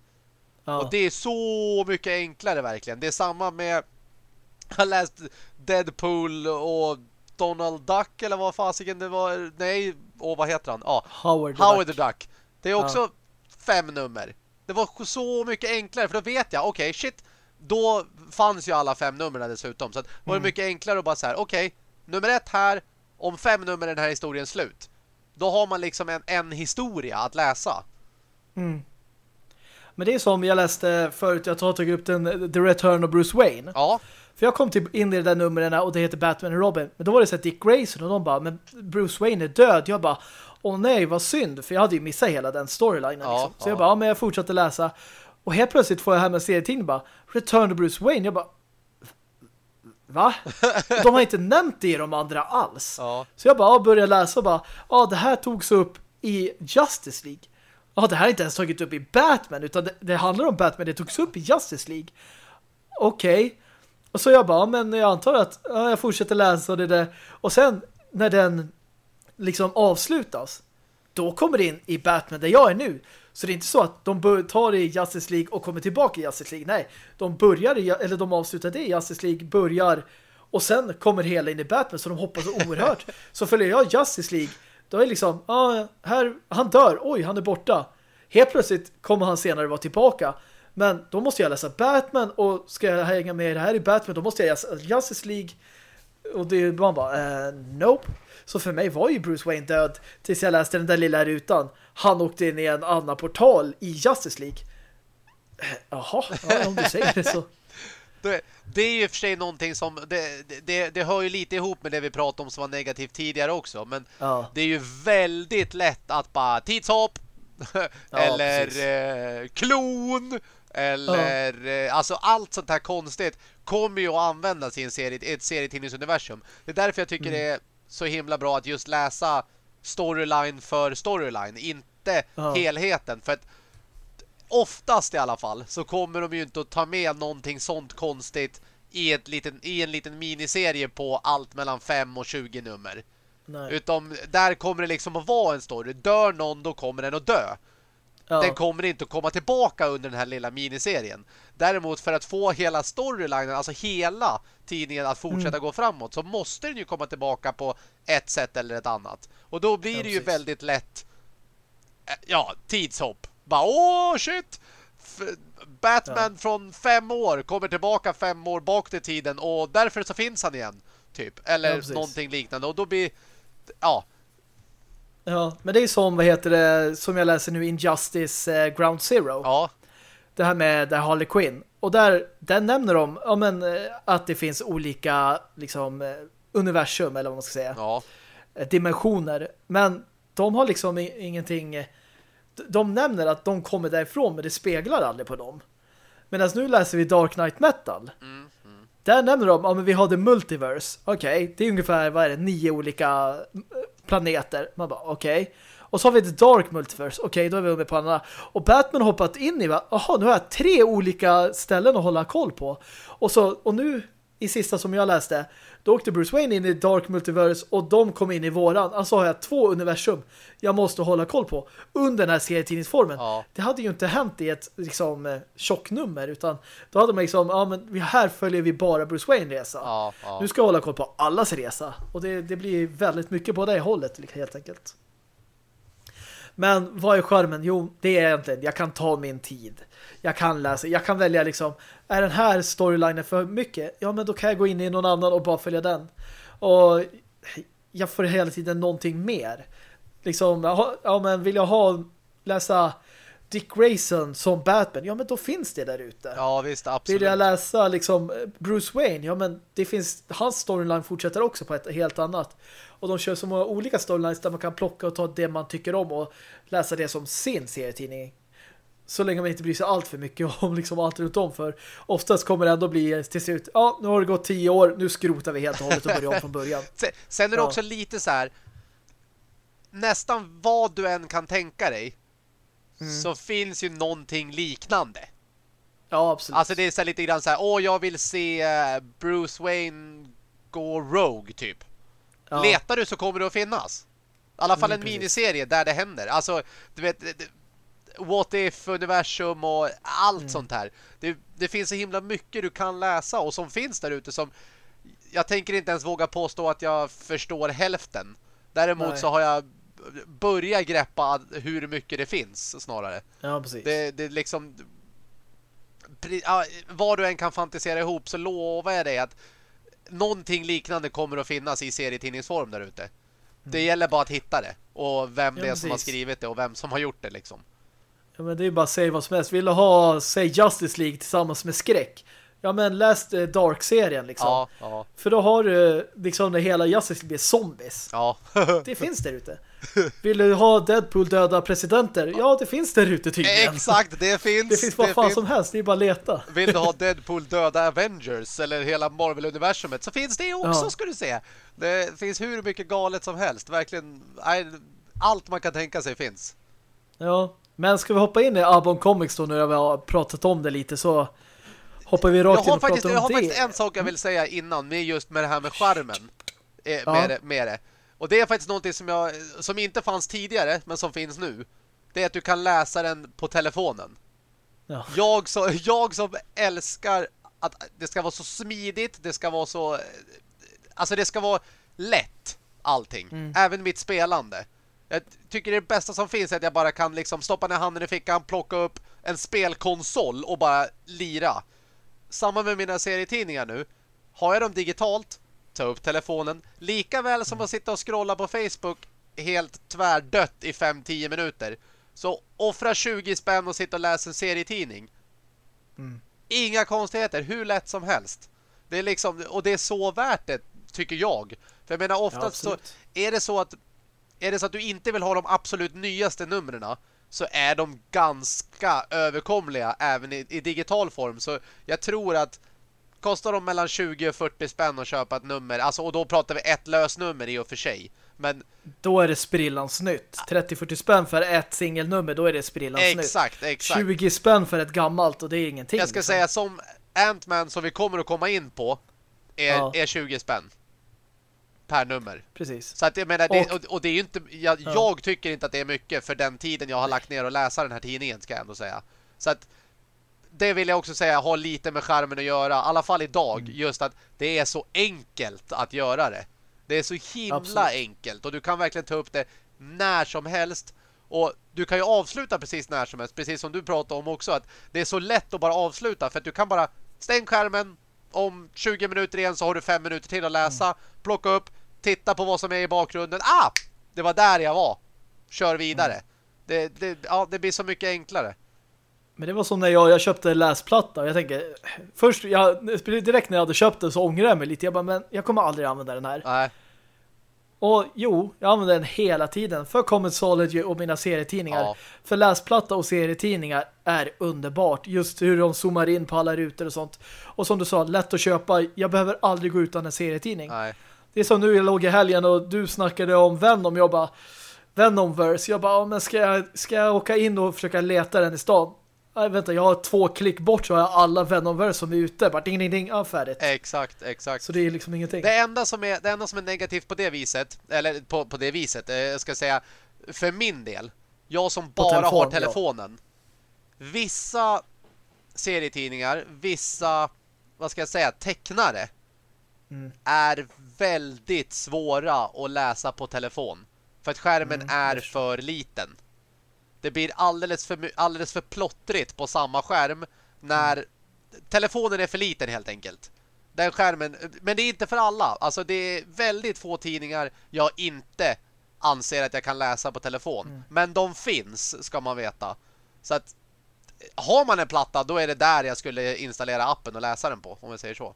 A: ja.
B: Och det är så mycket enklare verkligen. Det är samma med jag har läst Deadpool och Donald Duck eller vad fasiken det var. Nej, och vad heter han? Ja,
A: Howard,
B: Howard
A: Duck.
B: the Duck. Det är också fem nummer. Det var så mycket enklare för då vet jag, okej, shit. Då fanns ju alla fem numren dessutom. Så att, var det
A: Mm.
B: mycket enklare att bara så här, okej, nummer ett här, om fem nummer är den här historien slut. Då har man liksom en, en historia att läsa.
A: Mm. Men det är som jag läste förut, jag tagit upp den The Return of Bruce Wayne.
B: Ja,
A: För jag kom till in i de där numren och det heter Batman och Robin. Men då var det så att Dick Grayson och de bara, men Bruce Wayne är död. Jag bara, åh nej, vad synd. För jag hade ju missat hela den storylinen.
B: Ja,
A: liksom. Så
B: ja.
A: jag bara, ja, men jag fortsatte läsa. Och helt plötsligt får jag här med serietidningen bara, Return of Bruce Wayne. Jag bara, va? de har inte <laughs> nämnt det i de andra alls.
B: ja.
A: Så jag bara ja, började läsa och bara, ja det här togs upp i Justice League. Ja, det här är inte ens tagit upp i Batman utan det, det handlar om Batman, det togs upp i Justice League. Okej. Och så jag bara, men jag antar att ja, jag fortsätter läsa det där. Och sen när den liksom avslutas, då kommer det in i Batman där jag är nu. Så det är inte så att de tar det i Justice League och kommer tillbaka i Justice League. Nej, de börjar i, eller de avslutar det i Justice League, börjar och sen kommer hela in i Batman så de hoppas så oerhört. <laughs> så följer jag Justice League, då är liksom, ja, här, han dör, oj, han är borta. Helt plötsligt kommer han senare vara tillbaka. Men då måste jag läsa Batman och ska jag hänga med i det här i Batman, då måste jag läsa Justice League. Och det man bara, eh, nope. Så för mig var ju Bruce Wayne död tills jag läste den där lilla rutan. Han åkte in i en annan portal i Justice League. Eh, Jaha, ja, om du säger det så. <laughs>
B: Det, det är ju för sig någonting som det, det, det hör ju lite ihop med det vi pratade om som var negativt tidigare också men
A: Ja,
B: det är ju väldigt lätt att bara tidshopp <laughs> eller
A: precis.
B: eh, klon eller eh, alltså allt sånt här konstigt kommer ju att användas i en serie, ett serietidningsuniversum. Det är därför jag tycker
A: Mm.
B: det är så himla bra att just läsa storyline för storyline, inte
A: Ja.
B: helheten för att oftast i alla fall så kommer de ju inte att ta med någonting sånt konstigt i, ett liten, i en liten miniserie på allt mellan 5 och 20 nummer.
A: nej.
B: Utom där kommer det liksom att vara en story. Dör någon, då kommer den att dö.
A: Ja,
B: Den kommer inte att komma tillbaka under den här lilla miniserien. Däremot för att få hela storylinen, alltså hela tidningen att fortsätta
A: Mm.
B: gå framåt så måste den ju komma tillbaka på ett sätt eller ett annat. Och då blir
A: Ja,
B: det ju
A: precis.
B: väldigt lätt eh, ja, tidshopp. Bara, åh shit! F- Batman från fem år kommer tillbaka fem år bak till tiden och därför så finns han igen. Typ.
A: Ja,
B: Eller
A: precis.
B: någonting liknande. Och då blir ja,
A: ja, men det är som, vad heter det, som jag läser nu, Injustice eh, Ground Zero.
B: ja,
A: det här med där Harley Quinn. Och där, där nämner de ja, men, eh, att det finns olika liksom, eh, universum, eller vad man ska säga.
B: ja.
A: Eh, Dimensioner. Men de har liksom ingenting... De nämner att de kommer därifrån, men det speglar aldrig på dem. Medan nu läser vi Dark Knight Metal.
B: Mm, mm.
A: Där nämner de, ja men vi har The Multiverse. Okej, det är ungefär, vad är det, nio olika planeter. Man bara, okej. Och så har vi The Dark Multiverse. Okej, då är vi uppe på andra. Och Batman har hoppat in i, va? Jaha, nu har jag tre olika ställen att hålla koll på. Och så, och nu, i sista som jag läste, då åkte Bruce Wayne in i Dark Multiverse och de kom in i våran. Alltså har jag två universum jag måste hålla koll på under den här serietidningsformen.
B: Ja.
A: Det hade ju inte hänt i ett liksom eh, tjocknummer utan då hade man liksom, ja men här följer vi bara Bruce Wayne resa.
B: Ja, ja.
A: Nu ska jag hålla koll på allas resa. Och det, det blir väldigt mycket på det hållet helt enkelt. Men vad är skärmen? Jo, det är egentligen, jag kan ta min tid. Jag kan läsa, jag kan välja liksom, är den här storylinen för mycket? Ja, men då kan jag gå in i någon annan och bara följa den. Och jag får hela tiden någonting mer. Liksom, ja ja, men vill jag ha, läsa Dick Grayson som Batman? Ja, men då finns det där ute.
B: Ja, visst,
A: Vill
B: absolut.
A: jag läsa liksom Bruce Wayne? Ja, men det finns hans storyline fortsätter också på ett helt annat. Och de kör så många olika storylines där man kan plocka och ta det man tycker om och läsa det som sin serietidning. Så länge man inte bryr sig allt för mycket <laughs> om liksom allt runt om. För oftast kommer det ändå bli till slut, ja, nu har det gått tio år, nu skrotar vi helt och hållet och börjar om från början. <laughs>
B: Sen är det
A: Ja.
B: också lite så här nästan vad du än kan tänka dig
A: Mm.
B: så finns ju någonting liknande.
A: Ja, absolut.
B: Alltså det är så lite grann så här, åh jag vill se eh, Bruce Wayne gå rogue typ.
A: ja.
B: Letar du så kommer det att finnas. I alla fall
A: Mm,
B: en
A: precis.
B: miniserie där det händer. Alltså, du vet, What If, universum och allt
A: Mm.
B: sånt här. Det, det finns så himla mycket du kan läsa och som finns där ute som jag tänker inte ens våga påstå att jag förstår hälften. Däremot
A: Nej.
B: så har jag börjat greppa hur mycket det finns snarare.
A: Ja, precis.
B: Det, det är liksom vad du än kan fantisera ihop så lovar jag dig att någonting liknande kommer att finnas i serietidningsform där ute. Det gäller bara att hitta det och vem
A: Ja,
B: det är som har skrivit det och vem som har gjort det liksom.
A: Ja, men det är bara att säga vad som helst. Vill du ha, säg Justice League tillsammans med skräck? Ja, men läs eh, Dark-serien liksom.
B: Ja, ja,
A: För då har du liksom det hela Justice blir zombies.
B: ja. <laughs>
A: Det finns där ute. Vill du ha Deadpool döda presidenter? Ja, det finns där ute tydligen.
B: Exakt, det <laughs> finns.
A: Det finns vad
B: det
A: fan
B: finns.
A: som helst, det är bara att leta.
B: Vill du ha <laughs> Deadpool döda Avengers eller hela Marvel-universumet så finns det också
A: Ja.
B: ska du se. Det finns hur mycket galet som helst. Verkligen, allt man kan tänka sig finns.
A: Ja, men ska vi hoppa in i Abon Comics då när vi har pratat om det lite så hoppar vi
B: Jag
A: rakt in
B: har, faktiskt, jag har faktiskt en sak jag vill säga innan med just med det här med skärmen. Eh,
A: Ja.
B: Med, det, med det. Och det är faktiskt någonting som, jag, som inte fanns tidigare men som finns nu. Det är att du kan läsa den på telefonen.
A: Ja.
B: Jag, så, jag som älskar att det ska vara så smidigt, det ska vara så... Alltså det ska vara lätt, allting.
A: Mm.
B: Även mitt spelande. Jag tycker det bästa som finns är att jag bara kan liksom stoppa ner handen i fickan, plocka upp en spelkonsol och bara lira. Samma med mina serietidningar nu. Har jag dem digitalt, ta upp telefonen. Lika väl som att sitta och scrolla på Facebook helt tvärdött i 5-10 minuter. Så offra 20 spänn och sitta och läsa en serietidning.
A: Mm.
B: Inga konstigheter, hur lätt som helst. Det är liksom, och det är så värt det, tycker jag. För jag menar,
A: Ja,
B: oftast så
A: absolut.
B: är det så att är det så att du inte vill ha de absolut nyaste numren så är de ganska överkomliga även i, i digital form. Så jag tror att kostar de mellan 20 och 40 spänn att köpa ett nummer. Alltså, och då pratar vi ett lösnummer i och för sig. Men
A: Då är det sprillans nytt. 30-40 spänn för ett singelnummer, då är det sprillans nytt.
B: exakt, exakt.
A: 20 spänn för ett gammalt och det är ingenting.
B: Jag ska
A: liksom.
B: säga som Ant-Man som vi kommer att komma in på är,
A: Ja.
B: är 20 spänn per nummer.
A: Precis.
B: Så att jag menar, det,
A: Och-
B: och, det är ju inte jag,
A: Ja.
B: jag tycker inte att det är mycket för den tiden jag har lagt ner och läsa den här tidningen ska jag ändå säga. Så att det vill jag också säga har lite med skärmen att göra, i alla fall idag,
A: Mm.
B: just att det är så enkelt att göra det. Det är så himla
A: Absolut.
B: enkelt och du kan verkligen ta upp det när som helst och du kan ju avsluta precis när som helst, precis som du pratade om också att det är så lätt att bara avsluta för att du kan bara stäng skärmen om 20 minuter igen så har du 5 minuter till att läsa,
A: Mm.
B: plocka upp, titta på vad som är i bakgrunden. Ah! Det var där jag var. Kör vidare.
A: Mm.
B: Det, det, ja, det blir så mycket enklare.
A: Men det var som när jag, jag köpte läsplatta jag tänker, först, jag, direkt när jag hade köpt den så ångrade jag mig lite. Jag bara, men jag kommer aldrig använda den här.
B: Nej.
A: Och jo, jag använder den hela tiden för Comixology och mina serietidningar.
B: Ja.
A: För läsplatta och serietidningar är underbart. Just hur de zoomar in på alla rutor och sånt. Och som du sa, lätt att köpa. Jag behöver aldrig gå utan en serietidning.
B: Nej.
A: Det är som nu jag låg i helgen och du snackade om Venom. Jag bara, Venomverse. Jag bara, ja, men ska jag, ska jag åka in och försöka leta den i stan? Nej, vänta, jag har två klick bort så har jag alla Venomverse som är ute. Bara ding, ding, ding, ja, färdigt.
B: Exakt, exakt.
A: Så det är liksom ingenting.
B: Det enda som är, det enda som är negativt på det viset, eller på, på det viset, eh, jag ska säga, för min del, jag som bara
A: telefon,
B: har
A: ja.
B: telefonen, vissa serietidningar, vissa, vad ska jag säga, tecknare,
A: Mm.
B: är väldigt svåra att läsa på telefon. För att skärmen
A: Mm,
B: är för liten. Det blir alldeles för, alldeles för plottrigt på samma skärm när
A: Mm.
B: telefonen är för liten helt enkelt. Den skärmen, men det är inte för alla. Alltså det är väldigt få tidningar jag inte anser att jag kan läsa på telefon.
A: Mm.
B: Men de finns, ska man veta. Så att har man en platta, då är det där jag skulle installera appen och läsa den på, om jag säger så.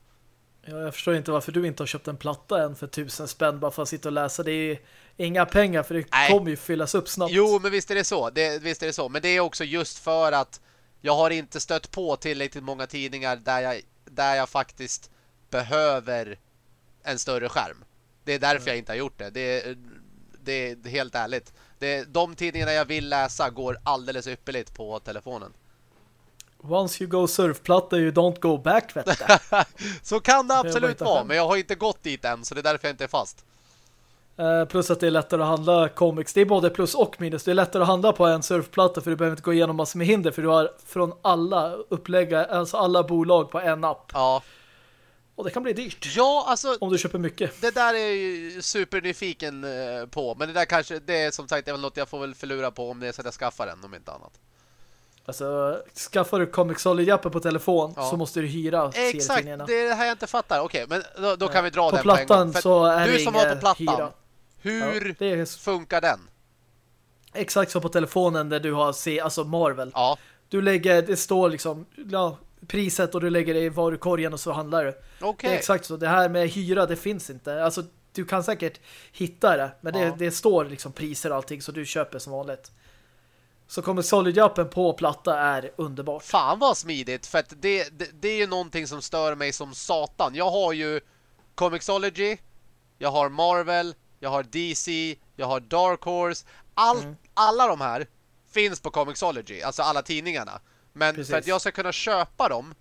A: Ja, jag förstår inte varför du inte har köpt en platta än för tusen spänn bara för att sitta och läsa. Det är inga pengar för det
B: Nej.
A: kommer ju fyllas upp snabbt.
B: Jo, men visst är det så. Det, visst är det så. Men det är också just för att jag har inte stött på tillräckligt många tidningar där jag, där jag faktiskt behöver en större skärm. Det är därför jag inte har gjort det. Det är, det är helt ärligt. Det, de tidningarna jag vill läsa går alldeles ypperligt på telefonen.
A: Once you go surfplatta you don't go back, vet <laughs>
B: så kan det absolut vara, men jag har inte gått dit än så det är därför jag inte är fast.
A: Eh, plus att det är lättare att handla comics. Det är både plus och minus. Det är lättare att handla på en surfplatta för du behöver inte gå igenom massor med hinder för du har från alla upplägga, alltså alla bolag på en app.
B: Ja,
A: Och det kan bli dyrt
B: ja alltså
A: om du köper mycket.
B: det där är ju supernyfiken eh, på, men det där kanske, det är som sagt det är något jag får väl förlura på om det är så att jag skaffar den, om inte annat.
A: Alltså, skaffar du Comixology-appen på telefon
B: Ja.
A: så måste du hyra
B: Exakt, det är det här jag inte fattar. Okej, men då, då kan vi dra
A: På
B: den på en gång.
A: plattan
B: För
A: så är
B: du som har på plattan,
A: hyra.
B: hur
A: Ja, är
B: funkar den?
A: exakt som på telefonen där du har se, alltså Marvel.
B: Ja,
A: Du lägger, det står liksom ja, priset och du lägger det i varukorgen och så handlar du.
B: okej.
A: Det är exakt så. Det här med hyra, det finns inte. Alltså, du kan säkert hitta det. Men det, det står liksom priser och allting så du köper som vanligt. Så kommer Solid-appen på platta är underbart.
B: Fan vad smidigt, för att det, det, det är ju någonting som stör mig som satan. Jag har ju Comixology, jag har Marvel, jag har DC, jag har Dark Horse. All,
A: Mm.
B: Alla de här finns på Comixology, alltså alla tidningarna. Men
A: Precis.
B: för att jag ska kunna köpa dem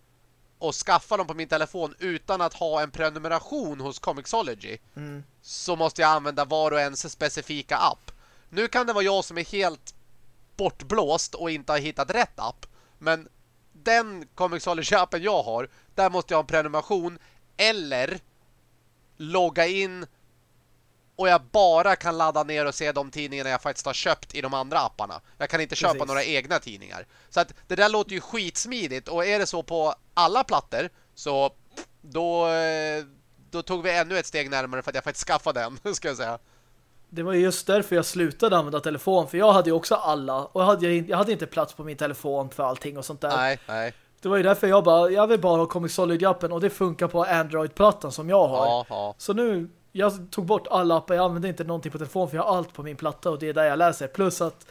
B: och skaffa dem på min telefon utan att ha en prenumeration hos Comixology
A: Mm.
B: så måste jag använda var och ens specifika app. Nu kan det vara jag som är helt bortblåst och inte har hittat rätt app. Men den Comixology-appen jag har, där måste jag ha en prenumeration eller logga in och jag bara kan ladda ner och se de tidningarna jag faktiskt har köpt i de andra apparna. Jag kan inte köpa
A: Precis.
B: några egna tidningar. Så att det där låter ju skitsmidigt och är det så på alla plattor så då, eh, då tog vi ännu ett steg närmare för att jag faktiskt skaffade den, <laughs> ska jag säga.
A: Det var just därför jag slutade använda telefon. För jag hade ju också alla. Och jag hade, jag hade inte plats på min telefon för allting och sånt där.
B: Nej, nej.
A: Det var ju därför jag bara, jag vill bara ha Comixology-appen. Och det funkar på Android-plattan som jag har.
B: Ja, ja.
A: Så nu, jag tog bort alla appar. Jag använder inte någonting på telefon för jag har allt på min platta och det är där jag läser. Plus att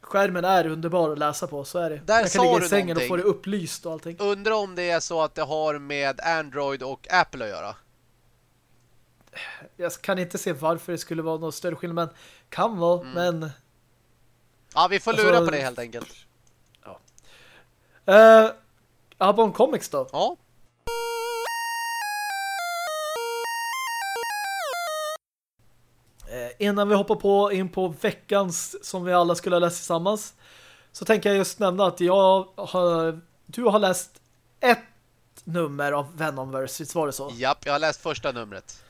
A: skärmen är underbar att läsa på, så är det.
B: Där
A: jag kan ligga i sängen
B: någonting.
A: och få det upplyst och allting.
B: Undrar om det är så att det har med Android och Apple att göra.
A: Jag kan inte se varför det skulle vara någon större skillnad, men kan vara,
B: Mm.
A: men...
B: Ja, vi får lura
A: Alltså-
B: på det helt enkelt.
A: Uh, Abon Comics då?
B: Ja,
A: Eh, innan vi hoppar på in på veckans som vi alla skulle ha läst tillsammans så tänker jag just nämna att jag har, du har läst ett nummer av Venomverse, visst var det så?
B: japp, jag har läst första numret.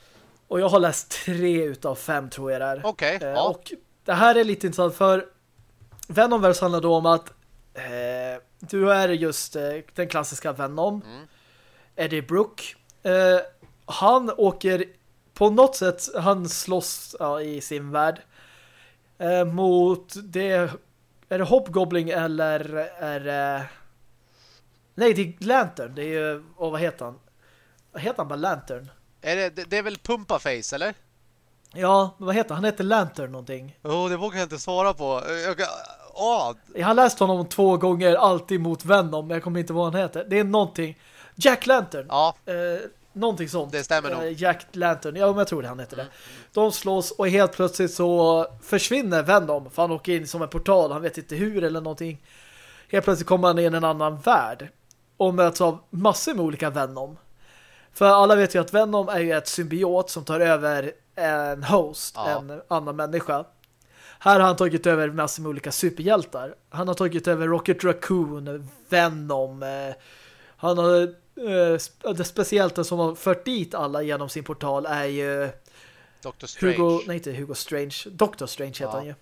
A: Och jag har läst tre utav fem tror jag det är.
B: Okej,
A: Eh,
B: ja.
A: Och det här är lite intressant för Venomverse handlar då om att eh, du är just eh, den klassiska Venom
B: Mm.
A: Eddie Brook. Eh, han åker på något sätt, han slåss ja, i sin värld eh, mot det är det Hobgoblin eller är det nej det är Lantern det är ju, och vad heter han? Vad heter han bara Lantern?
B: Är det, det, det är väl Pumpaface, eller?
A: Ja, vad heter han? Han heter Lantern någonting.
B: Oh, det vågar jag inte svara på. Jag, åh,
A: Jag har läst honom två gånger, alltid mot Venom, men jag kommer inte vad han heter. Det är någonting. Jack Lantern.
B: ja,
A: Eh, någonting sånt.
B: Det stämmer nog.
A: Eh, Jack Lantern. Ja, men jag tror det han heter det. De slås och helt plötsligt så försvinner Venom. För han åker in som en portal. Han vet inte hur eller någonting. Helt plötsligt kommer han in i en annan värld. Och möts av massor med olika Venom. För alla vet ju att Venom är ju ett symbiot som tar över en host,
B: Ja.
A: en annan människa. Här har han tagit över massor med olika superhjältar. Han har tagit över Rocket Raccoon, Venom. Eh, han har eh, sp- det speciellt som har fört dit alla genom sin portal är ju
B: Doctor Strange.
A: Hugo, nej inte Hugo Strange, Doctor Strange heter
B: Ja.
A: han ju.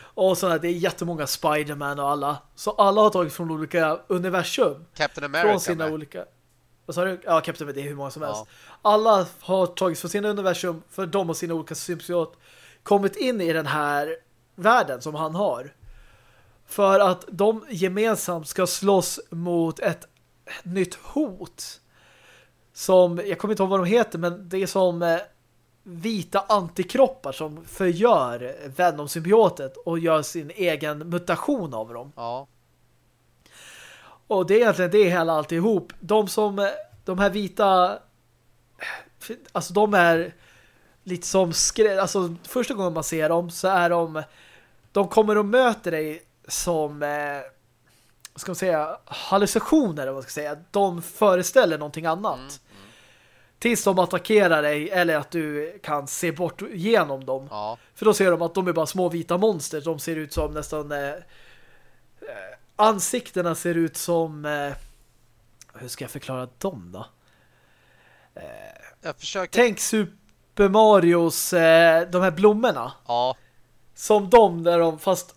A: Och så här, det är jättemånga Spider-Man och alla. Så alla har tagit från olika universum.
B: Captain America
A: Från sina
B: med.
A: olika... Vad sa du? Ja, Captain det är hur många som
B: Ja.
A: helst. Alla har tagit från sina universum för de och sina olika symbiot kommit in i den här världen som han har. För att de gemensamt ska slåss mot ett nytt hot. som, jag kommer inte ihåg vad de heter, men det är som eh, vita antikroppar som förgör Venom-symbiotet och gör sin egen mutation av dem.
B: Ja.
A: Och det är egentligen det hela alltihop. De som, eh, de här vita alltså de är lite som skrä... Alltså första gången man ser dem så är de de kommer och möter dig som eh, ska man säga hallucinationer eller vad ska säga. De föreställer någonting annat. Mm, mm. Tills de attackerar dig eller att du kan se bort genom dem.
B: Ja.
A: För då ser de att de är bara små vita monster. De ser ut som nästan eh, eh ansiktena ser ut som eh, hur ska jag förklara dem då?
B: Eh, jag försöker...
A: Tänk Super Marios eh, de här blommorna.
B: Ja.
A: Som de där de fast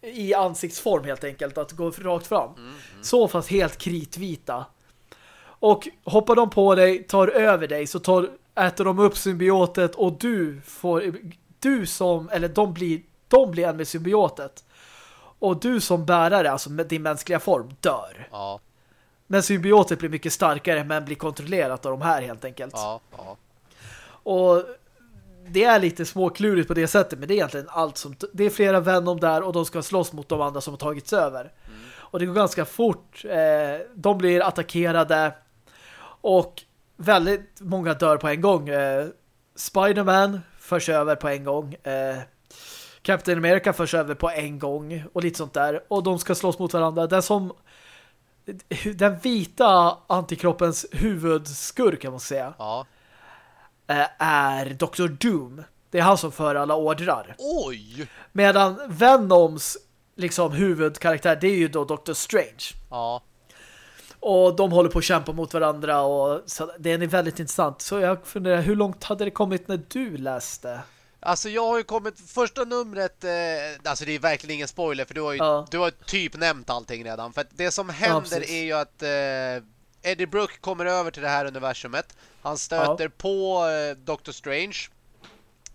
A: i ansiktsform helt enkelt att gå rakt fram. Mm, mm. Så fast helt kritvita. Och hoppar de på dig, tar över dig så tar, äter de upp symbiotet och du får du som, eller de blir de blir en med symbiotet. Och du som bärare, alltså med din mänskliga form, dör.
B: Ja.
A: Men symbiotet blir mycket starkare men blir kontrollerat av de här helt enkelt.
B: Ja, ja.
A: Och det är lite småklurigt på det sättet men det är egentligen allt som... Det är flera Venom där och de ska slåss mot de andra som har tagits över. Mm. Och det går ganska fort. Eh, de blir attackerade och väldigt många dör på en gång. Eh, Spiderman förs över på en gång. Captain America förs över på en gång och lite sånt där. Och de ska slåss mot varandra. Den som den vita antikroppens huvudskurk kan man säga.
B: Ja.
A: Eh, är Dr. Doom. Det är han som för alla ordrar.
B: Oj!
A: Medan Venoms liksom huvudkaraktär det är ju då Dr. Strange.
B: Ja.
A: Och de håller på att kämpa mot varandra och så det är väldigt intressant. Så jag funderar, hur långt hade det kommit när du läste?
B: Alltså jag har ju kommit första numret eh, alltså det är verkligen ingen spoiler för du har ju ja. du har typ nämnt allting redan för det som händer ja, är ju att eh, Eddie Brooke kommer över till det här universumet. Han stöter ja. på eh, Doctor Strange.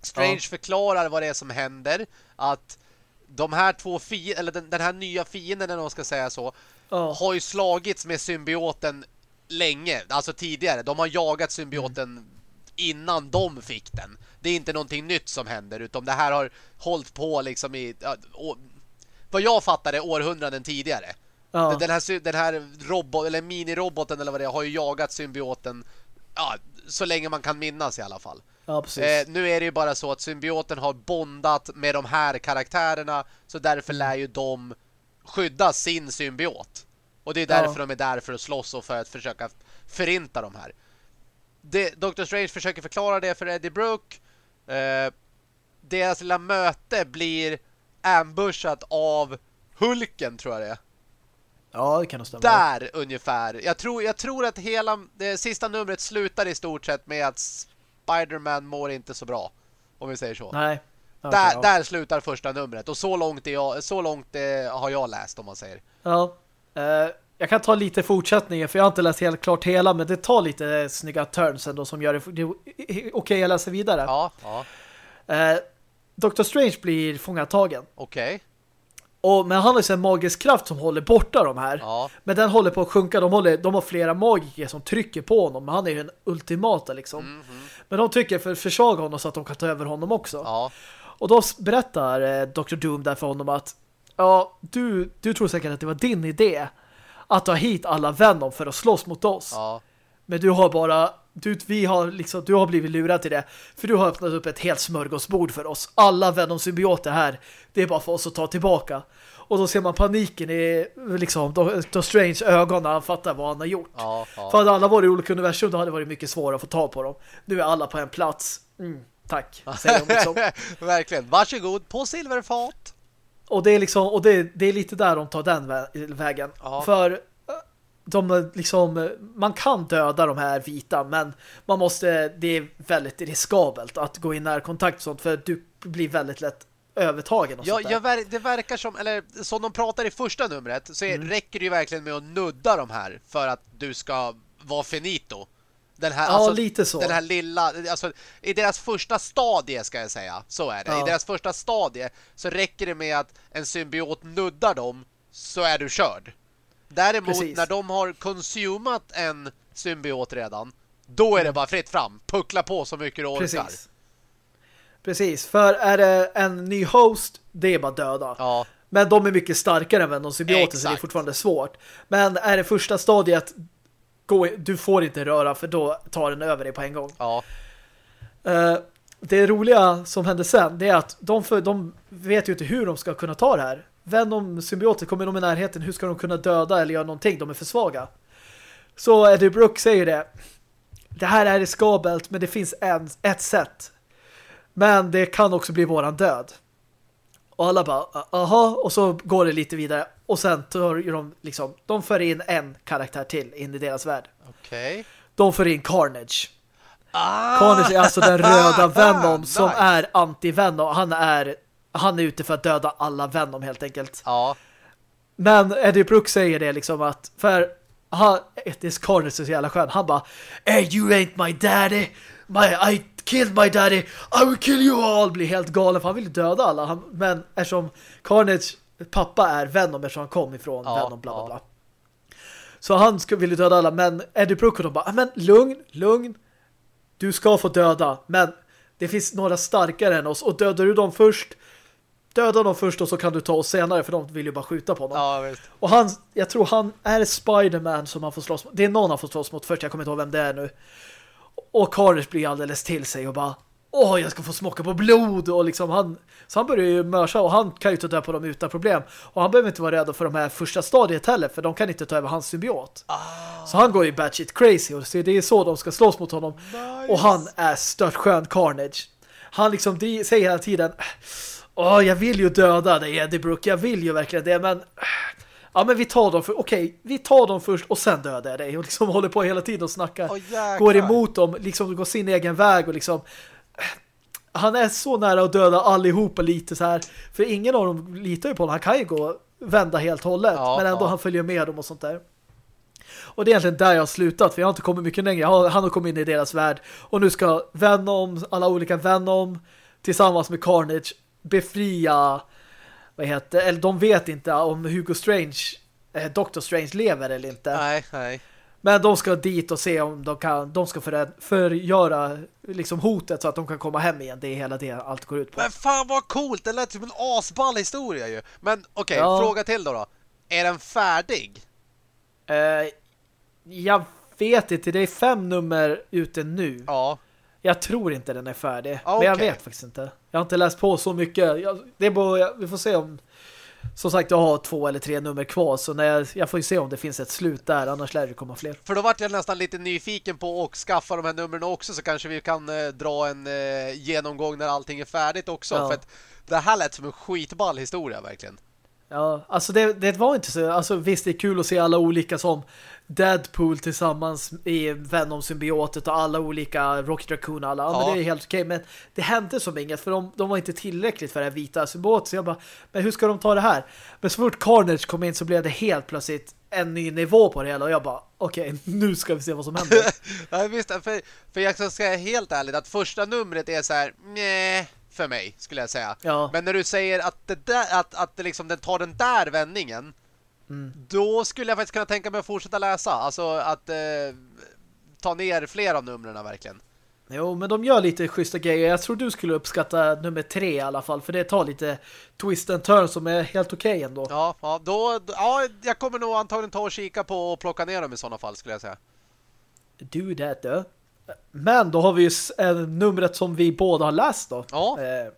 B: Strange förklarar vad det är som händer att de här två fienden eller den, den, här nya fienden eller man ska säga så har ju slagits med symbioten länge, alltså tidigare. De har jagat symbioten mm. innan de fick den det är inte någonting nytt som händer utan det här har hållit på liksom i å, vad jag fattade århundraden tidigare. Ja. Den här, den här robot, eller miniroboten eller vad det är, har ju jagat symbioten ja, så länge man kan minnas i alla fall.
A: Ja, eh,
B: nu är det ju bara så att symbioten har bondat med de här karaktärerna så därför lär ju de skydda sin symbiot. Och det är därför ja. de är där för att slåss och för att försöka förinta de här. Det, Dr. Strange försöker förklara det för Eddie Brooke Eh, deras lilla möte blir ambushat av Hulken, tror jag det är.
A: Ja, det kan nog stämma.
B: Där ungefär. Jag tror, jag tror att hela det sista numret slutar i stort sett med att Spiderman mår inte så bra. Om vi säger så.
A: Nej.
B: Okay, där, ja. där slutar första numret. Och så långt, är jag, så långt eh, har jag läst om man säger.
A: Ja. Uh, jag kan ta lite fortsättning för jag har inte läst helt klart hela men det tar lite snygga turns ändå som gör det, det okej okay, jag läser vidare.
B: Ja, ja.
A: Eh, Dr. Strange blir fångatagen.
B: Okej. Okay.
A: Och, men han har en magisk kraft som håller borta de här.
B: Ja.
A: Men den håller på att sjunka. De, håller, de har flera magiker som trycker på honom. Men han är ju den ultimata liksom. Mm -hmm. Men de tycker för att försvaga honom så att de kan ta över honom också.
B: Ja.
A: Och då berättar eh, Dr. Doom där för honom att ja, du, du tror säkert att det var din idé att ta hit alla Venom för att slåss mot oss.
B: Ja.
A: Men du har bara du, vi har liksom, du har blivit lurad till det. För du har öppnat upp ett helt smörgåsbord för oss. Alla Venom-symbioter här. Det är bara för oss att ta tillbaka. Och då ser man paniken i liksom, Doctor Strange ögon när han fattar vad han har gjort.
B: Ja, ja.
A: För hade alla varit i olika universum då hade det varit mycket svårare att få ta på dem. Nu är alla på en plats. Mm, tack, säger de liksom. <laughs>
B: Verkligen. Varsågod, på silverfat.
A: Och det är liksom, och det, det är lite där de tar den vä vägen.
B: Ja.
A: För eh, de liksom, man kan döda de här vita men man måste, det är väldigt riskabelt att gå i närkontakt och sånt för du blir väldigt lätt övertagen och
B: ja, sånt där. det verkar som, eller som de pratar i första numret så är, mm. räcker det ju verkligen med att nudda de här för att du ska vara finito. Den här,
A: ja,
B: alltså,
A: lite så.
B: Den här lilla, alltså, i deras första stadie ska jag säga, så är det. Ja. I deras första stadie så räcker det med att en symbiot nuddar dem så är du körd. Däremot Precis. när de har konsumat en symbiot redan Då är det bara fritt fram. Puckla på så mycket du orkar.
A: Precis. Precis, för är det en ny host, det är bara döda.
B: Ja.
A: Men de är mycket starkare än de symbioter så det är fortfarande svårt. Men är det första stadiet gå, du får inte röra för då tar den över dig på en gång.
B: Ja.
A: Uh, det roliga som hände sen det är att de, för, de vet ju inte hur de ska kunna ta det här. Venom symbioter kommer de i närheten, hur ska de kunna döda eller göra någonting? De är för svaga. Så Eddie Brooke säger det. Det här är riskabelt men det finns en, ett sätt. Men det kan också bli våran död. Och alla bara, aha, och så går det lite vidare. Och sen tar de liksom, de för in en karaktär till in i deras värld.
B: Okej. Okay.
A: De för in Carnage.
B: Ah!
A: Carnage är alltså den <laughs> röda Venom nice. som är anti-Venom. Han är, han är ute för att döda alla Venom helt enkelt.
B: Ja.
A: Men Eddie Brooks säger det liksom att, för han, det är Carnage så jävla skön. Han bara, Hey, you ain't my daddy. My, I killed my daddy, I will kill you all blir helt galen för han vill döda alla han, men eftersom Carnage pappa är Venom eftersom han kom ifrån ja, Venom bla bla bla. Så han ville döda alla men Eddie Brooke och bara, ah, men lugn, lugn du ska få döda men det finns några starkare än oss och dödar du dem först döda dem först och så kan du ta oss senare för de vill ju bara skjuta på honom.
B: Ja.
A: Och han, jag tror han är Spiderman som han får slåss mot. Det är någon han får slåss mot först, jag kommer inte ihåg vem det är nu. Och Carnage blir alldeles till sig och bara Åh, jag ska få smaka på blod och liksom han, så han börjar ju mörsa och han kan ju ta död på dem utan problem. Och han behöver inte vara rädd för de här första stadiet heller för de kan inte ta över hans symbiot.
B: Ah.
A: Så han går ju batshit crazy och så det är så de ska slåss mot honom.
B: Nice.
A: Och han är stört skön Carnage. Han liksom de, säger hela tiden Åh, jag vill ju döda dig Eddie Brooke, jag vill ju verkligen det men ja men vi tar dem för okej, okay, vi tar dem först och sen dödar jag dig och liksom <laughs> håller på hela tiden och snackar.
B: Oh,
A: går emot dem, liksom går sin egen väg och liksom han är så nära att döda allihopa lite så här. För ingen av dem litar ju på honom. Han kan ju gå vända helt hållet. Ja, men ändå ja. han följer med dem och sånt där. Och det är egentligen där jag har slutat. För jag har inte kommit mycket längre. han har kommit in i deras värld. Och nu ska Venom, alla olika Venom tillsammans med Carnage befria vad heter, eller de vet inte om Hugo Strange eh, Doctor Strange lever eller inte.
B: Nej, nej.
A: Men de ska dit och se om de kan de ska för, förgöra liksom hotet så att de kan komma hem igen. Det är hela det allt går ut på.
B: Men fan vad coolt! Det lät som en asball historia ju. Men okej, okay, ja. fråga till då då. Är den färdig?
A: Uh, jag vet inte. Det är fem nummer ute nu.
B: Ja.
A: Jag tror inte den är färdig.
B: Okay.
A: Men jag vet faktiskt inte. Jag har inte läst på så mycket. Jag, det är bara, vi får se om... Som sagt, jag har två eller tre nummer kvar. Så när jag, jag får ju se om det finns ett slut där. Annars lär det komma fler.
B: För då vart jag nästan lite nyfiken på att skaffa de här numren också. Så kanske vi kan eh, dra en eh, genomgång när allting är färdigt också. Ja. För att det här lät som en skitball historia verkligen.
A: Ja, alltså det, det var inte så... Alltså visst, det är kul att se alla olika som Deadpool tillsammans i Venom-symbiotet och alla olika Rocket Raccoon alla. Ja, ja. Men det är helt okej. Men det hände som inget för de, de var inte tillräckligt för det här vita symbiotet. Så jag bara, men hur ska de ta det här? Men så fort Carnage kom in så blev det helt plötsligt en ny nivå på det hela. Och jag bara, okej, okay, <laughs> nu ska vi se vad som händer. <laughs>
B: ja, visst, för, för jag ska säga helt ärligt att första numret är så här, nej för mig, skulle jag säga.
A: Ja.
B: Men när du säger att, det där, att, att det liksom, den tar den där vändningen
A: mm.
B: då skulle jag faktiskt kunna tänka mig att fortsätta läsa. Alltså att eh, ta ner fler av numren verkligen.
A: Jo, men de gör lite schyssta grejer. Jag tror du skulle uppskatta nummer tre i alla fall. För det tar lite twist and turn som är helt okej okay ändå.
B: Ja, ja, då, ja, jag kommer nog antagligen ta och kika på och plocka ner dem i sådana fall skulle jag säga.
A: Do that då. Men då har vi ju numret som vi båda har läst då.
B: Ja.
A: Eh,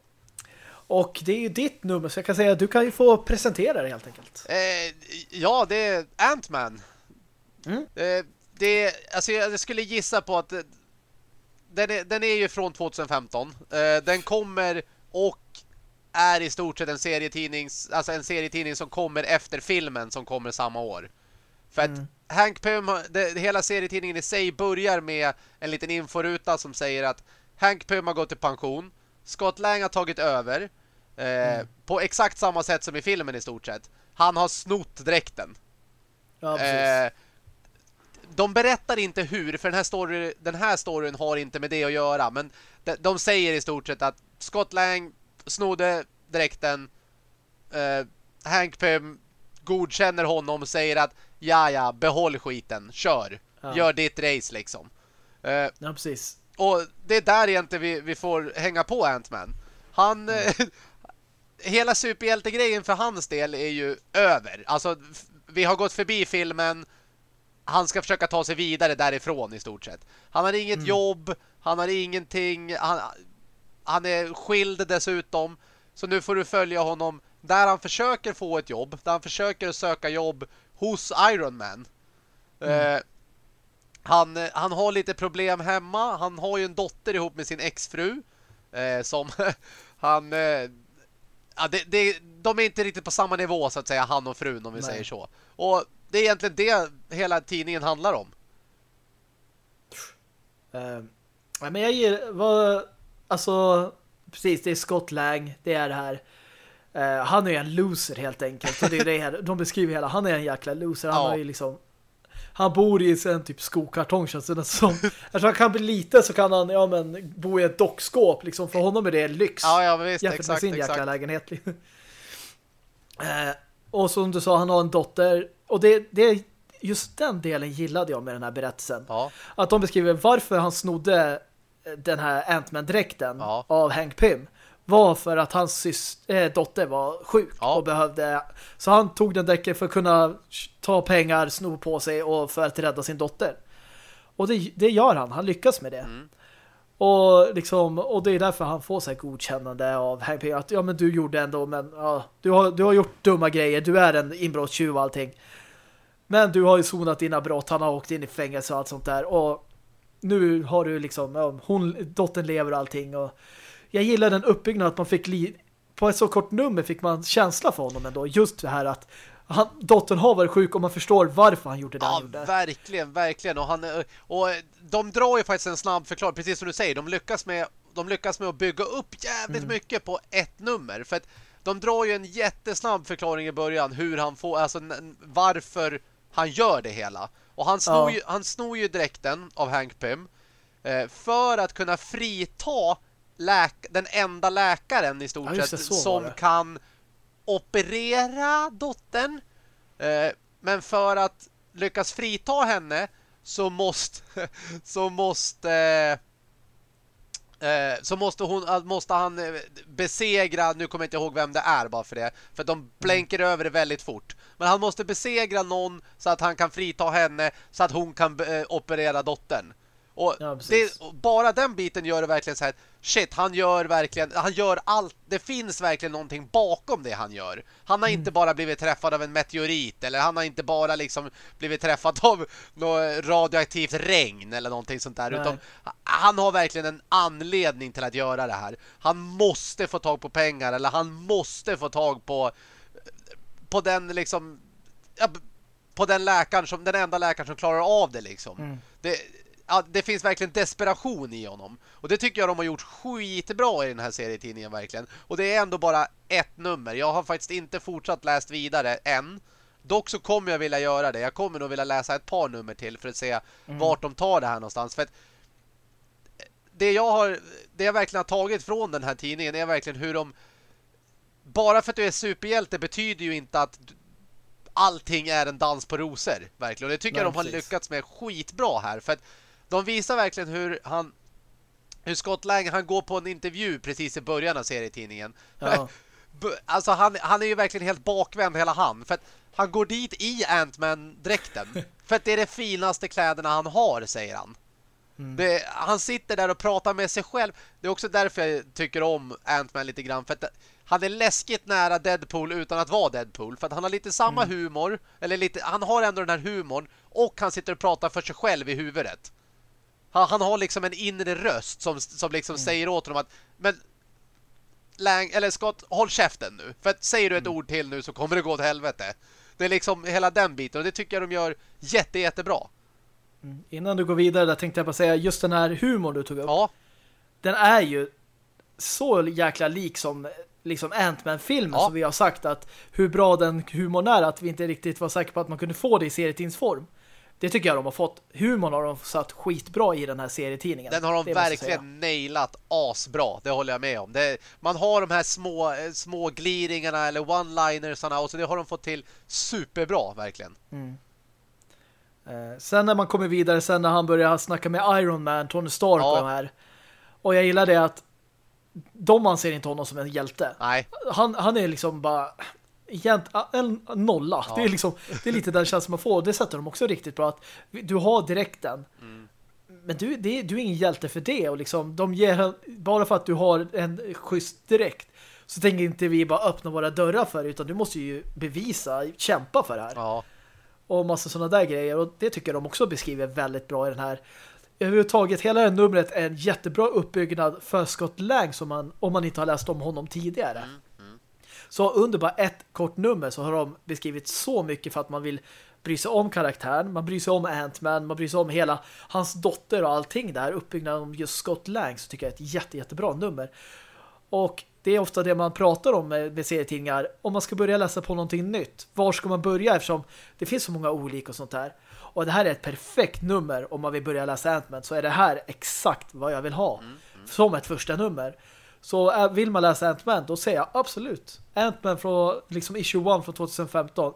A: och det är ju ditt nummer så jag kan säga att du kan ju få presentera det helt enkelt.
B: Eh, ja, det är Ant-Man.
A: Mm.
B: Eh, det, alltså jag skulle gissa på att den är, den är ju från 2015. Eh, den kommer och är i stort sett en serietidning, alltså en serietidning som kommer efter filmen som kommer samma år. För att mm. Hank Pym, det, hela serietidningen i sig börjar med en liten inforuta som säger att Hank Pym har gått i pension. Scott Lang har tagit över eh, mm. på exakt samma sätt som i filmen i stort sett. Han har snott dräkten.
A: Ja, eh,
B: de berättar inte hur, för den här, story, den här storyn har inte med det att göra. Men de, de säger i stort sett att Scott Lang snodde dräkten. Eh, Hank Pym godkänner honom och säger att ja, ja, behåll skiten, kör. Ja. Gör ditt race liksom. Eh,
A: Ja, precis.
B: och det är där egentligen vi, vi får hänga på Ant-Man. Han... eh, <laughs> hela superhjältegrejen för hans del är ju över. Alltså, vi har gått förbi filmen. Han ska försöka ta sig vidare därifrån i stort sett. Han har inget jobb. Han har ingenting. Han, han är skild dessutom. Så nu får du följa honom där han försöker få ett jobb. Där han försöker söka jobb hos Iron Man. Eh, han, eh, han har lite problem hemma. Han har ju en dotter ihop med sin exfru. Eh, som <laughs> han... Eh, ja, det, det, de är inte riktigt på samma nivå så att säga, han och frun om vi
A: Nej.
B: säger så. Och det är egentligen det hela tidningen handlar om.
A: Uh, men jag ger vad alltså precis det är Scott Lang, det är det här. Eh, han är en loser helt enkelt. Och det är det här, de beskriver hela, han är en jäkla loser. Han
B: Ja.
A: har ju liksom han bor i en typ skokartong känns det som. <laughs> Eftersom han kan bli liten så kan han ja, men, bo i ett dockskåp. Liksom, för honom är det lyx.
B: Ja, ja visst,
A: jämfört med
B: exakt,
A: sin jäkla
B: exakt.
A: lägenhet. eh, och som du sa, han har en dotter. Och det, det just den delen gillade jag med den här berättelsen.
B: Ja,
A: Att de beskriver varför han snodde den här Ant-Man-dräkten
B: Ja.
A: av Hank Pym var för att hans syster, äh, dotter var sjuk
B: Ja.
A: och behövde så han tog den däcken för att kunna ta pengar, sno på sig och för att rädda sin dotter. Och det, det gör han, han lyckas med det.
B: Mm.
A: Och liksom och det är därför han får sig godkännande av Hank Pym att ja men du gjorde ändå men ja, du har, du har gjort dumma grejer, du är en inbrottstjuv och allting. Men du har ju sonat dina brott, han har åkt in i fängelse och allt sånt där. Och nu har du liksom, ja, hon, dottern lever och allting. Och jag gillar den uppbyggnaden att man fick på ett så kort nummer fick man känsla för honom ändå. Just det här att han, dottern har varit sjuk och man förstår varför han gjorde det
B: ja
A: han gjorde.
B: verkligen, verkligen. Och, han, eh, och de drar ju faktiskt en snabb förklaring, precis som du säger. De lyckas med, de lyckas med att bygga upp jävligt mycket på ett nummer. För att de drar ju en jättesnabb förklaring i början hur han får, alltså varför han gör det hela. Och han snor,
A: Ja.
B: ju, han snor ju dräkten av Hank Pym eh, för att kunna frita läk den enda läkaren i stort
A: Ja,
B: sett som kan operera dottern. Eh, men för att lyckas frita henne så måste <laughs> så måste eh, så måste hon måste han eh, besegra nu kommer jag inte ihåg vem det är bara för det för de blänker över det väldigt fort. Men han måste besegra någon så att han kan frita henne så att hon kan eh, operera dottern. Och
A: Ja,
B: det, och bara den biten gör det verkligen så här shit, han gör verkligen han gör allt, det finns verkligen någonting bakom det han gör. Han har
A: Mm.
B: inte bara blivit träffad av en meteorit eller han har inte bara liksom blivit träffad <laughs> av något radioaktivt regn eller någonting sånt där
A: Nej.
B: utan han har verkligen en anledning till att göra det här. Han måste få tag på pengar eller han måste få tag på på den liksom på den läkaren som den enda läkaren som klarar av det liksom.
A: Mm.
B: Det, ja, det finns verkligen desperation i honom. Och det tycker jag de har gjort skitbra i den här serietidningen verkligen. Och det är ändå bara ett nummer. Jag har faktiskt inte fortsatt läst vidare än. Dock så kommer jag vilja göra det. Jag kommer nog vilja läsa ett par nummer till för att se vart de tar det här någonstans. För att det jag har det jag verkligen har tagit från den här tidningen är verkligen hur de bara för att du är superhjälte betyder ju inte att allting är en dans på rosor, verkligen. Och det tycker
A: Nej,
B: jag de har
A: precis.
B: lyckats med skitbra här. För att de visar verkligen hur han hur Scott Lang, han går på en intervju precis i början av serietidningen.
A: Ja. <laughs>
B: Alltså han, han är ju verkligen helt bakvänd hela han. För att han går dit i Ant-Man-dräkten. <laughs> för att det är de finaste kläderna han har, säger han. Det, han sitter där och pratar med sig själv. Det är också därför jag tycker om Ant-Man lite grann. För att han är läskigt nära Deadpool utan att vara Deadpool. För att han har lite samma humor. Eller lite, han har ändå den här humorn. Och han sitter och pratar för sig själv i huvudet. Han, han har liksom en inre röst som, som liksom säger åt honom att men Lang, eller Scott, håll käften nu. För att säger du ett ord till nu så kommer det gå åt helvete. Det är liksom hela den biten och det tycker jag de gör jätte, jättebra.
A: Innan du går vidare där tänkte jag bara säga just den här humorn du tog upp.
B: Ja,
A: Den är ju så jäkla lik som liksom Ant-Man-filmen
B: Ja.
A: som vi har sagt att hur bra den humorn är att vi inte riktigt var säkra på att man kunde få det i serietidsform. Det tycker jag de har fått. Humorn har de satt skitbra i den här serietidningen.
B: den har de verkligen nailat asbra. Det håller jag med om. Det, man har de här små, eh, små gliringarna eller one-linersarna och så det har de fått till superbra, verkligen.
A: Eh, sen när man kommer vidare, sen när han börjar snacka med Iron Man, Tony Stark
B: Ja.
A: och de här. Och jag gillar det att de anser inte honom som en hjälte.
B: Nej,
A: Han, han är liksom bara egent, en nolla.
B: Ja.
A: Det, är liksom, det är lite den känslan man får. Det sätter de också riktigt bra. Att du har direkten.
B: Mm.
A: Men du, det, du är ingen hjälte för det. Och liksom, de ger, bara för att du har en schysst direkt så tänker inte vi bara öppna våra dörrar för det, utan du måste ju bevisa, kämpa för det här.
B: ja.
A: Och massa sådana där grejer. Och det tycker jag de också beskriver väldigt bra i den här. Överhuvudtaget, hela det här numret är en jättebra uppbyggnad för Scott Lang som man, om man inte har läst om honom tidigare. Så under bara ett kort nummer så har de beskrivit så mycket för att man vill bry sig om karaktären, man bryr sig om Ant-Man, man bryr sig om hela hans dotter och allting där, uppbyggnaden om just Scott Lang så tycker jag är ett jätte, jättebra nummer. Och det är ofta det man pratar om med, med serietidningar. Om man ska börja läsa på någonting nytt, var ska man börja eftersom det finns så många olika och sånt där. Och det här är ett perfekt nummer om man vill börja läsa Ant-Man så är det här exakt vad jag vill ha som ett första nummer. Så äh, vill man läsa Ant-Man då säger jag absolut. Ant-Man från liksom issue 1 från 2015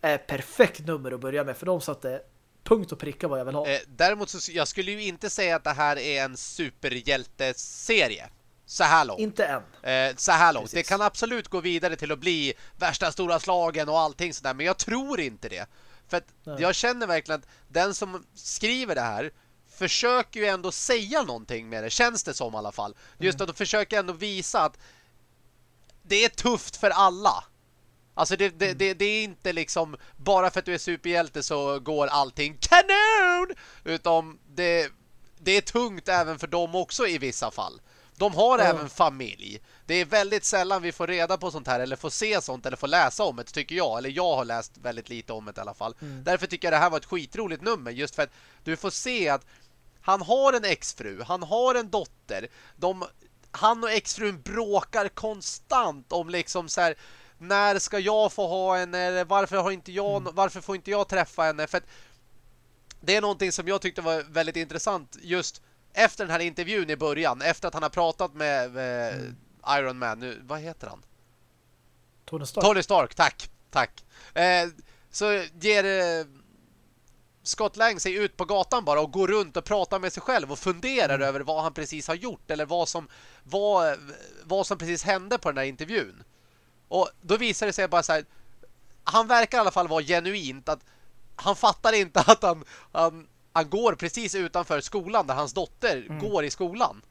A: är perfekt nummer att börja med för de satte punkt och pricka vad jag vill ha.
B: Eh, däremot så jag skulle ju inte säga att det här är en superhjälteserie. Så här långt.
A: Inte än.
B: Eh, så här långt.
A: Precis.
B: Det kan absolut gå vidare till att bli värsta stora slagen och allting sådär. Men jag tror inte det. För att
A: Nej.
B: jag känner verkligen att den som skriver det här försöker ju ändå säga någonting med det. Känns det som i alla fall. Just att de försöker ändå visa att det är tufft för alla. Alltså det, det, det, det är inte liksom bara för att du är superhjälte så går allting kanon! Utan det, det är tungt även för dem också i vissa fall. De har
A: Ja.
B: även familj. Det är väldigt sällan vi får reda på sånt här eller får se sånt eller får läsa om det tycker jag. Eller jag har läst väldigt lite om det i alla fall. Därför tycker jag det här var ett skitroligt nummer just för att du får se att han har en exfru, han har en dotter. De, han och exfrun bråkar konstant om liksom så här när ska jag få ha henne eller varför har inte jag varför får inte jag träffa henne för att det är någonting som jag tyckte var väldigt intressant just efter den här intervjun i början efter att han har pratat med eh, Iron Man nu, vad heter han?
A: Tony Stark.
B: Tony Stark, tack. Tack. Eh, så ger eh, Scott Lang sig ut på gatan bara och går runt och pratar med sig själv och funderar över vad han precis har gjort eller vad som, vad, vad som precis hände på den här intervjun. Och då visar det sig bara så här han verkar i alla fall vara genuint att han fattar inte att han, han, han går precis utanför skolan där hans dotter går i skolan.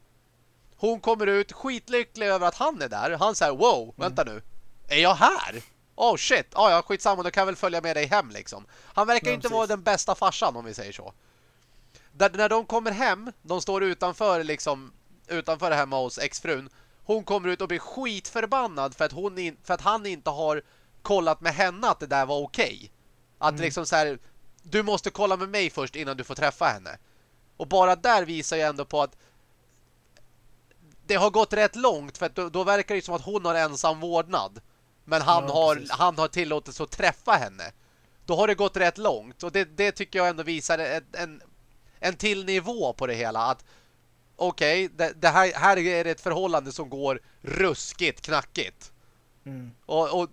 B: Hon kommer ut skitlycklig över att han är där. Han säger, wow, vänta nu. Är jag här? Oh shit, ah, ja skitsamma, då kan jag väl följa med dig hem liksom. Han verkar
A: Ja,
B: inte
A: precis.
B: vara den bästa farsan om vi säger så. Där, när de kommer hem, de står utanför liksom utanför hemma hos exfrun. Hon kommer ut och blir skitförbannad för att, hon in, för att han inte har kollat med henne att det där var okej. Att liksom så här, du måste kolla med mig först innan du får träffa henne. Och bara där visar jag ändå på att det har gått rätt långt för att då, då verkar det som att hon har ensam vårdnad. Men han,
A: Ja,
B: har,
A: precis.
B: han har tillåtelse att träffa henne. Då har det gått rätt långt. Och det, det tycker jag ändå visar ett, en, en till nivå på det hela. Att okej, det, det här, här är det ett förhållande som går ruskigt knackigt.
A: Mm.
B: Och, och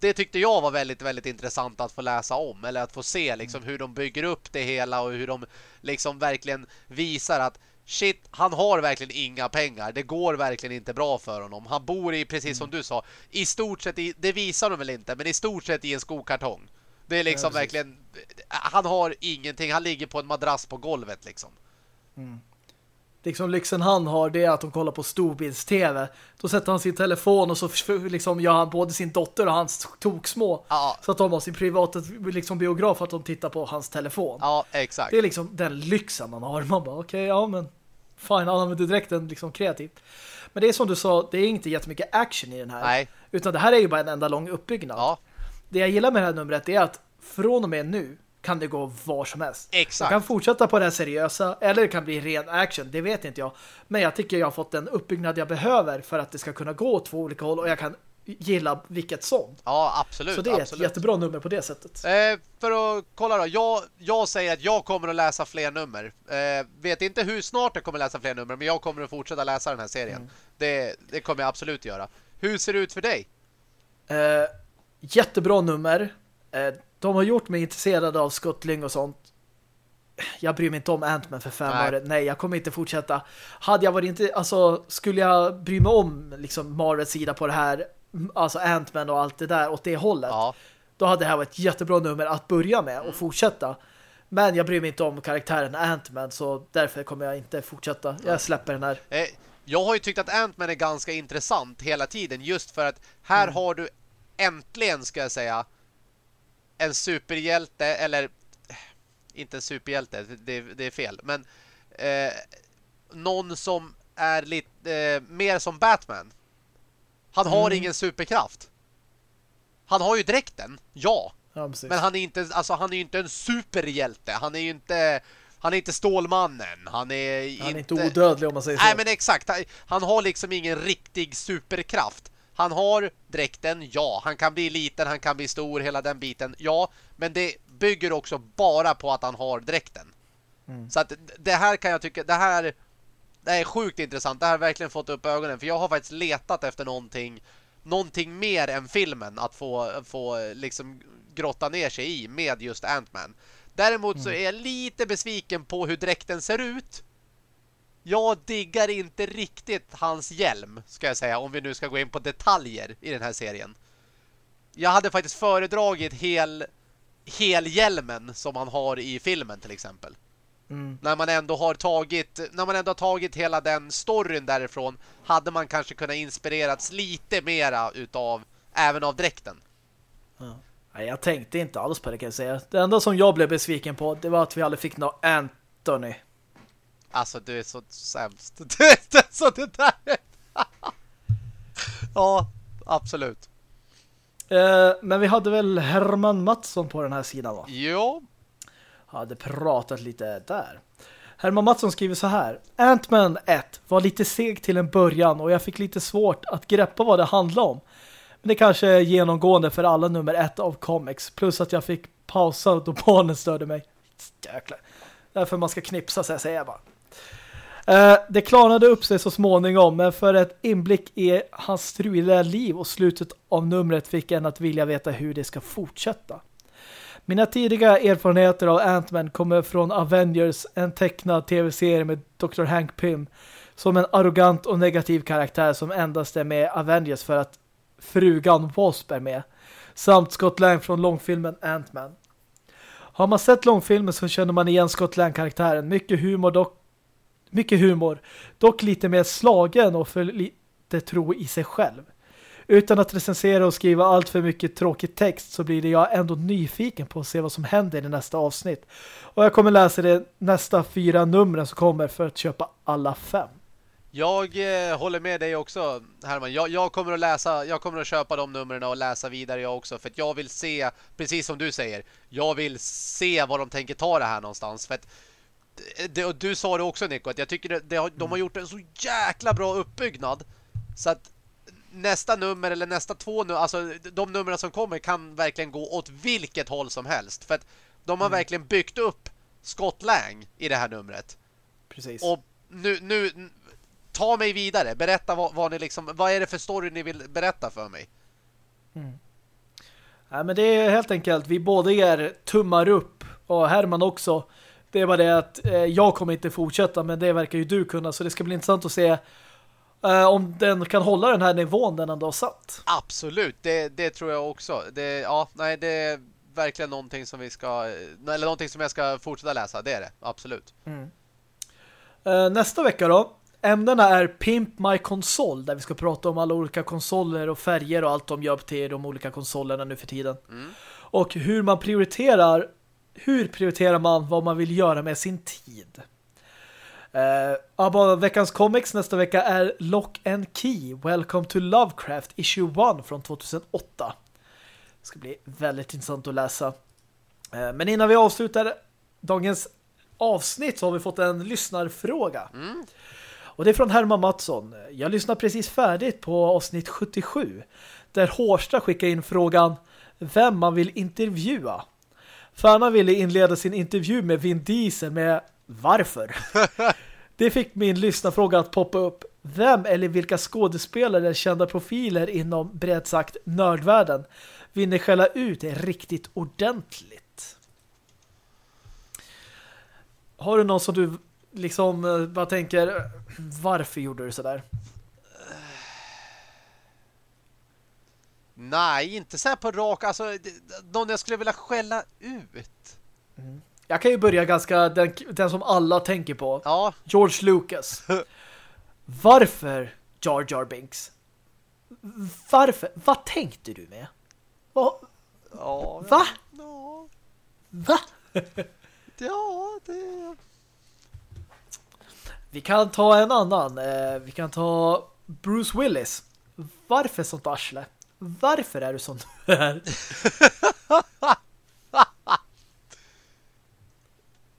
B: det tyckte jag var väldigt, väldigt intressant att få läsa om. Eller att få se liksom hur de bygger upp det hela och hur de liksom verkligen visar att shit, han har verkligen inga pengar. Det går verkligen inte bra för honom. Han bor i, precis som du sa, i stort sett i, det visar de väl inte, men i stort sett i en skokartong. Det är liksom
A: Ja,
B: verkligen, han har ingenting. Han ligger på en madrass på golvet liksom.
A: Liksom lyxen han har det är att de kollar på storbilds-tv. Då sätter han sin telefon och så liksom gör han både sin dotter och hans toksmå.
B: Ja,
A: Så att de har sin privata liksom, biograf att de tittar på hans telefon.
B: ja exakt.
A: Det är liksom den lyxen man har. Man bara, okej, ja men fine, han använder direkten liksom kreativt. Men det är som du sa, det är inte jättemycket action i den här.
B: Nej,
A: Utan det här är ju bara en enda lång uppbyggnad.
B: ja,
A: Det jag gillar med det här numret är att från och med nu kan det gå var som helst. Jag
B: exakt.
A: kan fortsätta på det seriösa eller det kan bli ren action, det vet inte jag. Men jag tycker jag har fått den uppbyggnad jag behöver för att det ska kunna gå åt två olika håll och jag kan gilla vilket som.
B: Ja, absolut.
A: Så det är
B: absolut.
A: ett jättebra nummer på det sättet.
B: Eh, för att kolla då, jag, jag säger att jag kommer att läsa fler nummer. Eh, vet inte hur snart jag kommer att läsa fler nummer, men jag kommer att fortsätta läsa den här serien.
A: Mm.
B: Det, det kommer jag absolut göra. Hur ser det ut för dig?
A: Eh, jättebra nummer. De har gjort mig intresserad av Scott Ling och sånt jag bryr mig inte om Ant-Man för fem
B: Nej.
A: öre. Nej, jag kommer inte fortsätta. Hade jag varit inte, alltså skulle jag bry mig om liksom Marvels sida på det här, alltså Ant-Man och allt det där åt det hållet,
B: Ja.
A: då hade det här varit ett jättebra nummer att börja med och fortsätta. Men jag bryr mig inte om karaktären Ant-Man så därför kommer jag inte fortsätta. Jag släpper den här.
B: Eh, Jag har ju tyckt att Ant-Man är ganska intressant hela tiden just för att här
A: Mm.
B: har du äntligen, ska jag säga, en superhjälte, eller eh, inte en superhjälte, det, det är fel, men eh, någon som är lite eh, mer som Batman. Han har
A: Mm.
B: ingen superkraft. Han har ju dräkten, ja.
A: Ja.
B: Men han är inte alltså han är ju inte en superhjälte. Han är ju inte han är inte Stålmannen. Han är
A: Han är inte odödlig om man säger så.
B: Nej men exakt. Han- Han har liksom ingen riktig superkraft. Han har dräkten, ja. Han kan bli liten, han kan bli stor, hela den biten. Ja, men det bygger också bara på att han har dräkten.
A: Mm.
B: Så att det här kan jag tycka, det här det här är sjukt intressant. Det här har verkligen fått upp ögonen. För jag har faktiskt letat efter någonting någonting mer än filmen att få, få liksom grotta ner sig i med just Ant-Man. Däremot så är jag lite besviken på hur dräkten ser ut. Jag diggar inte riktigt hans hjälm, ska jag säga, om vi nu ska gå in på detaljer i den här serien. Jag hade faktiskt föredragit hel, helhjälmen som han har i filmen till exempel.
A: Mm.
B: När man ändå har tagit när man ändå har tagit hela den storyn därifrån hade man kanske kunnat inspirerats lite mera utav även av dräkten.
A: Nej, jag tänkte inte alls på det kan jag säga. Det enda som jag blev besviken på det var att vi aldrig fick nå Anthony.
B: Alltså du är så sämst. <laughs> Du är så det där. är- <laughs> ja, absolut.
A: Eh, men vi hade väl Herman Mattsson på den här sidan va?
B: Jo,
A: hade pratat lite där. Herman Mattsson skriver så här. Ant-Man 1 var lite seg till en början och jag fick lite svårt att greppa vad det handlade om. Men det kanske är genomgående för alla nummer ett av comics. Plus att jag fick pausa då barnen störde mig. Jäklar. Därför man ska knipsa så jag säger bara. Eh, det klarnade upp sig så småningom men för ett inblick i hans struliga liv och slutet av numret fick en att vilja veta hur det ska fortsätta. Mina tidiga erfarenheter av Ant-Man kommer från Avengers, en tecknad tv-serie med Dr. Hank Pym som en arrogant och negativ karaktär som endast är med Avengers för att frugan Wasp är med. Samt Scott Lang från långfilmen Ant-Man. Har man sett långfilmen så känner man igen Scott Lang-karaktären. Mycket humor dock mycket humor, dock lite mer slagen och för lite tro i sig själv. Utan att recensera och skriva allt för mycket tråkig text så blir det jag ändå nyfiken på att se vad som händer i det nästa avsnitt. Och jag kommer läsa det nästa fyra numren som kommer för att köpa alla fem.
B: jag eh, håller med dig också Herman. Jag, jag kommer att läsa, jag kommer att köpa de numren och läsa vidare jag också för att jag vill se, precis som du säger, jag vill se vad de tänker ta det här någonstans för att det, och du sa det också Nico att jag tycker det, det, de har gjort en så jäkla bra uppbyggnad så att nästa nummer eller nästa två nu, alltså de numren som kommer kan verkligen gå åt vilket håll som helst för att de har verkligen byggt upp Scott Lang i det här numret.
A: Precis.
B: Och nu, nu ta mig vidare. Berätta vad, vad ni liksom, vad är det för story ni vill berätta för mig?
A: Nej, men det är helt enkelt, vi båda ger tummar upp och Herman också. Det är bara det att eh, jag kommer inte fortsätta men det verkar ju du kunna så det ska bli intressant att se eh, om den kan hålla den här nivån den ändå har satt.
B: Absolut, det, det tror jag också. Det, ja, nej, det är verkligen någonting som vi ska, eller någonting som jag ska fortsätta läsa. Det är det, absolut.
A: Eh, nästa vecka då. Ämnena är Pimp My Console där vi ska prata om alla olika konsoler och färger och allt de gör till de olika konsolerna nu för tiden. Och hur man prioriterar hur prioriterar man vad man vill göra med sin tid. Uh, Abba, veckans comics nästa vecka är Lock and Key Welcome to Lovecraft Issue 1 från 2008. Det ska bli väldigt intressant att läsa. Eh, men innan vi avslutar dagens avsnitt så har vi fått en lyssnarfråga. Och det är från Herman Mattsson. Jag lyssnar precis färdigt på avsnitt 77 där Hårsta skickar in frågan vem man vill intervjua. Färna ville inleda sin intervju med Vin Diesel med varför? <laughs> Det fick min lyssnarfråga att poppa upp. Vem eller vilka skådespelare kända profiler inom brett sagt nördvärlden vinner skälla ut riktigt ordentligt? Har du någon som du liksom eh, bara tänker varför gjorde du sådär?
B: Nej, inte så här på rak. Alltså, någon jag skulle vilja skälla ut.
A: Jag kan ju börja ganska den, den som alla tänker på.
B: Ja,
A: George Lucas. Varför Jar Jar Binks? Varför? Vad tänkte du med? Vad?
B: ja,
A: Va?
B: ja,
A: Va? <laughs>
B: ja, det...
A: Vi kan ta en annan. Eh, vi kan ta Bruce Willis. Varför sånt arsle? Varför är du sån du är?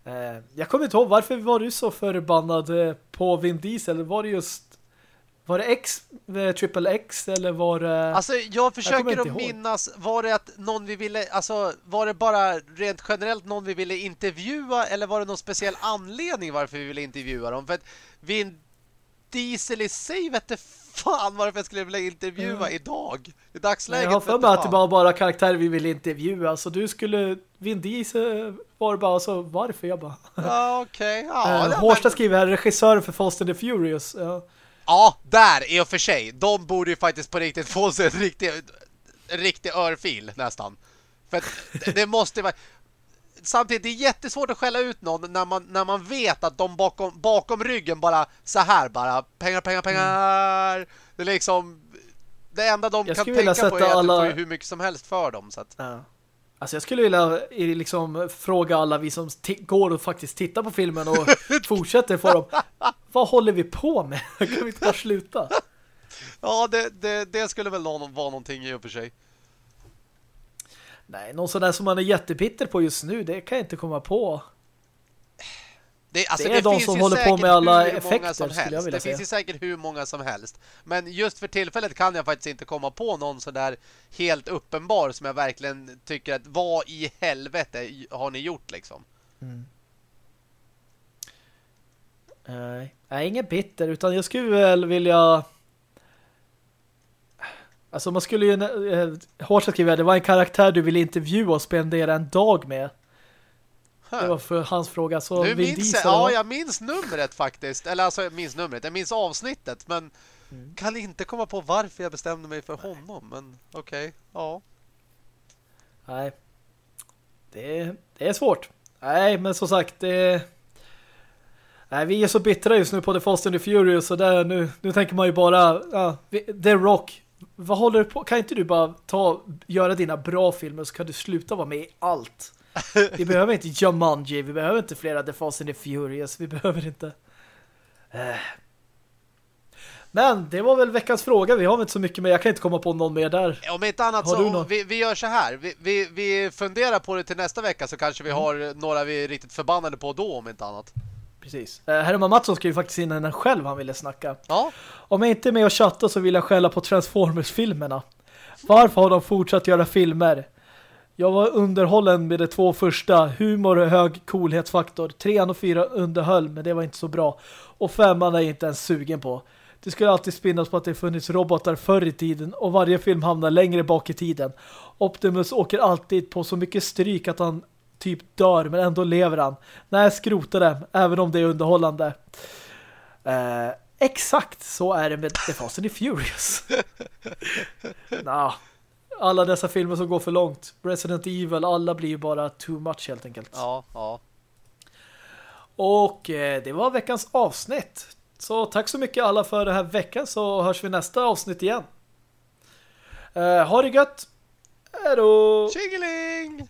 A: <laughs> eh, jag kommer inte ihåg, varför var du så förbannad eh, på Vin Diesel? Var det just var det X, eh, Triple X eller var det...
B: Alltså, jag försöker
A: inte
B: att minnas, var det att någon vi ville, alltså, var det bara rent generellt någon vi ville intervjua eller var det någon speciell anledning varför vi ville intervjua dem? För att Vin Diesel i sig vet inte fan varför jag skulle vilja intervjua idag. I dagsläget
A: jag har för mig att det var bara karaktärer vi ville intervjua. Så du skulle... Vin Diesel var bara så... Varför? Jag bara...
B: Ja, okej. Ja, <laughs>
A: eh,
B: det-
A: Hårsta
B: men-
A: skriver här, regissören för Fast and the Furious. Ja.
B: Ja, där i och för sig. De borde ju faktiskt på riktigt <laughs> få sig en riktig, en riktig örfil nästan. För det måste vara... Samtidigt, det är jättesvårt att skälla ut någon när man, när man vet att de bakom, bakom ryggen bara så här bara, pengar, pengar, pengar. Det är liksom... Det enda de
A: Jag
B: kan tänka på är att
A: alla-
B: alla... får hur mycket som helst för dem. Så att,
A: Ja. Alltså jag skulle vilja liksom fråga alla vi som går och faktiskt tittar på filmen och <laughs> fortsätter för dem. Vad håller vi på med? <laughs> kan vi inte bara sluta?
B: ja, det, det, det skulle väl vara någonting i och för sig.
A: Nej, någon sån där som man är jättebitter på just nu, det kan jag inte komma på.
B: Det, alltså,
A: Det är de
B: finns
A: som
B: ju
A: håller på med alla effekter,
B: som
A: skulle jag
B: helst.
A: vilja
B: Det finns
A: säga.
B: ju säkert hur många som helst. Men just för tillfället kan jag faktiskt inte komma på någon sån där helt uppenbar som jag verkligen tycker att vad i helvete har ni gjort liksom?
A: Nej, Nej ingen bitter, utan jag skulle väl vilja... Alltså man skulle ju... Eh, Hårt skriva, det var en karaktär du ville intervjua och spendera en dag med. Det var för hans fråga. Så
B: Nu
A: Vin
B: minns jag, ja, jag minns numret faktiskt. Eller alltså, jag minns numret. Jag minns avsnittet, men
A: Mm.
B: kan inte komma på varför jag bestämde mig för honom. Men okej, ja.
A: Nej. Det är, det är svårt. Nej, men som sagt, det... Nej, vi är så bittra just nu på The Fast and the Furious så där, nu, nu tänker man ju bara ja, The Rock. Vad håller du på? Kan inte du bara ta göra dina bra filmer så kan du sluta vara med i allt? Vi <laughs> behöver inte Jumanji, vi behöver inte flera The Fast and the Furious, vi behöver inte... Eh. Men det var väl veckans fråga, vi har inte så mycket mer, jag kan inte komma på någon mer där.
B: Om inte annat
A: Har
B: så, vi, vi gör så här. Vi, vi, vi funderar på det till nästa vecka så kanske vi
A: Mm.
B: har några vi är riktigt förbannade på då, om inte annat.
A: Precis. Eh, Herman Mattsson skrev faktiskt in en själv han ville snacka.
B: Ja,
A: Om jag inte är med och chattar så vill jag skälla på Transformers-filmerna. Varför har de fortsatt göra filmer? Jag var underhållen med de två första. Humor och hög coolhetsfaktor. Trean och fyra underhöll, men det var inte så bra. Och femman är jag inte ens sugen på. Det skulle alltid spinnas på att det funnits robotar förr i tiden och varje film hamnar längre bak i tiden. Optimus åker alltid på så mycket stryk att han typ dör, men ändå lever han. Nej, skrota det, även om det är underhållande. Eh, exakt så är det med The Fast and the Furious. <laughs> Nå, alla dessa filmer som går för långt. Resident Evil, alla blir bara too much helt enkelt.
B: ja, ja.
A: Och eh, det var veckans avsnitt. Så tack så mycket alla för den här veckan så hörs vi nästa avsnitt igen. Eh, ha det gött! Hej då!
B: Tjingeling!